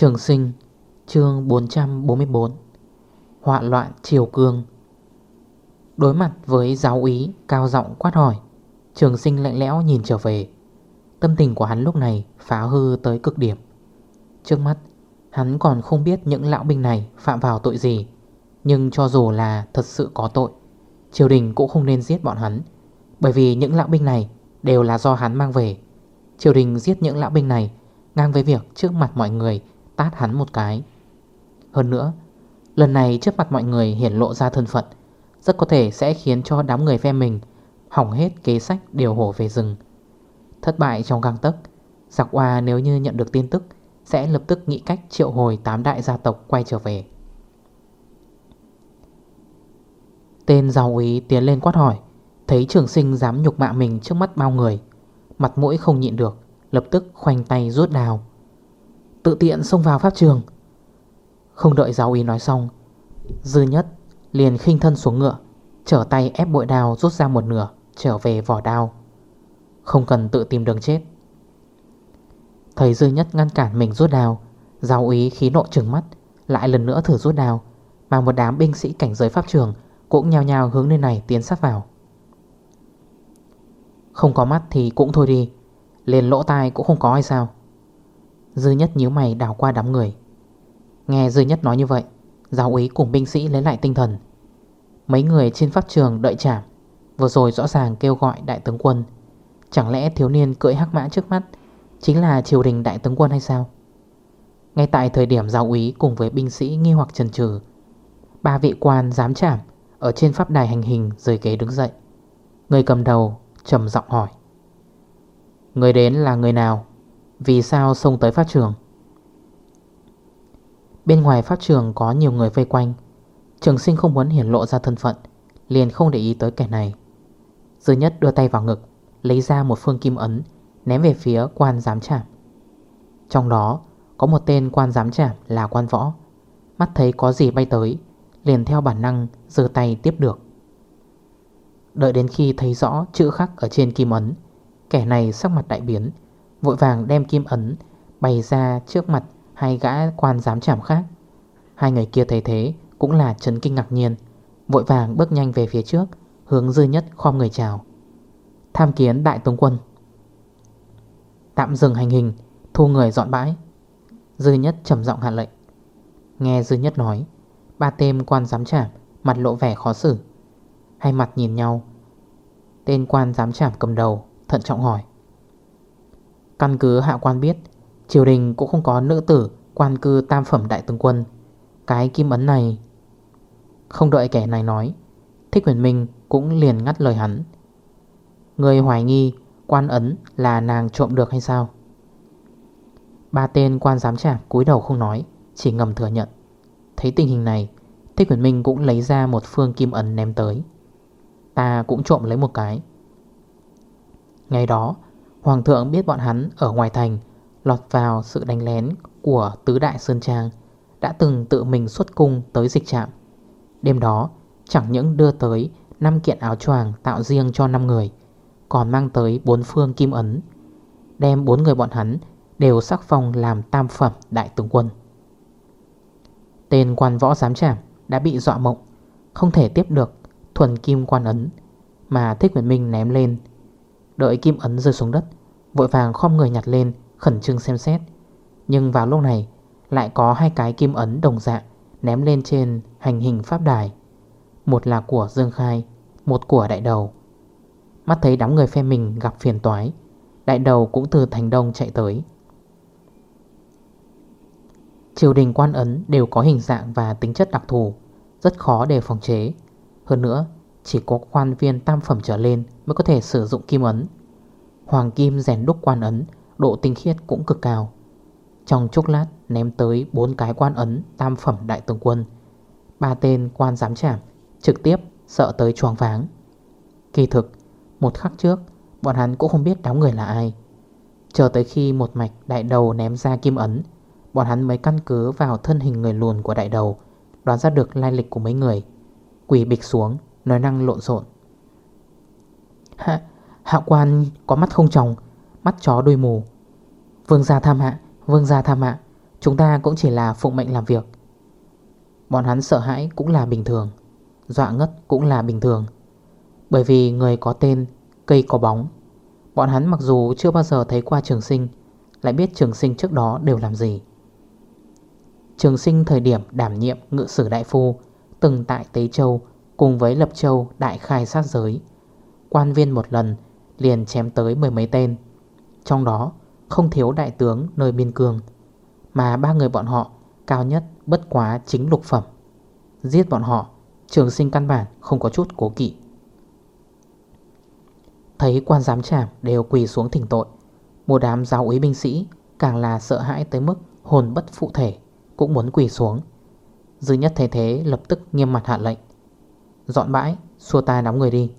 Trường sinh, chương 444 Họa loạn triều cương. Đối mặt với giáo úy cao giọng quát hỏi, Trường sinh lạnh lẽo nhìn trở về. Tâm tình của hắn lúc này phá hư tới cực điểm. Trước mắt, Hắn còn không biết những lão binh này phạm vào tội gì, Nhưng cho dù là thật sự có tội, Triều đình cũng không nên giết bọn hắn, Bởi vì những lão binh này đều là do hắn mang về. Triều đình giết những lão binh này Ngang với việc trước mặt mọi người tát hắn một cái. Hơn nữa, Lần này trước mặt mọi người hiển lộ ra thân phận, Rất có thể sẽ khiến cho đám người phe mình Hỏng hết kế sách điều hổ về rừng. Thất bại trong găng tấc, Giặc hoa nếu như nhận được tin tức, Sẽ lập tức nghĩ cách triệu hồi tám đại gia tộc quay trở về. Tên giàu úy tiến lên quát hỏi, Thấy trường sinh dám nhục mạ mình trước mắt bao người, Mặt mũi không nhịn được, Lập tức khoanh tay rút đào Tự tiện xông vào pháp trường. Không đợi giáo ý nói xong, Dư nhất liền khinh thân xuống ngựa, Trở tay ép bội đao rút ra một nửa, Trở về vỏ đao. Không cần tự tìm đường chết. Thầy dư nhất ngăn cản mình rút đao, Giáo ý khí nộ trừng mắt, Lại lần nữa thử rút đao, Mà một đám binh sĩ cảnh giới pháp trường Cũng nhào nhào hướng nơi này tiến sát vào. Không có mắt thì cũng thôi đi, Liền lỗ tai cũng không có hay sao? Dư nhất nhíu mày đảo qua đám người. Nghe Dư nhất nói như vậy, Giáo úy cùng binh sĩ lấy lại tinh thần. Mấy người trên pháp trường đợi chạm Vừa rồi rõ ràng kêu gọi đại tướng quân. Chẳng lẽ thiếu niên cưỡi hắc mã trước mắt Chính là triều đình đại tướng quân hay sao? Ngay tại thời điểm giáo úy cùng với binh sĩ nghi hoặc trần trừ Ba vị quan dám chạm Ở trên pháp đài hành hình rời ghế đứng dậy. Người cầm đầu trầm giọng hỏi, Người đến là người nào? Vì sao xông tới pháp trường? Bên ngoài pháp trường có nhiều người vây quanh. Trường sinh không muốn hiển lộ ra thân phận, Liền không để ý tới kẻ này. Dư nhất đưa tay vào ngực, Lấy ra một phương kim ấn, Ném về phía quan giám trạm. Trong đó, có một tên quan giám trạm là quan võ. Mắt thấy có gì bay tới, Liền theo bản năng giơ tay tiếp được. Đợi đến khi thấy rõ chữ khắc ở trên kim ấn, Kẻ này sắc mặt đại biến Vội vàng đem kim ấn Bày ra trước mặt hai gã quan giám trảm khác. Hai người kia thấy thế Cũng là chấn kinh ngạc nhiên, Vội vàng bước nhanh về phía trước, Hướng dư nhất khom người chào. Tham kiến đại tướng quân. Tạm dừng hành hình, Thu người dọn bãi. Dư nhất trầm giọng hạ lệnh. Nghe dư nhất nói, Ba tên quan giám trảm Mặt lộ vẻ khó xử. Hai mặt nhìn nhau. Tên quan giám trảm cầm đầu, Thận trọng hỏi. Căn cứ hạ quan biết, Triều đình cũng không có nữ tử Quan cư tam phẩm đại tướng quân. Cái kim ấn này, Không đợi kẻ này nói, Thích huyền minh cũng liền ngắt lời hắn. Người hoài nghi Quan ấn là nàng trộm được hay sao? Ba tên quan giám trả cúi đầu không nói, Chỉ ngầm thừa nhận. Thấy tình hình này, Thích huyền minh cũng lấy ra một phương kim ấn ném tới. Ta cũng trộm lấy một cái. Ngày đó Hoàng thượng biết bọn hắn ở ngoài thành, Lọt vào sự đánh lén của Tứ Đại Sơn Trang, Đã từng tự mình xuất cung tới dịch trạm. Đêm đó, chẳng những đưa tới 5 kiện áo choàng tạo riêng cho 5 người, Còn mang tới 4 phương kim ấn, Đem 4 người bọn hắn đều sắc phong làm tam phẩm đại tướng quân. Tên quan võ giám trảm đã bị dọa mộng, Không thể tiếp được thuần kim quan ấn Mà Thích Nguyễn Minh ném lên Đợi kim ấn rơi xuống đất, Vội vàng khom người nhặt lên, Khẩn trương xem xét. Nhưng vào lúc này, Lại có hai cái kim ấn đồng dạng Ném lên trên hành hình pháp đài. Một là của Dương Khai, Một của đại đầu. Mắt thấy đám người phe mình gặp phiền toái, Đại đầu cũng từ thành đông chạy tới. Triều đình quan ấn đều có hình dạng và tính chất đặc thù, Rất khó để phòng chế. Hơn nữa chỉ có quan viên tam phẩm trở lên Mới có thể sử dụng kim ấn. Hoàng kim rèn đúc quan ấn, Độ tinh khiết cũng cực cao. Trong chốc lát, ném tới 4 cái quan ấn Tam phẩm đại tướng quân. Ba tên quan giám trảm Trực tiếp sợ tới choáng váng. Kỳ thực, Một khắc trước, Bọn hắn cũng không biết đám người là ai. Chờ tới khi một mạch đại đầu ném ra kim ấn, Bọn hắn mới căn cứ vào thân hình người lùn của đại đầu, Đoán ra được lai lịch của mấy người. Quỷ bịch xuống Nói năng lộn xộn. Hạ, hạ quan có mắt không tròng Mắt chó đuôi mù. Vương gia tham hạ Vương gia tham hạ Chúng ta cũng chỉ là phụng mệnh làm việc. Bọn hắn sợ hãi cũng là bình thường Dọa ngất cũng là bình thường. Bởi vì người có tên Cây có bóng. Bọn hắn mặc dù chưa bao giờ thấy qua trường sinh Lại biết trường sinh trước đó đều làm gì. Trường sinh thời điểm đảm nhiệm ngự sử đại phu Từng tại Tế Châu Cùng với Lập Châu đại khai sát giới, Quan viên một lần Liền chém tới mười mấy tên. Trong đó, không thiếu đại tướng nơi biên cương, Mà ba người bọn họ Cao nhất bất quá chính lục phẩm. Giết bọn họ, Trường sinh căn bản không có chút cố kỵ. Thấy quan giám trảm đều quỳ xuống thỉnh tội, Một đám giáo úy binh sĩ Càng là sợ hãi tới mức hồn bất phụ thể Cũng muốn quỳ xuống. Dư nhất thấy thế, lập tức nghiêm mặt hạ lệnh. Dọn bãi, Xua tay đám người đi.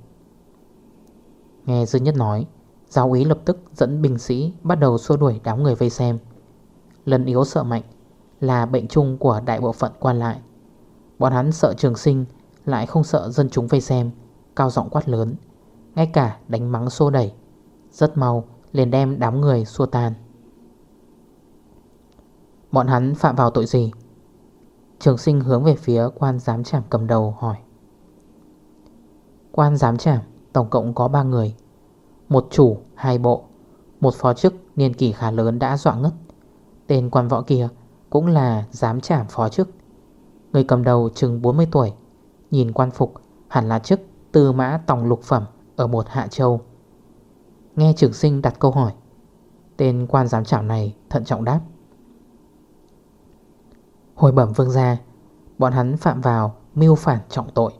Nghe Dư nhất nói, Giáo úy lập tức dẫn binh sĩ Bắt đầu xua đuổi đám người vây xem. Lần yếu sợ mạnh Là bệnh chung của đại bộ phận quan lại. Bọn hắn sợ trường sinh, Lại không sợ dân chúng vây xem, Cao giọng quát lớn, ngay cả đánh mắng xô đẩy, Rất mau liền đem đám người xua tan. Bọn hắn phạm vào tội gì? Trường sinh hướng về phía quan giám trảm cầm đầu hỏi. Quan giám trảm tổng cộng có 3 người. Một chủ, hai bộ. Một phó chức niên kỷ khá lớn đã dọa ngất. Tên quan võ kia cũng là giám trảm phó chức. Người cầm đầu chừng 40 tuổi Nhìn quan phục hẳn là chức tư mã tòng lục phẩm ở một hạ châu. Nghe trường sinh đặt câu hỏi Tên quan giám trảm này thận trọng đáp. Hồi bẩm vương gia Bọn hắn phạm vào mưu phản trọng tội.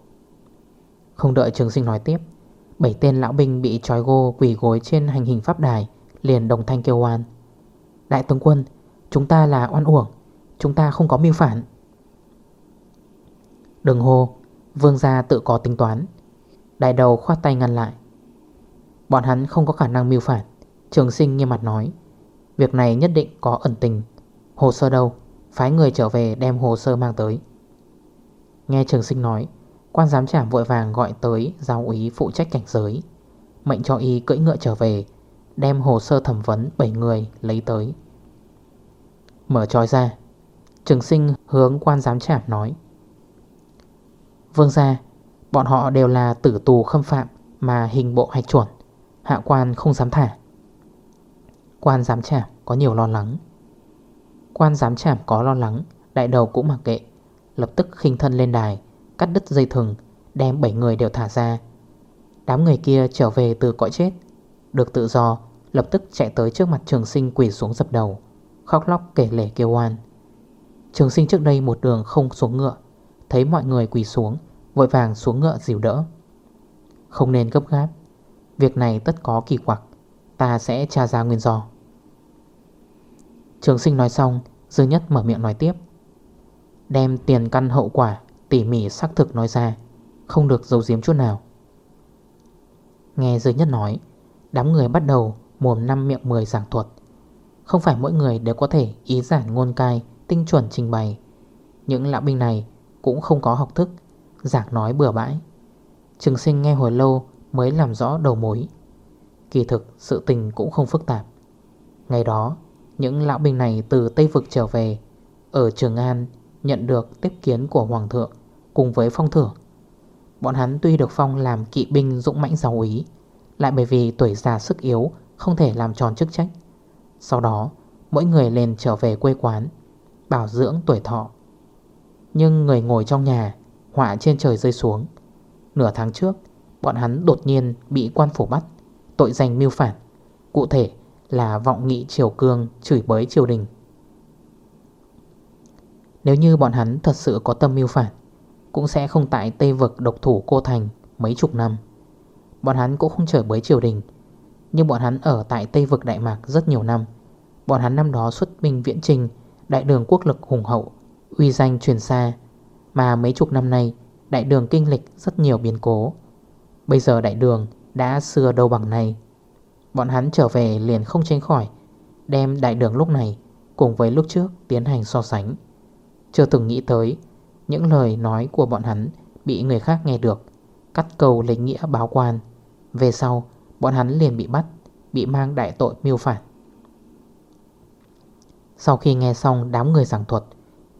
Không đợi trường sinh nói tiếp, Bảy tên lão binh bị trói gô quỷ gối trên hành hình pháp đài, Liền đồng thanh kêu oan. Đại tướng quân, Chúng ta là oan uổng, Chúng ta không có mưu phản. Đừng hô, Vương gia tự có tính toán. Đại đầu khoát tay ngăn lại. Bọn hắn không có khả năng mưu phản, Trường sinh nghiêm mặt nói. Việc này nhất định có ẩn tình. Hồ sơ đâu? Phái người trở về đem hồ sơ mang tới. Nghe trường sinh nói Quan giám trảm vội vàng gọi tới Giáo úy phụ trách cảnh giới. Mệnh cho y cưỡi ngựa trở về, Đem hồ sơ thẩm vấn 7 người lấy tới. Mở tròi ra, Trường sinh hướng quan giám trảm nói. Vương gia, Bọn họ đều là tử tù khâm phạm Mà hình bộ hạch chuẩn, Hạ quan không dám thả. Quan giám trảm có nhiều lo lắng. Quan giám trảm có lo lắng, Đại đầu cũng mặc kệ, Lập tức khinh thân lên đài Cắt đứt dây thừng, Đem 7 người đều thả ra. Đám người kia trở về từ cõi chết, Được tự do, Lập tức chạy tới trước mặt trường sinh quỷ xuống dập đầu, Khóc lóc kể lể kêu oan. Trường sinh trước đây một đường không xuống ngựa, Thấy mọi người quỳ xuống, Vội vàng xuống ngựa dìu đỡ. Không nên gấp gáp, Việc này tất có kỳ quặc, Ta sẽ tra ra nguyên do. Trường sinh nói xong, Dư nhất mở miệng nói tiếp. Đem tiền căn hậu quả Tỉ mỉ, xác thực nói ra, Không được giấu giếm chút nào. Nghe giới nhất nói, Đám người bắt đầu mồm năm miệng 10 giảng thuật. Không phải mỗi người đều có thể ý giản ngôn cai, Tinh chuẩn trình bày. Những lão binh này cũng không có học thức, Giảng nói bừa bãi. Trường sinh nghe hồi lâu mới làm rõ đầu mối. Kỳ thực, sự tình cũng không phức tạp. Ngày đó, Những lão binh này từ Tây Vực trở về, Ở Trường An Nhận được tiếp kiến của Hoàng thượng. Cùng với phong thưởng Bọn hắn tuy được phong làm kỵ binh dũng mãnh giáo ý Lại bởi vì tuổi già sức yếu, Không thể làm tròn chức trách. Sau đó, mỗi người lên trở về quê quán, Bảo dưỡng tuổi thọ. Nhưng người ngồi trong nhà, Họa trên trời rơi xuống. Nửa tháng trước, Bọn hắn đột nhiên bị quan phủ bắt, Tội danh mưu phản, Cụ thể là vọng nghị triều cương Chửi bới triều đình. Nếu như bọn hắn thật sự có tâm mưu phản cũng sẽ không tại Tây Vực độc thủ cô thành Mấy chục năm. Bọn hắn cũng không trở bới triều đình, Nhưng bọn hắn ở tại Tây Vực Đại Mạc rất nhiều năm. Bọn hắn năm đó xuất binh viễn trình, Đại đường quốc lực hùng hậu, Uy danh truyền xa. Mà mấy chục năm nay, Đại đường kinh lịch rất nhiều biến cố. Bây giờ đại đường đã xưa đâu bằng này Bọn hắn trở về liền không tránh khỏi, Đem đại đường lúc này Cùng với lúc trước tiến hành so sánh. Chưa từng nghĩ tới những lời nói của bọn hắn Bị người khác nghe được, Cắt cầu lấy nghĩa báo quan. Về sau, bọn hắn liền bị bắt, Bị mang đại tội miêu phản. Sau khi nghe xong đám người giảng thuật,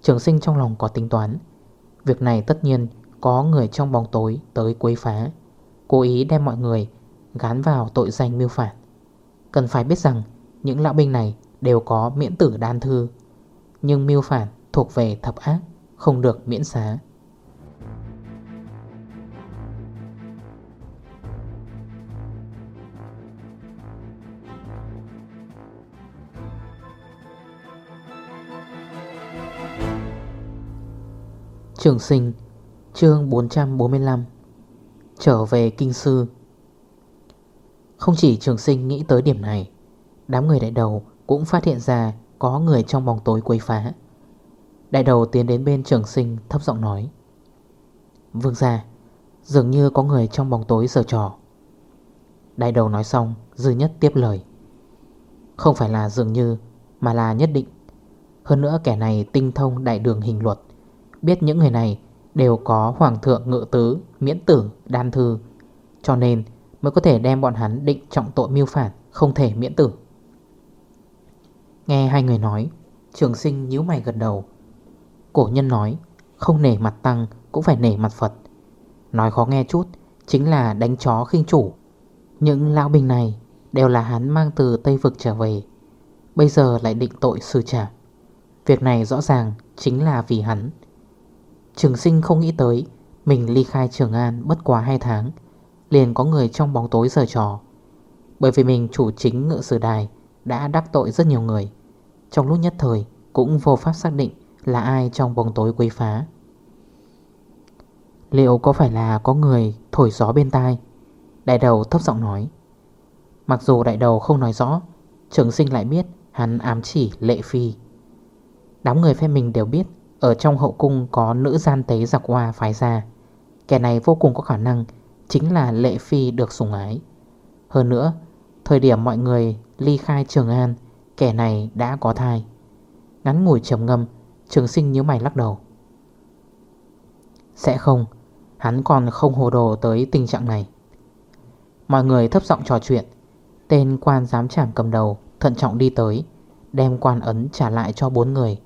Trường sinh trong lòng có tính toán. Việc này tất nhiên có người trong bóng tối tới quấy phá. Cố ý đem mọi người gán vào tội danh miêu phản. Cần phải biết rằng, những lão binh này đều có miễn tử đan thư, Nhưng miêu phản thuộc về thập ác. Không được miễn xá. Trường sinh, chương 445 Trở về kinh sư. Không chỉ trường sinh nghĩ tới điểm này, Đám người đại đầu cũng phát hiện ra Có người trong bóng tối quấy phá. Đại đầu tiến đến bên trường sinh thấp giọng nói. Vương ra Dường như có người trong bóng tối sờ trò. Đại đầu nói xong Dư nhất tiếp lời. Không phải là dường như Mà là nhất định. Hơn nữa kẻ này tinh thông đại đường hình luật. Biết những người này đều có hoàng thượng ngự tứ, miễn tử, đan thư. Cho nên mới có thể đem bọn hắn định trọng tội mưu phản, không thể miễn tử. Nghe hai người nói, trường sinh nhíu mày gật đầu. Cổ nhân nói, không nể mặt tăng cũng phải nể mặt Phật. Nói khó nghe chút, chính là đánh chó khinh chủ. Những lão bình này đều là hắn mang từ Tây Vực trở về Bây giờ lại định tội xử trả Việc này rõ ràng chính là vì hắn. Trường sinh không nghĩ tới Mình ly khai Trường An bất quá 2 tháng Liền có người trong bóng tối giờ trò. Bởi vì mình chủ chính ngự sử đài Đã đắc tội rất nhiều người Trong lúc nhất thời Cũng vô pháp xác định là ai trong bóng tối quấy phá? Liệu có phải là có người thổi gió bên tai? Đại đầu thấp giọng nói. Mặc dù đại đầu không nói rõ, Trường sinh lại biết hắn ám chỉ lệ phi. Đám người phe mình đều biết ở trong hậu cung có nữ gian tế giặc hoa phái ra. Kẻ này vô cùng có khả năng Chính là lệ phi được sủng ái. Hơn nữa, Thời điểm mọi người ly khai Trường An, Kẻ này đã có thai. Ngắn ngủi trầm ngâm Trường sinh nhớ mày lắc đầu. Sẽ không, Hắn còn không hồ đồ tới tình trạng này. Mọi người thấp giọng trò chuyện, Tên quan giám trảm cầm đầu Thận trọng đi tới, Đem quan ấn trả lại cho bốn người.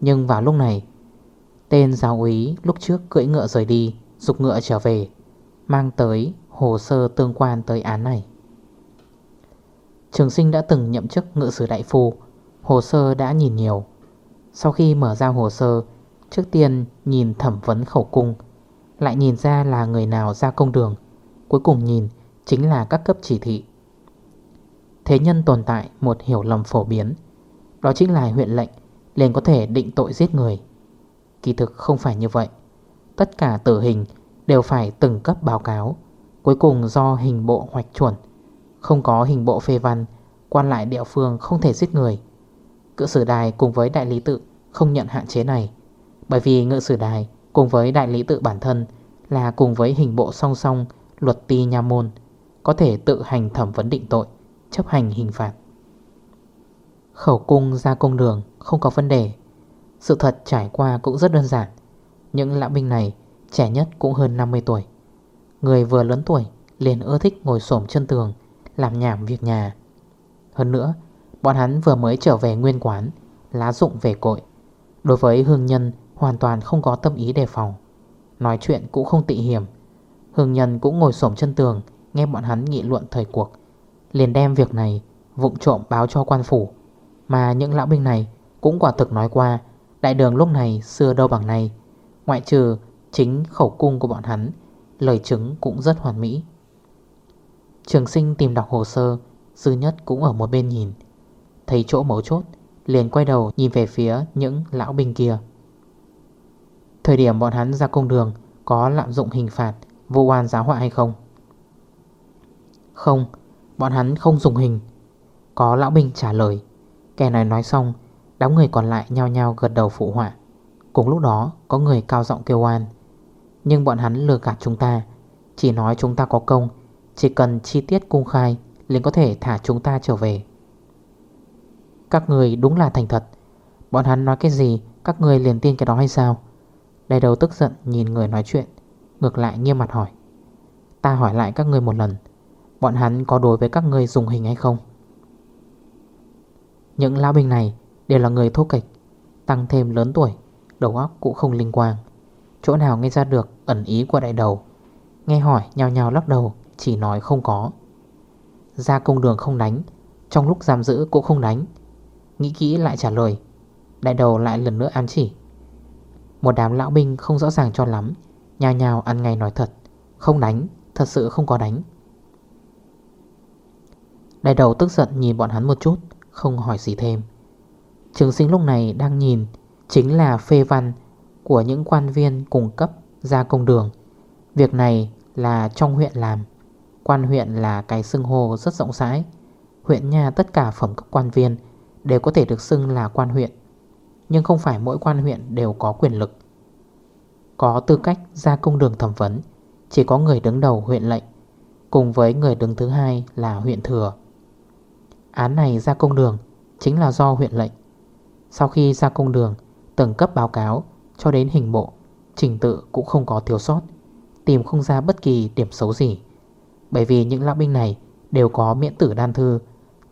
Nhưng vào lúc này, Tên giáo úy lúc trước cưỡi ngựa rời đi Dục ngựa trở về, Mang tới hồ sơ tương quan tới án này. Trường sinh đã từng nhậm chức ngự sử đại phu, Hồ sơ đã nhìn nhiều. Sau khi mở ra hồ sơ, Trước tiên nhìn thẩm vấn khẩu cung, Lại nhìn ra là người nào ra công đường, Cuối cùng nhìn chính là các cấp chỉ thị. Thế nhân tồn tại một hiểu lầm phổ biến, Đó chính là huyện lệnh liền có thể định tội giết người. Kỳ thực không phải như vậy, Tất cả tử hình đều phải từng cấp báo cáo, Cuối cùng do hình bộ hoạch chuẩn, Không có hình bộ phê văn, Quan lại địa phương không thể giết người. Ngự sử đài cùng với đại lý tự Không nhận hạn chế này. Bởi vì ngự sử đài cùng với đại lý tự bản thân Là cùng với hình bộ song song Luật ti nha môn, Có thể tự hành thẩm vấn định tội, Chấp hành hình phạt. Khẩu cung ra công đường không có vấn đề. Sự thật trải qua cũng rất đơn giản. Những lão binh này trẻ nhất cũng hơn 50 tuổi. Người vừa lớn tuổi liền ưa thích ngồi xổm chân tường, Làm nhảm việc nhà. Hơn nữa Bọn hắn vừa mới trở về nguyên quán, Lá dụng về cội. Đối với hương nhân, hoàn toàn không có tâm ý đề phòng. Nói chuyện cũng không tị hiểm. Hương nhân cũng ngồi xổm chân tường, Nghe bọn hắn nghị luận thời cuộc. Liền đem việc này vụng trộm báo cho quan phủ. Mà những lão binh này cũng quả thực nói qua, Đại đường lúc này xưa đâu bằng này Ngoại trừ chính khẩu cung của bọn hắn, Lời chứng cũng rất hoàn mỹ. Trường sinh tìm đọc hồ sơ, Dư nhất cũng ở một bên nhìn. Thấy chỗ mấu chốt, Liền quay đầu nhìn về phía những lão binh kia. Thời điểm bọn hắn ra công đường, Có lạm dụng hình phạt, Vô oan giáo họa hay không? Không, Bọn hắn không dùng hình. Có lão binh trả lời, Kẻ này nói xong, Đám người còn lại nhao nhao gật đầu phụ họa. Cùng lúc đó, có người cao giọng kêu oan, Nhưng bọn hắn lừa gạt chúng ta, Chỉ nói chúng ta có công, Chỉ cần chi tiết cung khai, liền có thể thả chúng ta trở về. Các người đúng là thành thật. Bọn hắn nói cái gì, Các người liền tin cái đó hay sao? Đại đầu tức giận, nhìn người nói chuyện, Ngược lại nghiêm mặt hỏi. Ta hỏi lại các người một lần, Bọn hắn có đối với các người dùng hình hay không? Những lão binh này Đều là người thô kịch Tăng thêm lớn tuổi, Đầu óc cũng không linh quang. Chỗ nào nghe ra được ẩn ý của đại đầu? Nghe hỏi nhào nhào lắc đầu, Chỉ nói không có. Ra công đường không đánh, Trong lúc giam giữ cũng không đánh Nghĩ kỹ lại trả lời. Đại đầu lại lần nữa ám chỉ. Một đám lão binh không rõ ràng cho lắm Nhào nhào ăn ngay nói thật. Không đánh, thật sự không có đánh. Đại đầu tức giận nhìn bọn hắn một chút Không hỏi gì thêm. Trường sinh lúc này đang nhìn Chính là phê văn Của những quan viên cung cấp ra công đường. Việc này là trong huyện làm. Quan huyện là cái xưng hô rất rộng rãi. Huyện nhà tất cả phẩm cấp quan viên Đều có thể được xưng là quan huyện. Nhưng không phải mỗi quan huyện đều có quyền lực. Có tư cách ra công đường thẩm vấn, Chỉ có người đứng đầu huyện lệnh, Cùng với người đứng thứ hai là huyện thừa. Án này ra công đường Chính là do huyện lệnh. Sau khi ra công đường, Từng cấp báo cáo, cho đến hình bộ, Trình tự cũng không có thiếu sót, Tìm không ra bất kỳ điểm xấu gì. Bởi vì những lão binh này Đều có miễn tử đan thư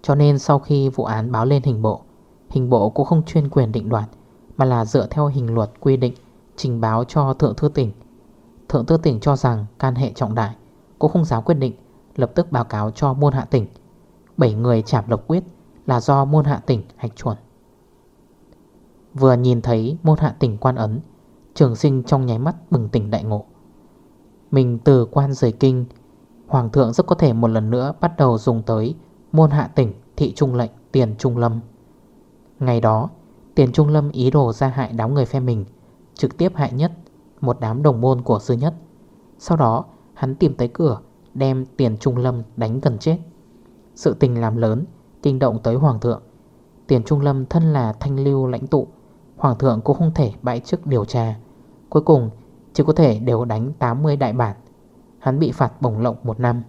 cho nên sau khi vụ án báo lên hình bộ Hình bộ cũng không chuyên quyền định đoạt, Mà là dựa theo hình luật quy định, Trình báo cho Thượng Thư tỉnh. Thượng Thư tỉnh cho rằng can hệ trọng đại, Cũng không dám quyết định, Lập tức báo cáo cho môn hạ tỉnh. 7 người chạm độc quyết là do môn hạ tỉnh hạch chuẩn. Vừa nhìn thấy môn hạ tỉnh quan ấn, Trường sinh trong nháy mắt bừng tỉnh đại ngộ. Mình từ quan rời kinh, Hoàng thượng rất có thể một lần nữa bắt đầu dùng tới Môn hạ tỉnh, thị trung lệnh, tiền trung lâm. Ngày đó, Tiền trung lâm ý đồ ra hại đám người phe mình, Trực tiếp hại nhất Một đám đồng môn của sư nhất. Sau đó, hắn tìm tới cửa, Đem tiền trung lâm đánh gần chết. Sự tình làm lớn, Kinh động tới hoàng thượng. Tiền trung lâm thân là thanh lưu lãnh tụ, Hoàng thượng cũng không thể bãi chức điều tra. Cuối cùng, chỉ có thể đều đánh 80 đại bản. Hắn bị phạt bổng lộng một năm.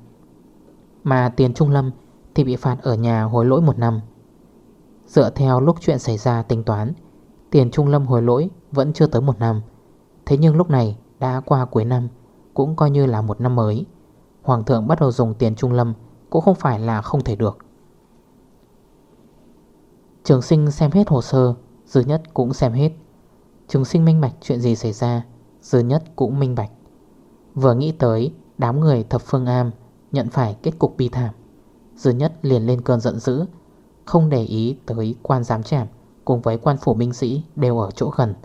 Mà tiền trung lâm thì bị phạt ở nhà hối lỗi một năm. Dựa theo lúc chuyện xảy ra tính toán, Tiền trung lâm hối lỗi vẫn chưa tới một năm. Thế nhưng lúc này đã qua cuối năm, Cũng coi như là một năm mới. Hoàng thượng bắt đầu dùng tiền trung lâm Cũng không phải là không thể được. Trường sinh xem hết hồ sơ, Dư nhất cũng xem hết. Trường sinh minh bạch chuyện gì xảy ra, Dư nhất cũng minh bạch. Vừa nghĩ tới, đám người thập phương am Nhận phải kết cục bi thảm. Dư nhất liền lên cơn giận dữ, Không để ý tới quan giám trảm Cùng với quan phủ binh sĩ đều ở chỗ gần,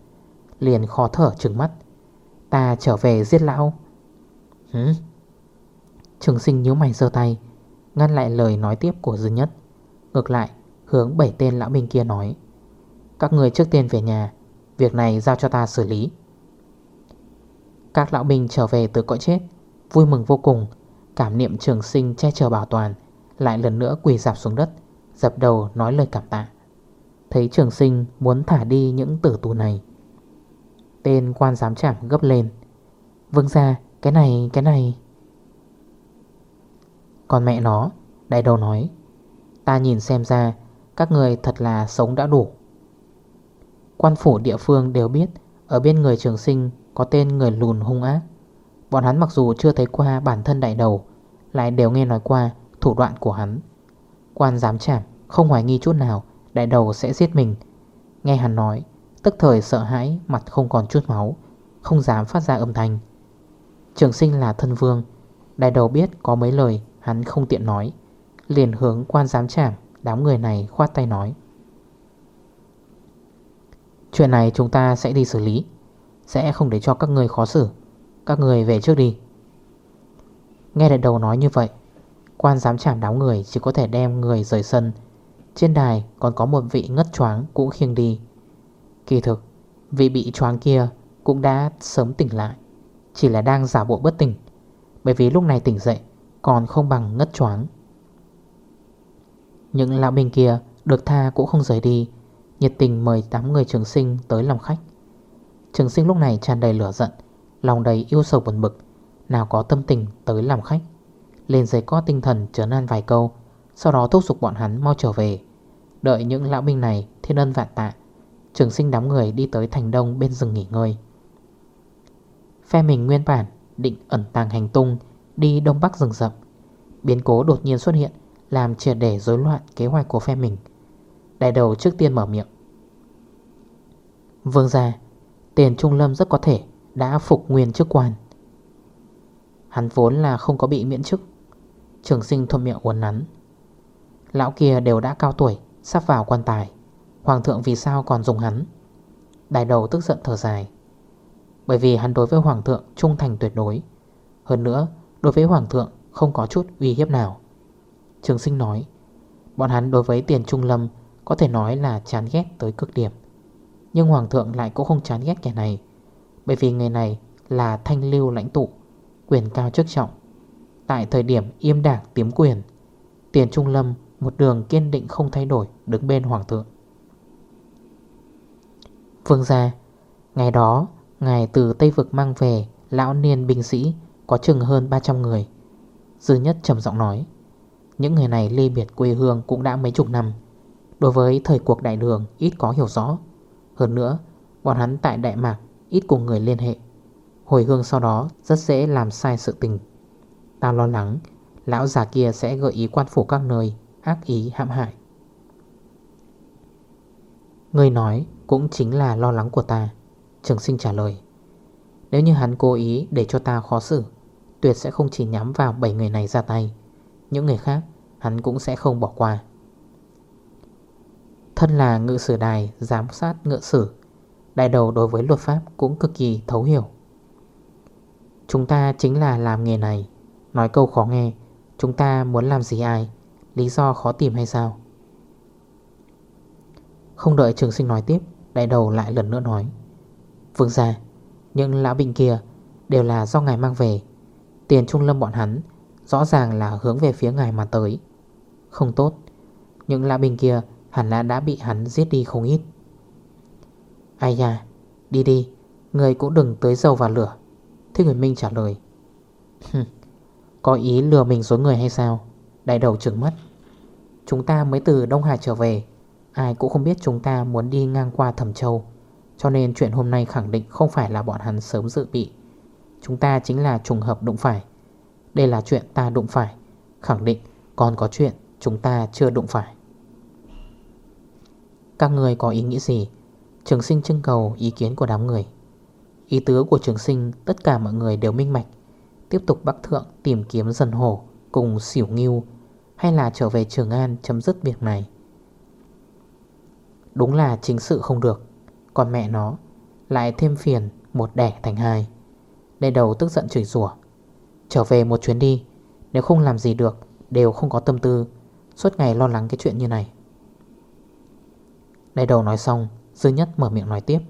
Liền khó thở trừng mắt. Ta trở về giết lão. Hứ Trường sinh nhíu mày sơ tay, Ngăn lại lời nói tiếp của dư nhất, Ngược lại hướng bảy tên lão binh kia nói, Các người trước tiên về nhà, Việc này giao cho ta xử lý. Các lão binh trở về từ cõi chết, Vui mừng vô cùng, Cảm niệm trường sinh che chở bảo toàn lại lần nữa quỳ dạp xuống đất, Dập đầu nói lời cảm tạ. Thấy trường sinh muốn thả đi những tử tù này, Tên quan giám trảm gấp lên. Vâng ra cái này cái này. Còn mẹ nó, Đại đầu nói, Ta nhìn xem ra Các người thật là sống đã đủ. Quan phủ địa phương đều biết, Ở bên người trường sinh Có tên người lùn hung ác. Bọn hắn mặc dù chưa thấy qua bản thân đại đầu, Lại đều nghe nói qua thủ đoạn của hắn. Quan giám chảm Không hoài nghi chút nào, Đại đầu sẽ giết mình. Nghe hắn nói, Tức thời sợ hãi, mặt không còn chút máu, Không dám phát ra âm thanh. Trường sinh là thân vương, Đại đầu biết có mấy lời hắn không tiện nói. Liền hướng quan giám trảm, Đám người này khoát tay nói. Chuyện này chúng ta sẽ đi xử lý, Sẽ không để cho các người khó xử. Các người về trước đi. Nghe đại đầu nói như vậy Quan giám trảm đóng người chỉ có thể đem người rời sân. Trên đài còn có một vị ngất choáng cũng khiêng đi. Kỳ thực, Vị bị choáng kia cũng đã sớm tỉnh lại, Chỉ là đang giả bộ bất tỉnh, Bởi vì lúc này tỉnh dậy Còn không bằng ngất choáng. Những lão binh kia được tha cũng không rời đi, Nhiệt tình mời 8 người trường sinh tới làm khách. Trường sinh lúc này tràn đầy lửa giận, Lòng đầy yêu sầu buồn bực, Nào có tâm tình tới làm khách. Lên giấy có tinh thần trấn an vài câu, Sau đó thúc giục bọn hắn mau trở về. Đợi những lão binh này, thiên ân vạn tạ. Trường sinh đám người đi tới thành đông bên rừng nghỉ ngơi. Phe mình nguyên bản, định ẩn tàng hành tung, Đi đông bắc rừng rậm. Biến cố đột nhiên xuất hiện, Làm triệt để rối loạn kế hoạch của phe mình. Đại đầu trước tiên mở miệng. Vương ra Tiền Trung Lâm rất có thể Đã phục nguyên chức quan. Hắn vốn là không có bị miễn chức. Trường sinh thuận miệng uốn nắn. Lão kia đều đã cao tuổi, Sắp vào quan tài. Hoàng thượng vì sao còn dùng hắn? Đại đầu tức giận thở dài. Bởi vì hắn đối với Hoàng thượng trung thành tuyệt đối. Hơn nữa, Đối với Hoàng thượng không có chút uy hiếp nào. Trường sinh nói, Bọn hắn đối với tiền trung lâm Có thể nói là chán ghét tới cực điểm. Nhưng Hoàng thượng lại cũng không chán ghét kẻ này, Bởi vì người này là thanh lưu lãnh tụ, Quyền cao chức trọng Tại thời điểm im đảng tiếm quyền, Tiền trung lâm, một đường kiên định không thay đổi, Đứng bên Hoàng thượng. Vương gia, Ngày đó, Ngài từ Tây Vực mang về, Lão niên binh sĩ, Có chừng hơn 300 người. Dư nhất trầm giọng nói, Những người này ly biệt quê hương cũng đã mấy chục năm. Đối với thời cuộc đại đường, Ít có hiểu rõ. Hơn nữa, Bọn hắn tại Đại Mạc, Ít cùng người liên hệ. Hồi hương sau đó, rất dễ làm sai sự tình. Ta lo lắng, Lão già kia sẽ gợi ý quan phủ các nơi, Ác ý, hãm hại. Người nói cũng chính là lo lắng của ta, Trường sinh trả lời. Nếu như hắn cố ý để cho ta khó xử, Tuyệt sẽ không chỉ nhắm vào 7 người này ra tay, Những người khác Hắn cũng sẽ không bỏ qua. Thân là ngự sử đài, Giám sát ngự sử, Đại đầu đối với luật pháp cũng cực kỳ thấu hiểu. Chúng ta chính là làm nghề này Nói câu khó nghe, Chúng ta muốn làm gì ai? Lý do khó tìm hay sao? Không đợi trường sinh nói tiếp, Đại đầu lại lần nữa nói, Vương gia, Những lão bình kia Đều là do ngài mang về. Tiền trung lâm bọn hắn Rõ ràng là hướng về phía ngài mà tới. Không tốt, Những lão bình kia hẳn là đã bị hắn giết đi không ít. Ai da, Đi đi, Người cũng đừng tới dầu vào lửa. Thích Nguyễn Minh trả lời có ý lừa mình dối người hay sao? Đại đầu trưởng mất. Chúng ta mới từ Đông Hải trở về. Ai cũng không biết chúng ta muốn đi ngang qua Thẩm Châu. Cho nên chuyện hôm nay khẳng định không phải là bọn hắn sớm dự bị. Chúng ta chính là trùng hợp đụng phải. Đây là chuyện ta đụng phải. Khẳng định còn có chuyện chúng ta chưa đụng phải. Các người có ý nghĩ gì? Trường sinh trưng cầu ý kiến của đám người. Ý tứ của trường sinh, tất cả mọi người đều minh mạch. Tiếp tục Bắc Thượng tìm kiếm dần hổ cùng xỉu nghiêu Hay là trở về Trường An chấm dứt việc này? Đúng là chính sự không được, Còn mẹ nó Lại thêm phiền một đẻ thành hai. Đây đầu tức giận chửi rủa, Trở về một chuyến đi, Nếu không làm gì được Đều không có tâm tư, Suốt ngày lo lắng cái chuyện như này. Đây đầu nói xong, Dư nhất mở miệng nói tiếp,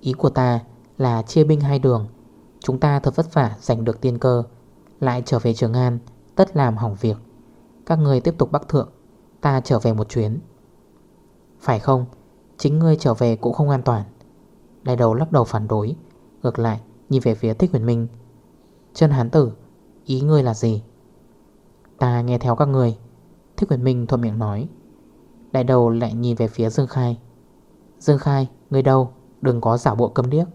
Ý của ta là chia binh hai đường Chúng ta thật vất vả giành được tiên cơ. Lại trở về Trường An Tất làm hỏng việc. Các người tiếp tục bắc thượng Ta trở về một chuyến. Phải không? Chính ngươi trở về cũng không an toàn. Đại đầu lắc đầu phản đối Ngược lại nhìn về phía Thích Huyền Minh. Chân hán tử Ý ngươi là gì? Ta nghe theo các người Thích Huyền Minh thuận miệng nói. Đại đầu lại nhìn về phía Dương Khai. Dương Khai, ngươi đâu? Đừng có giả bộ câm điếc.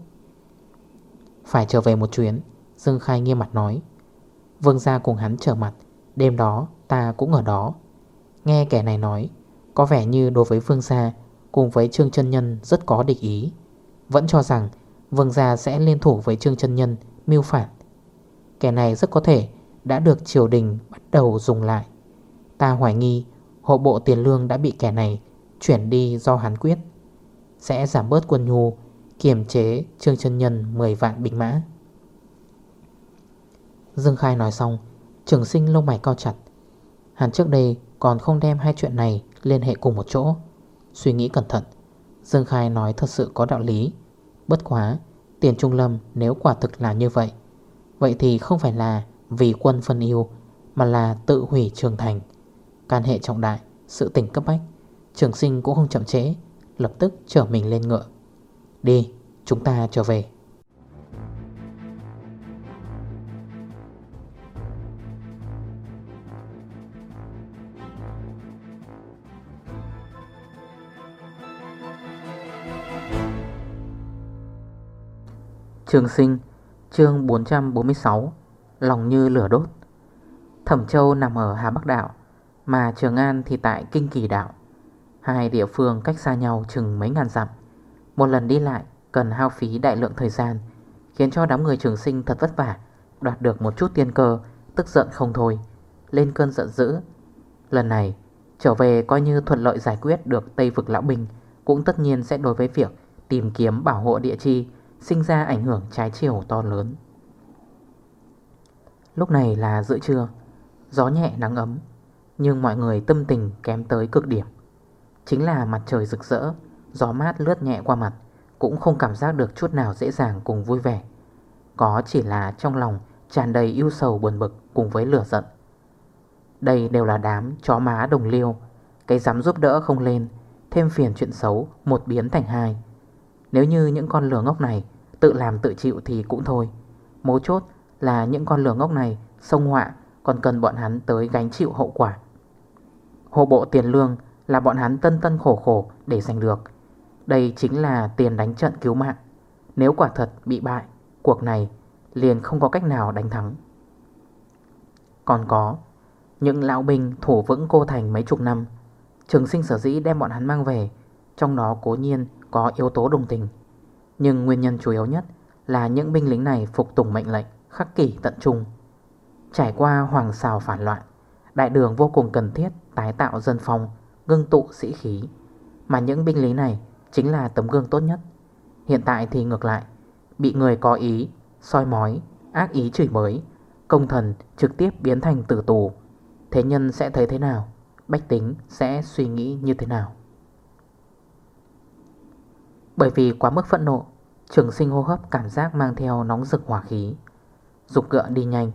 Phải trở về một chuyến, Dương Khai nghiêm mặt nói. Vương gia cùng hắn trở mặt, Đêm đó ta cũng ở đó. Nghe kẻ này nói, Có vẻ như đối với Vương gia Cùng với Trương chân Nhân rất có địch ý. Vẫn cho rằng Vương gia sẽ liên thủ với Trương chân Nhân Mưu phản. Kẻ này rất có thể đã được triều đình bắt đầu dùng lại. Ta hoài nghi hộ bộ tiền lương đã bị kẻ này chuyển đi do hắn quyết. Sẽ giảm bớt quân nhu Kiềm chế Trương chân Nhân 10 vạn binh mã. Dương Khai nói xong, Trường sinh lông mày cao chặt. Hắn trước đây còn không đem hai chuyện này Liên hệ cùng một chỗ. Suy nghĩ cẩn thận, Dương Khai nói thật sự có đạo lý. Bất quá, Tiền Trung Lâm nếu quả thực là như vậy Vậy thì không phải là vì quân phân yêu Mà là tự hủy trường thành. Can hệ trọng đại, Sự tình cấp bách, Trường sinh cũng không chậm chế Lập tức trở mình lên ngựa. Đi chúng ta trở về. Trường sinh chương 446 Lòng như lửa đốt. Thẩm Châu nằm ở Hà Bắc đạo, Mà Trường An thì tại Kinh Kỳ đạo, Hai địa phương cách xa nhau chừng mấy ngàn dặm. Một lần đi lại, cần hao phí đại lượng thời gian, Khiến cho đám người trường sinh thật vất vả, Đoạt được một chút tiên cơ, Tức giận không thôi. Lên cơn giận dữ. Lần này, trở về coi như thuận lợi giải quyết được Tây vực lão binh Cũng tất nhiên sẽ đối với việc tìm kiếm bảo hộ địa chi, Sinh ra ảnh hưởng trái chiều to lớn. Lúc này là giữa trưa, Gió nhẹ nắng ấm, Nhưng mọi người tâm tình kém tới cực điểm. Chính là mặt trời rực rỡ Gió mát lướt nhẹ qua mặt, Cũng không cảm giác được chút nào dễ dàng cùng vui vẻ. Có chỉ là trong lòng tràn đầy yêu sầu buồn bực cùng với lửa giận. Đây đều là đám chó má đồng liêu, Cái dám giúp đỡ không lên, Thêm phiền chuyện xấu Một biến thành hai. Nếu như những con lửa ngốc này Tự làm tự chịu thì cũng thôi. Mấu chốt là những con lửa ngốc này Sông họa còn cần bọn hắn tới gánh chịu hậu quả. Hộ bộ tiền lương là bọn hắn tân tân khổ khổ để giành được. Đây chính là tiền đánh trận cứu mạng. Nếu quả thật bị bại, Cuộc này liền không có cách nào đánh thắng. Còn có, Những lão binh thủ vững cô thành mấy chục năm, Trường sinh sở dĩ đem bọn hắn mang về, Trong đó cố nhiên có yếu tố đồng tình. Nhưng nguyên nhân chủ yếu nhất Là những binh lính này phục tùng mệnh lệnh Khắc kỷ tận trung. Trải qua hoàng xào phản loạn, Đại đường vô cùng cần thiết tái tạo dân phong, Ngưng tụ sĩ khí. Mà những binh lính này chính là tấm gương tốt nhất. Hiện tại thì ngược lại Bị người có ý, soi mói, ác ý chửi mới Công thần trực tiếp biến thành tử tù Thế nhân sẽ thấy thế nào? Bách tính sẽ suy nghĩ như thế nào? Bởi vì quá mức phẫn nộ Trường sinh hô hấp cảm giác mang theo nóng rực hỏa khí Dục gựa đi nhanh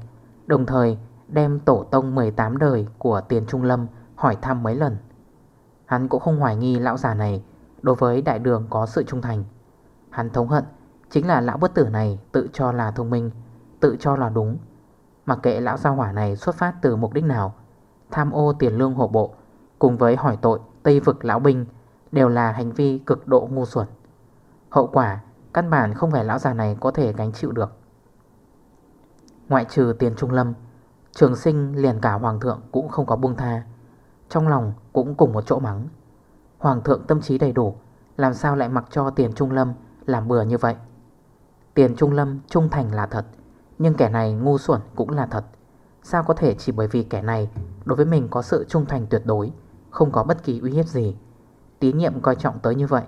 Đồng thời đem tổ tông 18 đời của tiền trung lâm hỏi thăm mấy lần. Hắn cũng không hoài nghi lão già này Đối với đại đường có sự trung thành. Hắn thống hận Chính là lão bất tử này tự cho là thông minh, Tự cho là đúng. Mặc kệ lão gia hỏa này xuất phát từ mục đích nào, Tham ô tiền lương hộ bộ, Cùng với hỏi tội Tây vực lão binh Đều là hành vi cực độ ngu xuẩn. Hậu quả, Căn bản không phải lão già này có thể gánh chịu được. Ngoại trừ tiền trung lâm, Trường sinh liền cả hoàng thượng cũng không có buông tha, Trong lòng cũng cùng một chỗ mắng. Hoàng thượng tâm trí đầy đủ, Làm sao lại mặc cho tiền trung lâm Làm bừa như vậy? Tiền trung lâm trung thành là thật, Nhưng kẻ này ngu xuẩn cũng là thật. Sao có thể chỉ bởi vì kẻ này Đối với mình có sự trung thành tuyệt đối, Không có bất kỳ uy hiếp gì? Tín nhiệm coi trọng tới như vậy.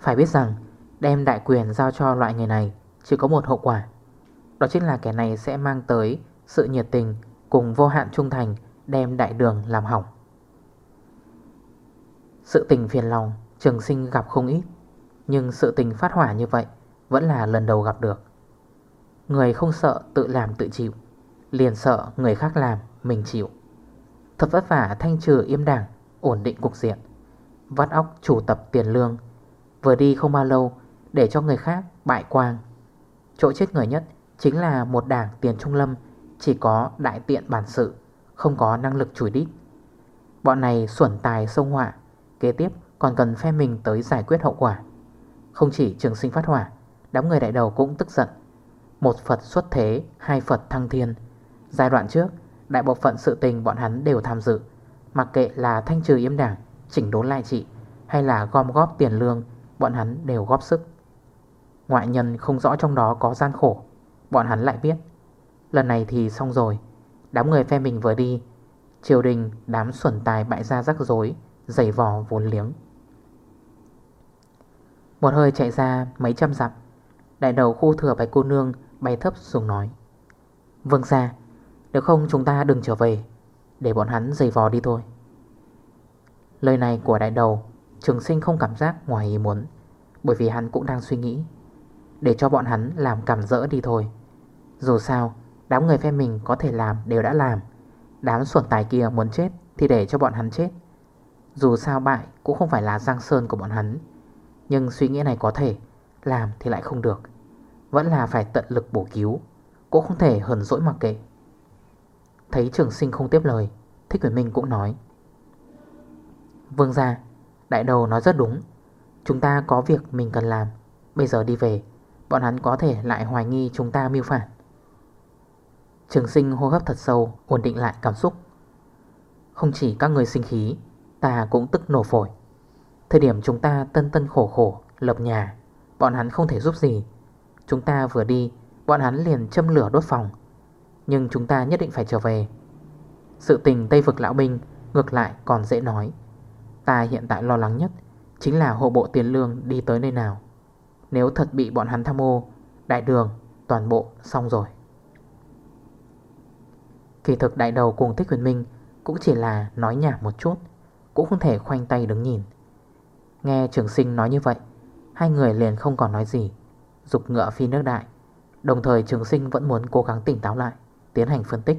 Phải biết rằng, Đem đại quyền giao cho loại người này Chỉ có một hậu quả. Đó chính là kẻ này sẽ mang tới Sự nhiệt tình cùng vô hạn trung thành Đem đại đường làm hỏng. Sự tình phiền lòng, Trường sinh gặp không ít, Nhưng sự tình phát hỏa như vậy Vẫn là lần đầu gặp được. Người không sợ tự làm tự chịu, Liền sợ người khác làm Mình chịu. Thật vất vả thanh trừ im đảng, Ổn định cục diện. Vắt óc chủ tập tiền lương, Vừa đi không bao lâu Để cho người khác bại quang. Chỗ chết người nhất Chính là một đảng tiền trung lâm, Chỉ có đại tiện bản sự, Không có năng lực chủi đít. Bọn này xuẩn tài sông họa Kế tiếp, còn cần phe mình tới giải quyết hậu quả. Không chỉ trường sinh phát hỏa, Đám người đại đầu cũng tức giận. Một Phật xuất thế, Hai Phật thăng thiên. Giai đoạn trước, Đại bộ phận sự tình bọn hắn đều tham dự. Mặc kệ là thanh trừ yếm đảng, Chỉnh đốn lại trị, Hay là gom góp tiền lương, Bọn hắn đều góp sức. Ngoại nhân không rõ trong đó có gian khổ, Bọn hắn lại biết. Lần này thì xong rồi, Đám người phe mình vừa đi. Triều đình đám xuẩn tài bại ra rắc rối Giày vò vốn liếng. Một hơi chạy ra mấy trăm dặm, Đại đầu khu thừa bạch cô nương Bay thấp xuống nói Vâng ra Nếu không chúng ta đừng trở về, Để bọn hắn giày vò đi thôi. Lời này của đại đầu, Trường sinh không cảm giác ngoài ý muốn, Bởi vì hắn cũng đang suy nghĩ, Để cho bọn hắn làm cảm rỡ đi thôi. Dù sao, Đám người phe mình có thể làm đều đã làm, Đám xuẩn tài kia muốn chết Thì để cho bọn hắn chết. Dù sao bại cũng không phải là Giang Sơn của bọn hắn. Nhưng suy nghĩ này có thể, Làm thì lại không được. Vẫn là phải tận lực bổ cứu, Cũng không thể hờn dỗi mặc kệ. Thấy trường sinh không tiếp lời, Thích Quyền Minh cũng nói, Vương ra Đại đầu nói rất đúng. Chúng ta có việc mình cần làm. Bây giờ đi về, Bọn hắn có thể lại hoài nghi chúng ta mưu phản. Trường sinh hô hấp thật sâu, Ổn định lại cảm xúc. Không chỉ các người sinh khí Ta cũng tức nổ phổi. Thời điểm chúng ta tân tân khổ khổ, Lập nhà, Bọn hắn không thể giúp gì. Chúng ta vừa đi, Bọn hắn liền châm lửa đốt phòng. Nhưng chúng ta nhất định phải trở về. Sự tình Tây Vực Lão Binh Ngược lại còn dễ nói. Ta hiện tại lo lắng nhất Chính là hộ bộ tiền lương đi tới nơi nào. Nếu thật bị bọn hắn tham ô, Đại đường, toàn bộ xong rồi. Kỳ thực đại đầu cùng Thích Huyền Minh Cũng chỉ là nói nhảm một chút. Cũng không thể khoanh tay đứng nhìn. Nghe trường sinh nói như vậy, Hai người liền không còn nói gì Dục ngựa phi nước đại. Đồng thời trường sinh vẫn muốn cố gắng tỉnh táo lại, Tiến hành phân tích.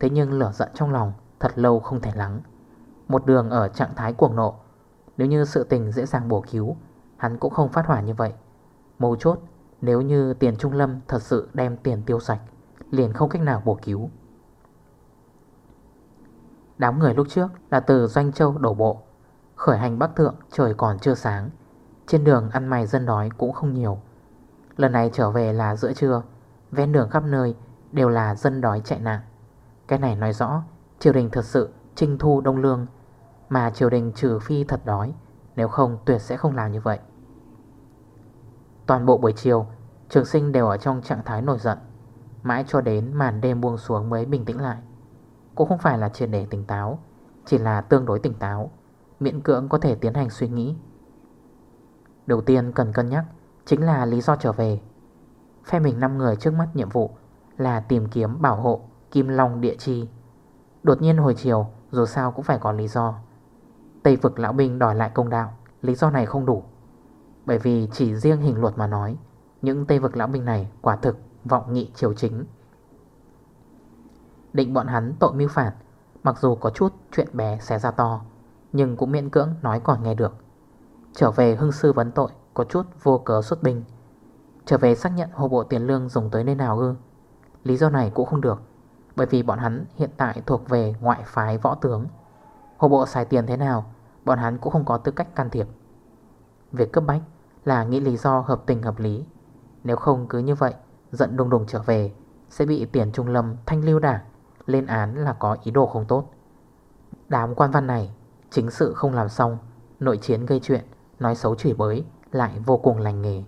Thế nhưng lửa giận trong lòng Thật lâu không thể lắng. Một đường ở trạng thái cuồng nộ, Nếu như sự tình dễ dàng bổ cứu, Hắn cũng không phát hỏa như vậy. Mấu chốt, nếu như tiền trung lâm Thật sự đem tiền tiêu sạch, Liền không cách nào bổ cứu. Đám người lúc trước là từ Doanh Châu đổ bộ. Khởi hành Bắc Thượng, trời còn chưa sáng. Trên đường ăn mày dân đói cũng không nhiều. Lần này trở về là giữa trưa, Ven đường khắp nơi đều là dân đói chạy nạn. Cái này nói rõ, Triều đình thật sự trinh thu đông lương, Mà triều đình trừ phi thật đói, Nếu không tuyệt sẽ không làm như vậy. Toàn bộ buổi chiều, Trường sinh đều ở trong trạng thái nổi giận. Mãi cho đến màn đêm buông xuống mới bình tĩnh lại cũng không phải là triệt để tỉnh táo, Chỉ là tương đối tỉnh táo, Miễn cưỡng có thể tiến hành suy nghĩ. Đầu tiên cần cân nhắc Chính là lý do trở về. Phe mình 5 người trước mắt nhiệm vụ Là tìm kiếm bảo hộ Kim Long địa chi. Đột nhiên hồi chiều, Dù sao cũng phải có lý do. Tây vực lão binh đòi lại công đạo, Lý do này không đủ. Bởi vì chỉ riêng hình luật mà nói, Những Tây vực lão binh này quả thực vọng nghị triều chính. Định bọn hắn tội mưu phản Mặc dù có chút chuyện bé xé ra to, Nhưng cũng miễn cưỡng nói còn nghe được. Trở về hưng sư vấn tội, Có chút vô cớ xuất binh. Trở về xác nhận hộ bộ tiền lương dùng tới nơi nào ư? Lý do này cũng không được, Bởi vì bọn hắn hiện tại thuộc về ngoại phái võ tướng. Hộ bộ xài tiền thế nào, Bọn hắn cũng không có tư cách can thiệp. Việc cấp bách là nghĩ lý do hợp tình hợp lý. Nếu không cứ như vậy, Giận đùng đùng trở về, Sẽ bị tiền trung lâm thanh lưu đảng lên án là có ý đồ không tốt. Đám quan văn này, Chính sự không làm xong, Nội chiến gây chuyện, Nói xấu chửi bới Lại vô cùng lành nghề.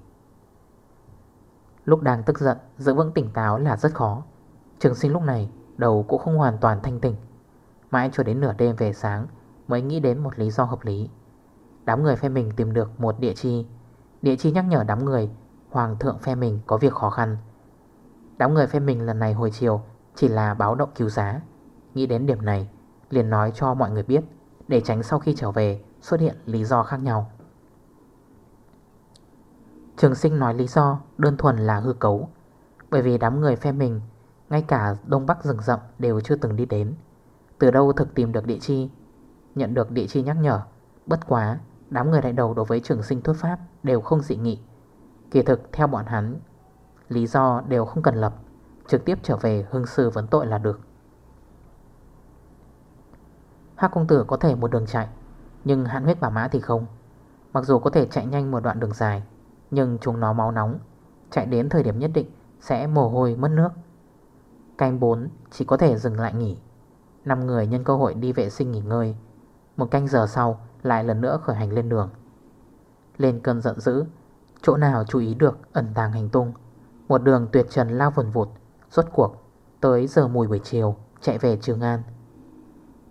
Lúc đang tức giận, Giữ vững tỉnh táo là rất khó. Trường sinh lúc này, Đầu cũng không hoàn toàn thanh tỉnh Mãi cho đến nửa đêm về sáng, Mới nghĩ đến một lý do hợp lý. Đám người phe mình tìm được một địa chi. Địa chi nhắc nhở đám người, Hoàng thượng phe mình có việc khó khăn. Đám người phe mình lần này hồi chiều chỉ là báo động cứu giá. Nghĩ đến điểm này, liền nói cho mọi người biết, Để tránh sau khi trở về xuất hiện lý do khác nhau. Trường sinh nói lý do đơn thuần là hư cấu, Bởi vì đám người phe mình, Ngay cả đông bắc rừng rậm đều chưa từng đi đến. Từ đâu thực tìm được địa chi? Nhận được địa chi nhắc nhở, Bất quá, Đám người đại đầu đối với trường sinh thuyết pháp Đều không dị nghị. Kỳ thực, theo bọn hắn, Lý do đều không cần lập. Trực tiếp trở về hương sư vấn tội là được. Hác công tử có thể một đường chạy, Nhưng hạn huyết bà mã thì không. Mặc dù có thể chạy nhanh một đoạn đường dài, Nhưng chúng nó máu nóng, Chạy đến thời điểm nhất định Sẽ mồ hôi mất nước. Canh 4 chỉ có thể dừng lại nghỉ. 5 người nhân cơ hội đi vệ sinh nghỉ ngơi. Một canh giờ sau, Lại lần nữa khởi hành lên đường. Lên cơn giận dữ, Chỗ nào chú ý được ẩn tàng hành tung. Một đường tuyệt trần lao vùn vụt Rốt cuộc, tới giờ mùi buổi chiều, Chạy về Trường An.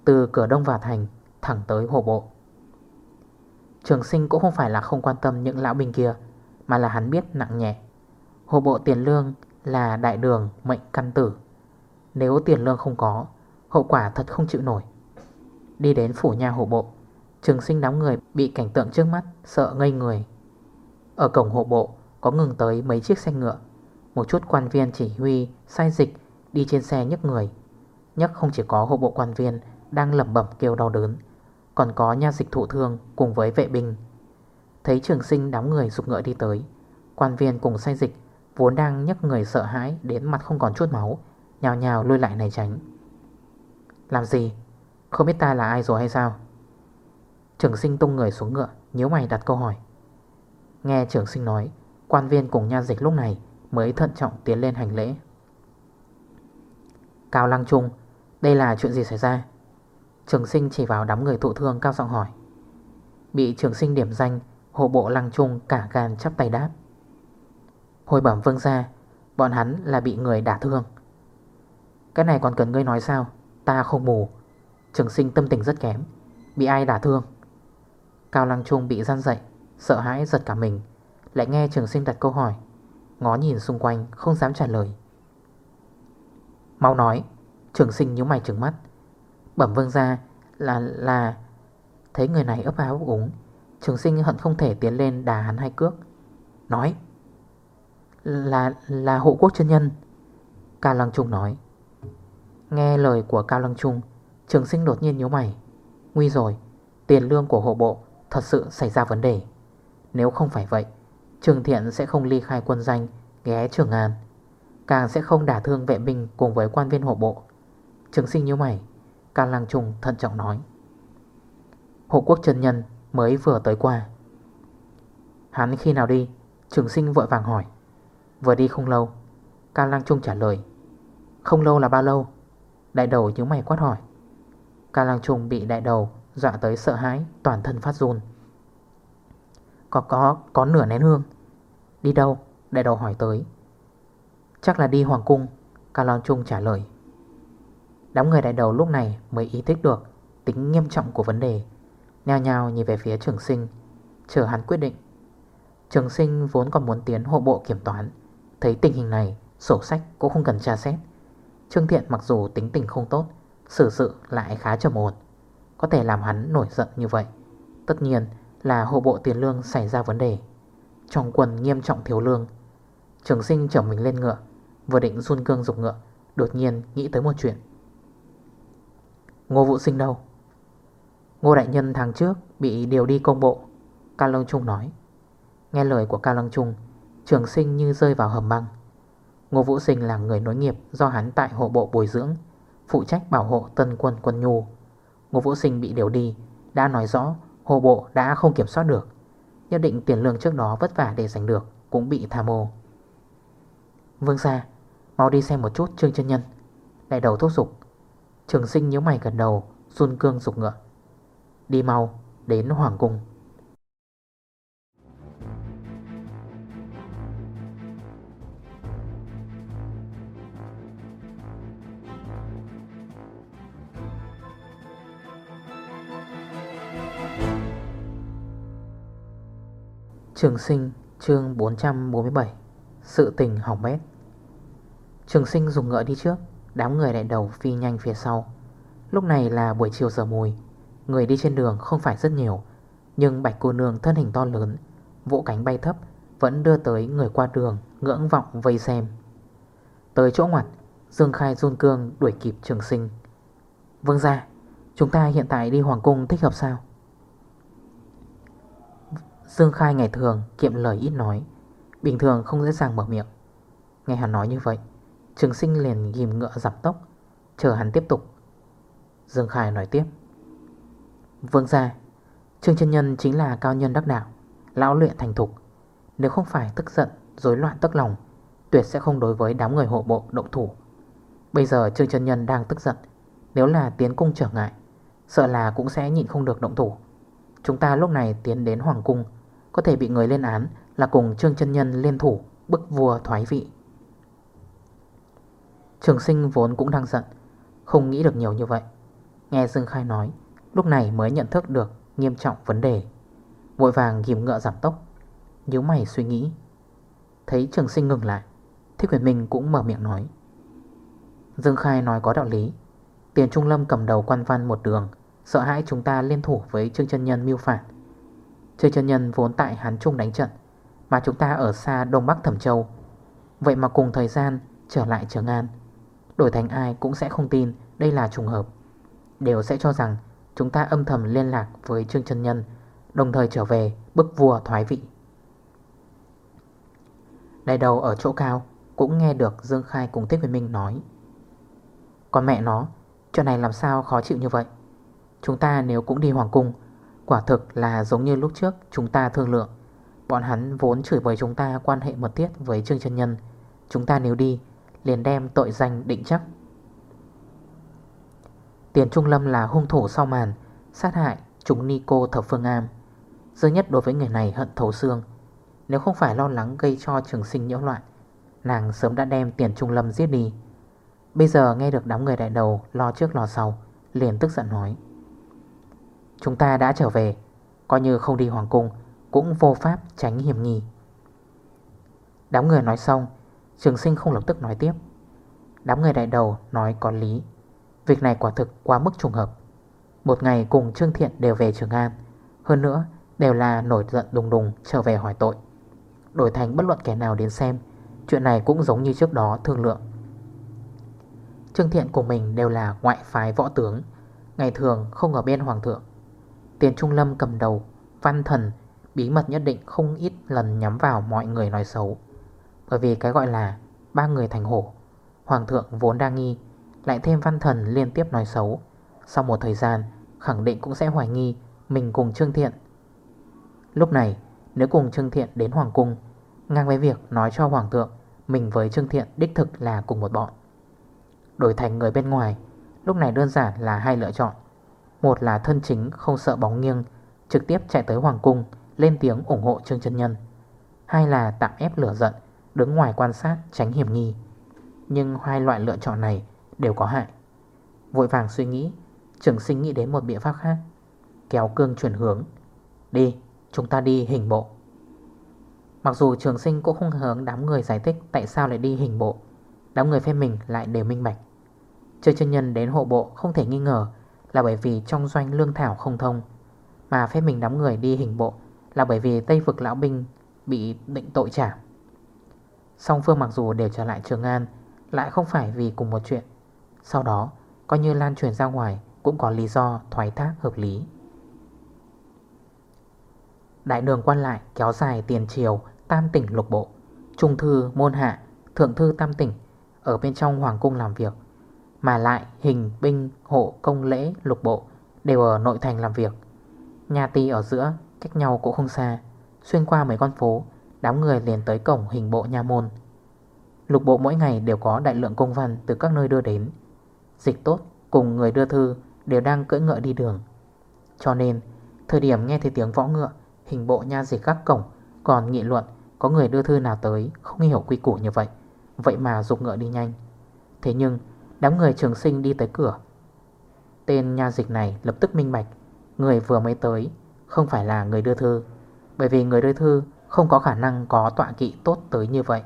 Từ cửa đông vào thành, Thẳng tới hồ bộ. Trường sinh cũng không phải là không quan tâm những lão binh kia, Mà là hắn biết nặng nhẹ. Hồ bộ tiền lương là đại đường mệnh căn tử. Nếu tiền lương không có, Hậu quả thật không chịu nổi. Đi đến phủ nhà hộ bộ, Trường sinh đám người bị cảnh tượng trước mắt Sợ ngây người. Ở cổng hộ bộ có ngừng tới mấy chiếc xe ngựa một chút quan viên chỉ huy sai dịch, đi trên xe nhấc người. Nhấc không chỉ có hộ bộ quan viên đang lẩm bẩm kêu đau đớn, Còn có nha dịch thụ thương cùng với vệ binh. Thấy trường sinh đóng người dục ngựa đi tới, Quan viên cùng sai dịch Vốn đang nhấc người sợ hãi Đến mặt không còn chút máu, Nhào nhào lôi lại này tránh. Làm gì? Không biết ta là ai rồi hay sao? Trường sinh tung người xuống ngựa Nhớ mày đặt câu hỏi. Nghe trường sinh nói, Quan viên cùng nha dịch lúc này Mới thận trọng tiến lên hành lễ. Cao Lăng Trung, Đây là chuyện gì xảy ra? Trường sinh chỉ vào đám người thụ thương cao giọng hỏi. Bị trường sinh điểm danh, Hộ bộ Lăng Trung cả gan chắp tay đáp. Hồi bẩm vương ra Bọn hắn là bị người đả thương. Cái này còn cần ngươi nói sao? Ta không mù. Trường sinh tâm tình rất kém. Bị ai đả thương? Cao Lăng Trung bị gian dậy, Sợ hãi giật cả mình, Lại nghe trường sinh đặt câu hỏi. Ngó nhìn xung quanh, không dám trả lời. Mau nói, Trường sinh nhíu mày trừng mắt. Bẩm vương ra là là, Thấy người này ấp áo úng, Trường sinh hận không thể tiến lên đà hắn hai cước. Nói, Là là hộ quốc chân nhân, Cao Lăng Trung nói. Nghe lời của Cao Lăng Trung, Trường sinh đột nhiên nhíu mày. Nguy rồi, Tiền lương của hộ bộ thật sự xảy ra vấn đề. Nếu không phải vậy Trường Thiện sẽ không ly khai quân danh, Ghé Trường An. Càng sẽ không đả thương vệ binh cùng với quan viên hộ bộ. Trường sinh như mày Cao Lăng Trung thận trọng nói. Hộ quốc chân nhân mới vừa tới qua. Hắn khi nào đi? Trường sinh vội vàng hỏi. Vừa đi không lâu Cao Lăng Trung trả lời. Không lâu là bao lâu? Đại đầu như mày quát hỏi. Cao Lăng Trung bị đại đầu Dọa tới sợ hãi, toàn thân phát run. Có có có nửa nén hương. Đi đâu? Đại đầu hỏi tới. Chắc là đi Hoàng Cung Cao Long Trung trả lời. Đám người đại đầu lúc này mới ý thức được Tính nghiêm trọng của vấn đề, Nhao nhao nhìn về phía trường sinh, Chờ hắn quyết định. Trường sinh vốn còn muốn tiến hộ bộ kiểm toán, Thấy tình hình này, Sổ sách cũng không cần tra xét. Trương Thiện mặc dù tính tình không tốt, Xử sự lại khá trầm ổn, Có thể làm hắn nổi giận như vậy. Tất nhiên là hộ bộ tiền lương xảy ra vấn đề. Trong quần nghiêm trọng thiếu lương, Trường sinh chở mình lên ngựa, Vừa định run cương dục ngựa, Đột nhiên nghĩ tới một chuyện. Ngô Vũ Sinh đâu? Ngô Đại Nhân tháng trước Bị điều đi công bộ Cao Lăng Trung nói. Nghe lời của Cao Lăng Trung, Trường sinh như rơi vào hầm băng. Ngô Vũ Sinh là người nối nghiệp Do hắn tại hộ bộ bồi dưỡng, Phụ trách bảo hộ tân quân quân nhu. Ngô Vũ Sinh bị điều đi, Đã nói rõ hộ bộ đã không kiểm soát được. Nhất định tiền lương trước đó vất vả để giành được Cũng bị tham mô. Vương ra Mau đi xem một chút Trương chân Nhân. Đại đầu thúc giục. Trường sinh nhớ mày gần đầu Xuân cương dục ngựa. Đi mau, đến Hoàng Cung. Trường sinh, chương 447 Sự tình hỏng bét. Trường sinh dùng ngựa đi trước, Đám người đại đầu phi nhanh phía sau. Lúc này là buổi chiều giờ mùi, Người đi trên đường không phải rất nhiều, Nhưng bạch cô nương thân hình to lớn Vỗ cánh bay thấp, Vẫn đưa tới người qua đường, Ngưỡng vọng vây xem. Tới chỗ ngoặt, Dương Khai run cương đuổi kịp trường sinh. Vương ra Chúng ta hiện tại đi Hoàng Cung thích hợp sao? Dương Khai ngày thường kiệm lời ít nói Bình thường không dễ dàng mở miệng. Nghe hắn nói như vậy Trường sinh liền ghim ngựa giảm tốc Chờ hắn tiếp tục. Dương Khai nói tiếp. Vương ra Trương chân nhân chính là cao nhân đắc đạo Lão luyện thành thục. Nếu không phải tức giận, rối loạn tức lòng Tuyệt sẽ không đối với đám người hộ bộ động thủ. Bây giờ Trương chân nhân đang tức giận Nếu là tiến cung trở ngại Sợ là cũng sẽ nhịn không được động thủ. Chúng ta lúc này tiến đến Hoàng Cung có thể bị người lên án Là cùng Trương chân nhân liên thủ Bức vua thoái vị. Trường sinh vốn cũng đang giận, Không nghĩ được nhiều như vậy. Nghe Dương Khai nói, Lúc này mới nhận thức được nghiêm trọng vấn đề. Vội vàng ghim ngựa giảm tốc Nhớ mày suy nghĩ. Thấy trường sinh ngừng lại, Thích huyền minh cũng mở miệng nói. Dương Khai nói có đạo lý, Tiền Trung Lâm cầm đầu quan văn một đường, Sợ hãi chúng ta liên thủ với Trương chân Nhân mưu phản. Trương chân Nhân vốn tại Hán Trung đánh trận, Mà chúng ta ở xa Đông Bắc Thẩm Châu. Vậy mà cùng thời gian trở lại Trường An, Đổi thành ai cũng sẽ không tin Đây là trùng hợp. Đều sẽ cho rằng Chúng ta âm thầm liên lạc với Trương chân Nhân, Đồng thời trở về bức vua thoái vị. Đại đầu ở chỗ cao Cũng nghe được Dương Khai cùng Thích với Minh nói. Còn mẹ nó, Chuyện này làm sao khó chịu như vậy? Chúng ta nếu cũng đi Hoàng Cung Quả thực là giống như lúc trước, chúng ta thương lượng. Bọn hắn vốn chửi với chúng ta quan hệ mật thiết với Trương chân Nhân. Chúng ta nếu đi, liền đem tội danh định chắc. Tiền Trung Lâm là hung thủ sau màn, Sát hại chúng Nico Thập Phương Am. Dương nhất đối với người này hận thấu xương. Nếu không phải lo lắng gây cho trường sinh nhiễu loạn, Nàng sớm đã đem tiền Trung Lâm giết đi. Bây giờ nghe được đám người đại đầu Lo trước lo sau, Liền tức giận nói. Chúng ta đã trở về. Coi như không đi Hoàng Cung, Cũng vô pháp tránh hiểm nghi. Đám người nói xong, Trường sinh không lập tức nói tiếp. Đám người đại đầu nói có lý. Việc này quả thực quá mức trùng hợp. Một ngày cùng Trương Thiện đều về Trường An, Hơn nữa đều là nổi giận đùng đùng trở về hỏi tội. Đổi thành bất luận kẻ nào đến xem, Chuyện này cũng giống như trước đó thương lượng. Trương Thiện của mình đều là ngoại phái võ tướng, Ngày thường không ở bên hoàng thượng. Tiền Trung Lâm cầm đầu, Văn thần, Bí mật nhất định không ít lần nhắm vào mọi người nói xấu. Bởi vì cái gọi là Ba người thành hổ, Hoàng thượng vốn đang nghi, Lại thêm văn thần liên tiếp nói xấu. Sau một thời gian, khẳng định cũng sẽ hoài nghi Mình cùng Trương Thiện. Lúc này, nếu cùng Trương Thiện đến Hoàng Cung, Ngang với việc nói cho Hoàng thượng Mình với Trương Thiện đích thực là cùng một bọn. Đổi thành người bên ngoài, Lúc này đơn giản là hai lựa chọn. Một là thân chính, không sợ bóng nghiêng, Trực tiếp chạy tới Hoàng Cung, Lên tiếng ủng hộ Trương chân Nhân. Hai là tạm ép lửa giận, Đứng ngoài quan sát, tránh hiểm nghi. Nhưng hai loại lựa chọn này đều có hại. Vội vàng suy nghĩ, Trường sinh nghĩ đến một biện pháp khác, Kéo cương chuyển hướng. Đi, chúng ta đi hình bộ. Mặc dù trường sinh cũng không hướng đám người giải thích Tại sao lại đi hình bộ, Đám người phép mình lại đều minh bạch. Chơi chân nhân đến hộ bộ không thể nghi ngờ là bởi vì trong doanh lương thảo không thông, Mà phép mình đám người đi hình bộ Là bởi vì Tây vực lão binh Bị định tội trả. Song phương mặc dù đều trở lại Trường An, Lại không phải vì cùng một chuyện. Sau đó, coi như lan truyền ra ngoài Cũng có lý do thoái thác hợp lý. Đại đường quan lại kéo dài tiền triều, Tam tỉnh lục bộ, Trung thư môn hạ, Thượng thư tam tỉnh Ở bên trong hoàng cung làm việc. Mà lại hình binh hộ công lễ lục bộ Đều ở nội thành làm việc. Nhà ti ở giữa, Cách nhau cũng không xa, Xuyên qua mấy con phố, Đám người liền tới cổng hình bộ nha môn. Lục bộ mỗi ngày đều có đại lượng công văn Từ các nơi đưa đến. Dịch tốt cùng người đưa thư Đều đang cưỡi ngựa đi đường. Cho nên, thời điểm nghe thấy tiếng võ ngựa, Hình bộ nha dịch các cổng, Còn nghị luận có người đưa thư nào tới Không hiểu quy củ như vậy Vậy mà dục ngựa đi nhanh. Thế nhưng đám người trường sinh đi tới cửa. Tên nha dịch này lập tức minh bạch, Người vừa mới tới Không phải là người đưa thư, Bởi vì người đưa thư không có khả năng có tọa kỵ tốt tới như vậy.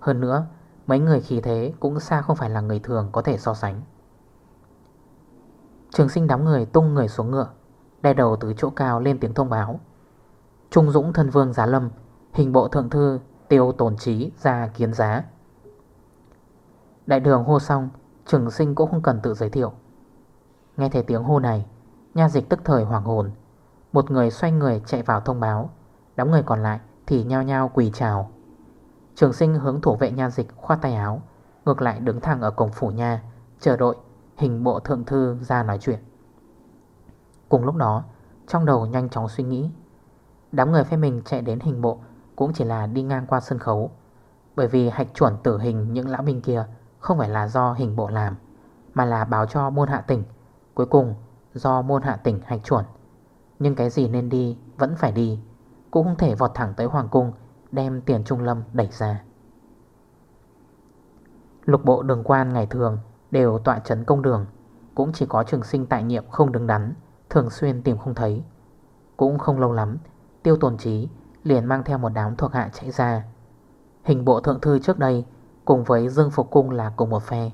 Hơn nữa, Mấy người khí thế cũng xa không phải là người thường có thể so sánh. Trường sinh đám người tung người xuống ngựa Đe đầu từ chỗ cao lên tiếng thông báo. Trung Dũng thân vương giá lâm, Hình bộ thượng thư tiêu tổn trí ra kiến giá. Đại đường hô xong Trường sinh cũng không cần tự giới thiệu. Nghe thấy tiếng hô này, Nha dịch tức thời hoảng hồn. Một người xoay người chạy vào thông báo. Đám người còn lại thì nhao nhao quỳ chào. Trường sinh hướng thủ vệ nha dịch khoa tay áo, Ngược lại đứng thẳng ở cổng phủ nha, Chờ đội hình bộ thượng thư ra nói chuyện. Cùng lúc đó, Trong đầu nhanh chóng suy nghĩ. Đám người phê mình chạy đến hình bộ Cũng chỉ là đi ngang qua sân khấu, Bởi vì hạch chuẩn tử hình những lão binh kia không phải là do hình bộ làm, Mà là báo cho môn hạ tỉnh, Cuối cùng do môn hạ tỉnh hạch chuẩn. Nhưng cái gì nên đi Vẫn phải đi, Cũng không thể vọt thẳng tới Hoàng Cung Đem tiền trung lâm đẩy ra. Lục bộ đường quan ngày thường Đều tọa trấn công đường, Cũng chỉ có trường sinh tại nhiệm không đứng đắn, Thường xuyên tìm không thấy. Cũng không lâu lắm, Tiêu tồn trí liền mang theo một đám thuộc hạ chạy ra. Hình bộ thượng thư trước đây Cùng với Dương Phục Cung là cùng một phe.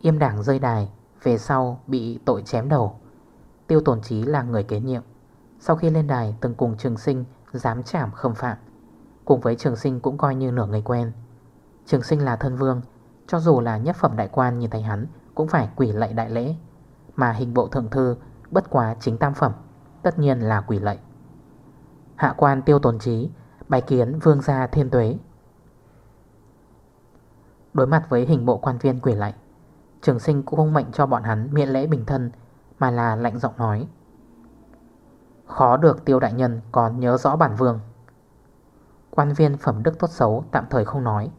Im đảng rơi đài, Về sau bị tội chém đầu. Tiêu tổn trí là người kế nhiệm. Sau khi lên đài, từng cùng trường sinh Dám chảm khâm phạm. Cùng với trường sinh cũng coi như nửa người quen. Trường sinh là thân vương, Cho dù là nhất phẩm đại quan nhìn thấy hắn, Cũng phải quỷ lạy đại lễ. Mà hình bộ thượng thư, Bất quá chính tam phẩm, Tất nhiên là quỷ lệ Hạ quan tiêu tồn trí Bài kiến vương gia thiên tuế. Đối mặt với hình bộ quan viên quỷ lạnh Trường sinh cũng không mệnh cho bọn hắn miễn lễ bình thân, Mà là lạnh giọng nói. Khó được tiêu đại nhân còn nhớ rõ bản vương. Quan viên phẩm đức tốt xấu tạm thời không nói.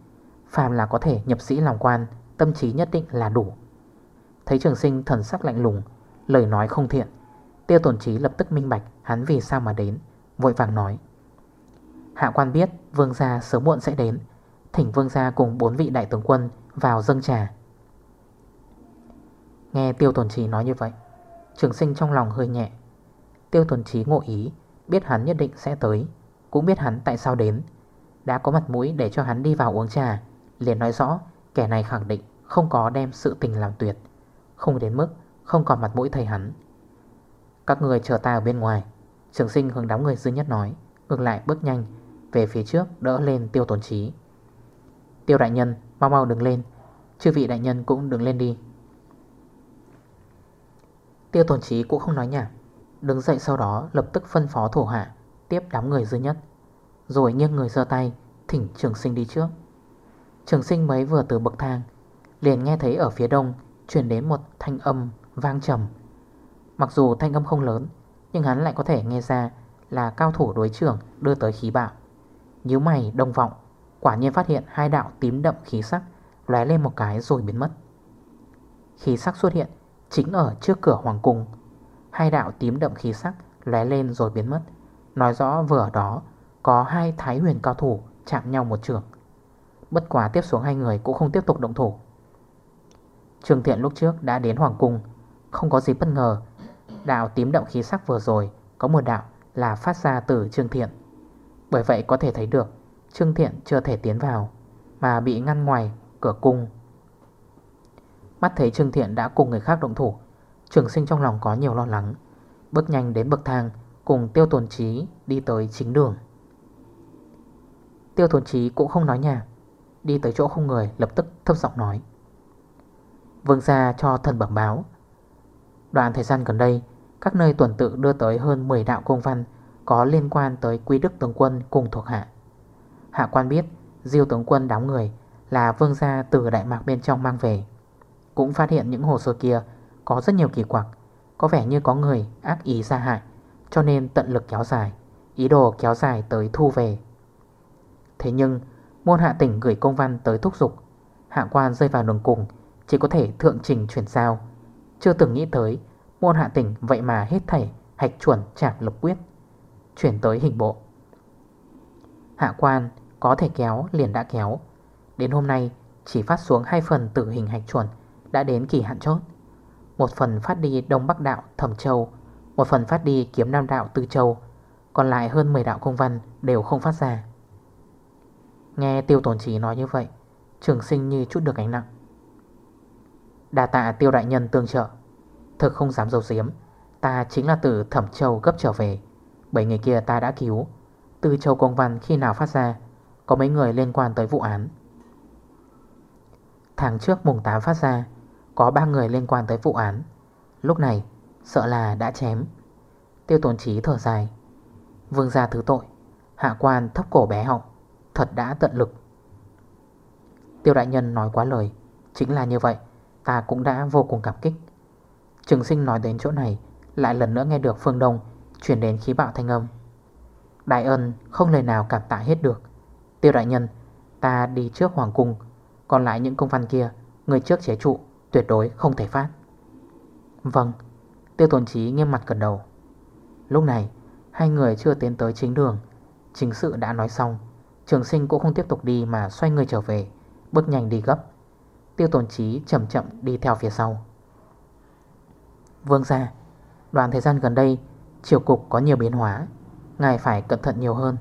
Phàm là có thể nhập sĩ làm quan, Tâm trí nhất định là đủ. Thấy trường sinh thần sắc lạnh lùng, Lời nói không thiện, Tiêu tổn trí lập tức minh bạch hắn vì sao mà đến, Vội vàng nói. Hạ quan biết vương gia sớm muộn sẽ đến Thỉnh vương gia cùng bốn vị đại tướng quân Vào dâng trà. Nghe tiêu tổn trí nói như vậy, Trường sinh trong lòng hơi nhẹ. Tiêu tổn trí ngộ ý, Biết hắn nhất định sẽ tới, Cũng biết hắn tại sao đến. Đã có mặt mũi để cho hắn đi vào uống trà, Liền nói rõ kẻ này khẳng định Không có đem sự tình làm tuyệt, Không đến mức không còn mặt mũi thầy hắn. Các người chờ ta ở bên ngoài, Trường sinh hướng đám người duy nhất nói, Ngược lại bước nhanh Về phía trước đỡ lên tiêu tổn trí Tiêu đại nhân, mau mau đứng lên. Chư vị đại nhân cũng đứng lên đi. Tiêu tổn trí cũng không nói nhảm. Đứng dậy sau đó, lập tức phân phó thổ hạ, Tiếp đám người dư nhất. Rồi nghiêng người giơ tay, Thỉnh trường sinh đi trước. Trường sinh mới vừa từ bậc thang, Liền nghe thấy ở phía đông Chuyển đến một thanh âm vang trầm. Mặc dù thanh âm không lớn, Nhưng hắn lại có thể nghe ra Là cao thủ đối trưởng đưa tới khí bạo. Nhíu mày, đông vọng. Quả nhiên phát hiện hai đạo tím đậm khí sắc lóe lên một cái rồi biến mất. Khí sắc xuất hiện Chính ở trước cửa hoàng cung. Hai đạo tím đậm khí sắc lóe lên rồi biến mất. Nói rõ vừa ở đó Có hai thái huyền cao thủ chạm nhau một trường. Bất quá tiếp xuống hai người cũng không tiếp tục động thủ. Trường thiện lúc trước đã đến Hoàng Cung, Không có gì bất ngờ. Đạo tím đậm khí sắc vừa rồi Có một đạo là phát ra từ Trường Thiện. Bởi vậy có thể thấy được Trương Thiện chưa thể tiến vào, Mà bị ngăn ngoài cửa cung. Mắt thấy Trương Thiện đã cùng người khác động thủ, Trường sinh trong lòng có nhiều lo lắng, Bước nhanh đến bậc thang Cùng tiêu tồn trí đi tới chính đường. Tiêu tồn trí cũng không nói nhà Đi tới chỗ không người lập tức thấp giọng nói, Vương gia cho thần bẩm báo. Đoạn thời gian gần đây, Các nơi tuần tự đưa tới hơn 10 đạo công văn Có liên quan tới quý đức tướng quân cùng thuộc hạ. Hạ quan biết, Diêu tướng quân đóng người Là vương gia từ Đại Mạc bên trong mang về. Cũng phát hiện những hồ sơ kia Có rất nhiều kỳ quặc, Có vẻ như có người ác ý ra hại, Cho nên tận lực kéo dài, Ý đồ kéo dài tới thu về. Thế nhưng, Môn hạ tỉnh gửi công văn tới thúc dục Hạ quan rơi vào đường cùng, Chỉ có thể thượng trình chuyển giao. Chưa từng nghĩ tới, Môn hạ tỉnh vậy mà hết thảy Hạch chuẩn chạm lập quyết, Chuyển tới hình bộ. Hạ quan có thể kéo, liền đã kéo. Đến hôm nay, chỉ phát xuống hai phần tử hình hạch chuẩn, Đã đến kỳ hạn chốt Một phần phát đi Đông Bắc Đạo, Thẩm Châu. Một phần phát đi Kiếm Nam Đạo, Tư Châu. Còn lại hơn 10 đạo công văn đều không phát ra. Nghe tiêu tổn trí nói như vậy, Trường sinh như chút được ánh nặng. Đà tạ tiêu đại nhân tương trợ. Thực không dám dầu diếm Ta chính là từ Thẩm Châu gấp trở về. Bảy người kia ta đã cứu. Tư Châu Công Văn khi nào phát ra có mấy người liên quan tới vụ án. Tháng trước mùng 8 phát ra, Có 3 người liên quan tới vụ án. Lúc này, sợ là đã chém. Tiêu tổn trí thở dài. Vương gia thứ tội, Hạ quan thấp cổ bé họng, Thật đã tận lực. Tiêu đại nhân nói quá lời, Chính là như vậy, Ta cũng đã vô cùng cảm kích. Trường sinh nói đến chỗ này, Lại lần nữa nghe được phương đông Chuyển đến khí bạo thanh âm. Đại ân không lời nào cảm tạ hết được. Tiêu đại nhân, Ta đi trước hoàng cung. Còn lại những công văn kia, Người trước chế trụ, Tuyệt đối không thể phát. Vâng Tiêu tồn trí nghiêm mặt gần đầu. Lúc này, Hai người chưa tiến tới chính đường. Chính sự đã nói xong, Trường sinh cũng không tiếp tục đi mà xoay người trở về, Bước nhanh đi gấp. Tiêu tồn trí chậm chậm đi theo phía sau. Vương ra Đoạn thời gian gần đây, Triều cục có nhiều biến hóa, Ngài phải cẩn thận nhiều hơn.